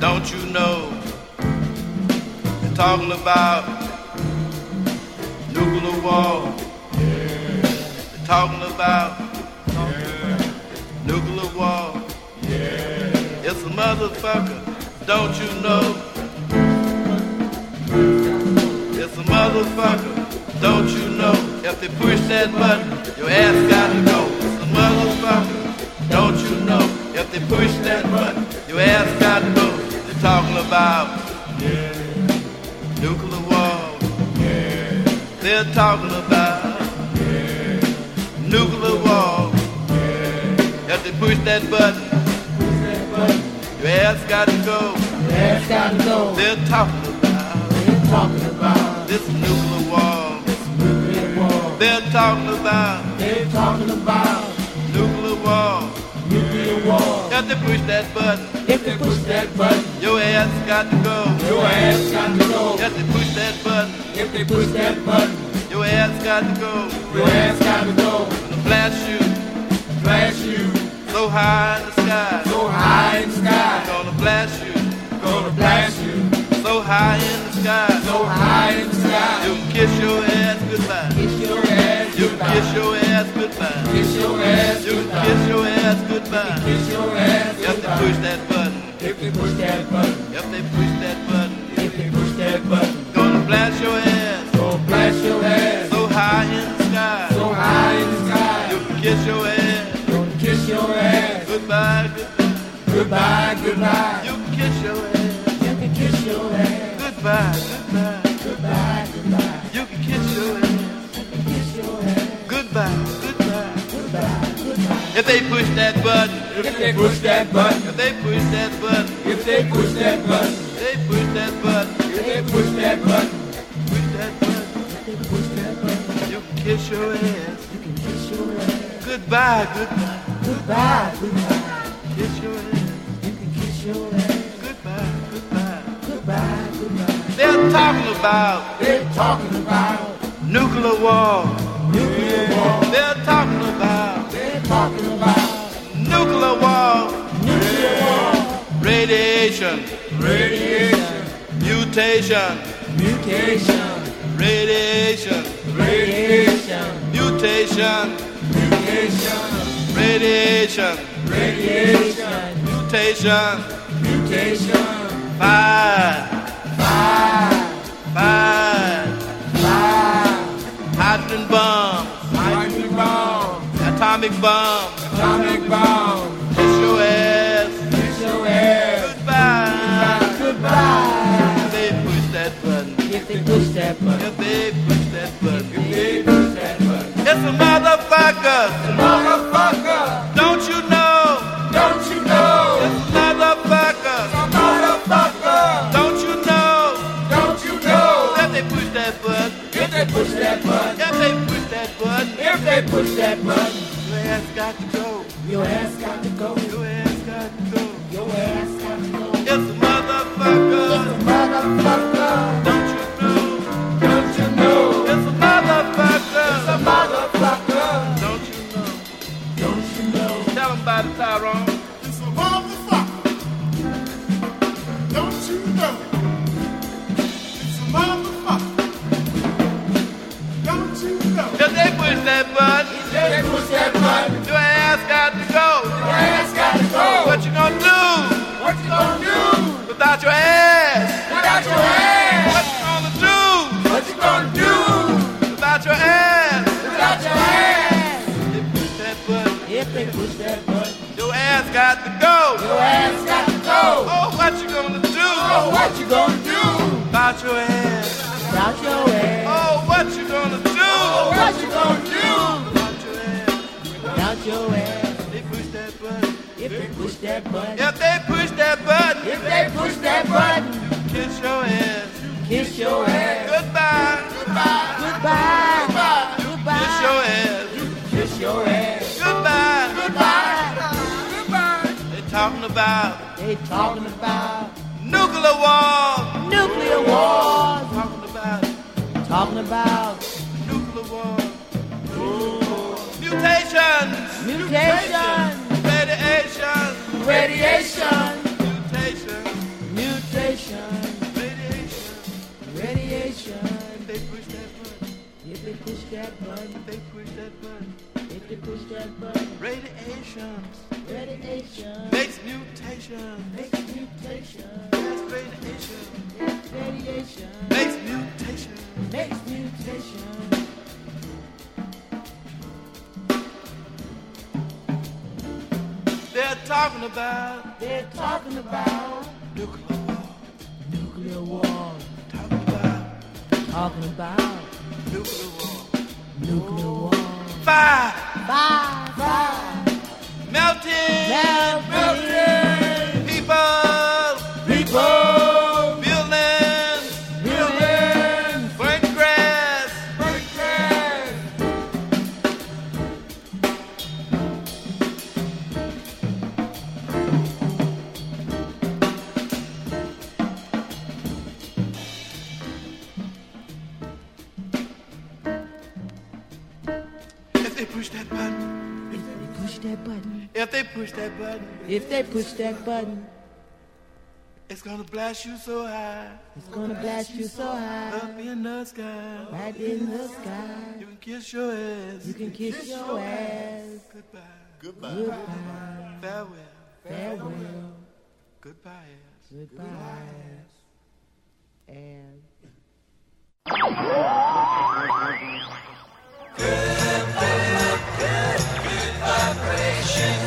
Don't you know? They're talking about nuclear war. Yeah. They're talking about yeah. nuclear war. Yeah. It's a motherfucker, don't you know? It's a motherfucker, don't you know? If they push that button, your ass gotta go. It's a motherfucker, don't you know? If they push that button, your ass gotta go. They're talking about they're talking about yeah. nuclear war. Yeah. If they push that button, push that button. your ass gotta go. Your ass gotta go. They're talking about, they're talking about this nuclear war. This nuclear war. They're talking about, they're talking about nuclear war. Nuclear war. If they push that button, if they push that button, your ass got to go. Your ass got to go. If they push that button, if they push that button, your ass got to go. Your ass got to go. Gonna blast you, blast you, so high in the sky, so high in the sky. Gonna blast you, gonna blast you, so high in the sky, so high in the sky. You can kiss your ass goodbye. Kiss your ass you can kiss your ass goodbye. Kiss your ass You can kiss your ass goodbye. Kiss your ass goodbye. If they push that button. If they push that button. If they push that button. If they push that button. Gonna blast your ass. Gonna your ass. So high in the sky. So high in the sky. You can kiss your ass. Gonna kiss your ass. Goodbye, goodbye. Goodbye, goodbye. You can kiss your ass. You can kiss your ass. Goodbye, goodbye. Goodbye, goodbye. You can kiss your ass. Goodbye, goodbye, goodbye, goodbye. If they push that button, if they push that button, if they push that button, if they push that button, if they push that button, if they push that button, kiss your ass. You can kiss your ass. Goodbye, goodbye. Goodbye, goodbye. Kiss your ass. You can kiss your ass. Goodbye, goodbye. Goodbye, goodbye. They're talking about. They're talking about nuclear war. Nuclear war. They're talking about. They're talking about nuclear war. Nuclear war. Radiation. Radiation. Mutation. Mutation. Radiation. Radiation. Mutation. Mutation. Radiation. Radiation. Mutation. Mutation. Fire. Fire. Fire. Fire. Hydrogen bomb. Hydrogen bomb. Atomic bomb. Atomic bomb. It's a motherfucker. It's a motherfucker. Don't you know? Don't you know? It's a motherfucker. It's a motherfucker. Don't you know? Don't you know? If they push that button. If they push that button. If they push that button. If they push that button. Your ass got to go. Your ass got to go. Your ass got to go. Your ass got to go. It's a motherfucker. It's a motherfucker. Push that button, if they push that button, your ass got to go. Your ass got to go. What you gonna do? What you gonna do? Without your ass. Without your ass. What you gonna do? What you gonna do? Without your ass. Without your ass. If they push that button, if they push that button, your ass got to go. Your ass got to go. Oh, what you gonna do? Oh, what you gonna do? Without your ass. Without your ass. Oh, what you gonna do? Oh, what you? Without your ass. Without. If they push that button. If they push that button. If they push that button. Kiss your ass. Kiss your ass. Goodbye. Goodbye. Goodbye. Goodbye. Kiss your ass. Kiss your ass. Goodbye. Goodbye. Goodbye. They talking about. They talking about. Nuclear war. Nuclear war. Talking about. Talking about. Mutations. Mutations. Radiation. Radiation. Mutation. Mutation. Radiation. Radiation. If they push that button. If they push that button. If they push that button. If they push that button. Radiation. Radiation. Makes mutation. Makes mutation. Radiation. Radiation. Makes mutation. Makes mutation. They're talking about. They're talking about nuclear war. Nuclear war. Talking about. Talking about nuclear war. Nuclear war. Fire. Fire. Fire. Melting. Melting. People. If they push that button, if they push that button, it's gonna blast you so high. It's gonna blast you so high. Up in the sky, right in the sky. You can kiss your ass. You can kiss, kiss your, your ass. ass. Goodbye. Goodbye. Goodbye. Goodbye. Farewell. Farewell. Farewell. Goodbye. Ass. Goodbye. Goodbye. Ass. And. good, good, good, good vibration.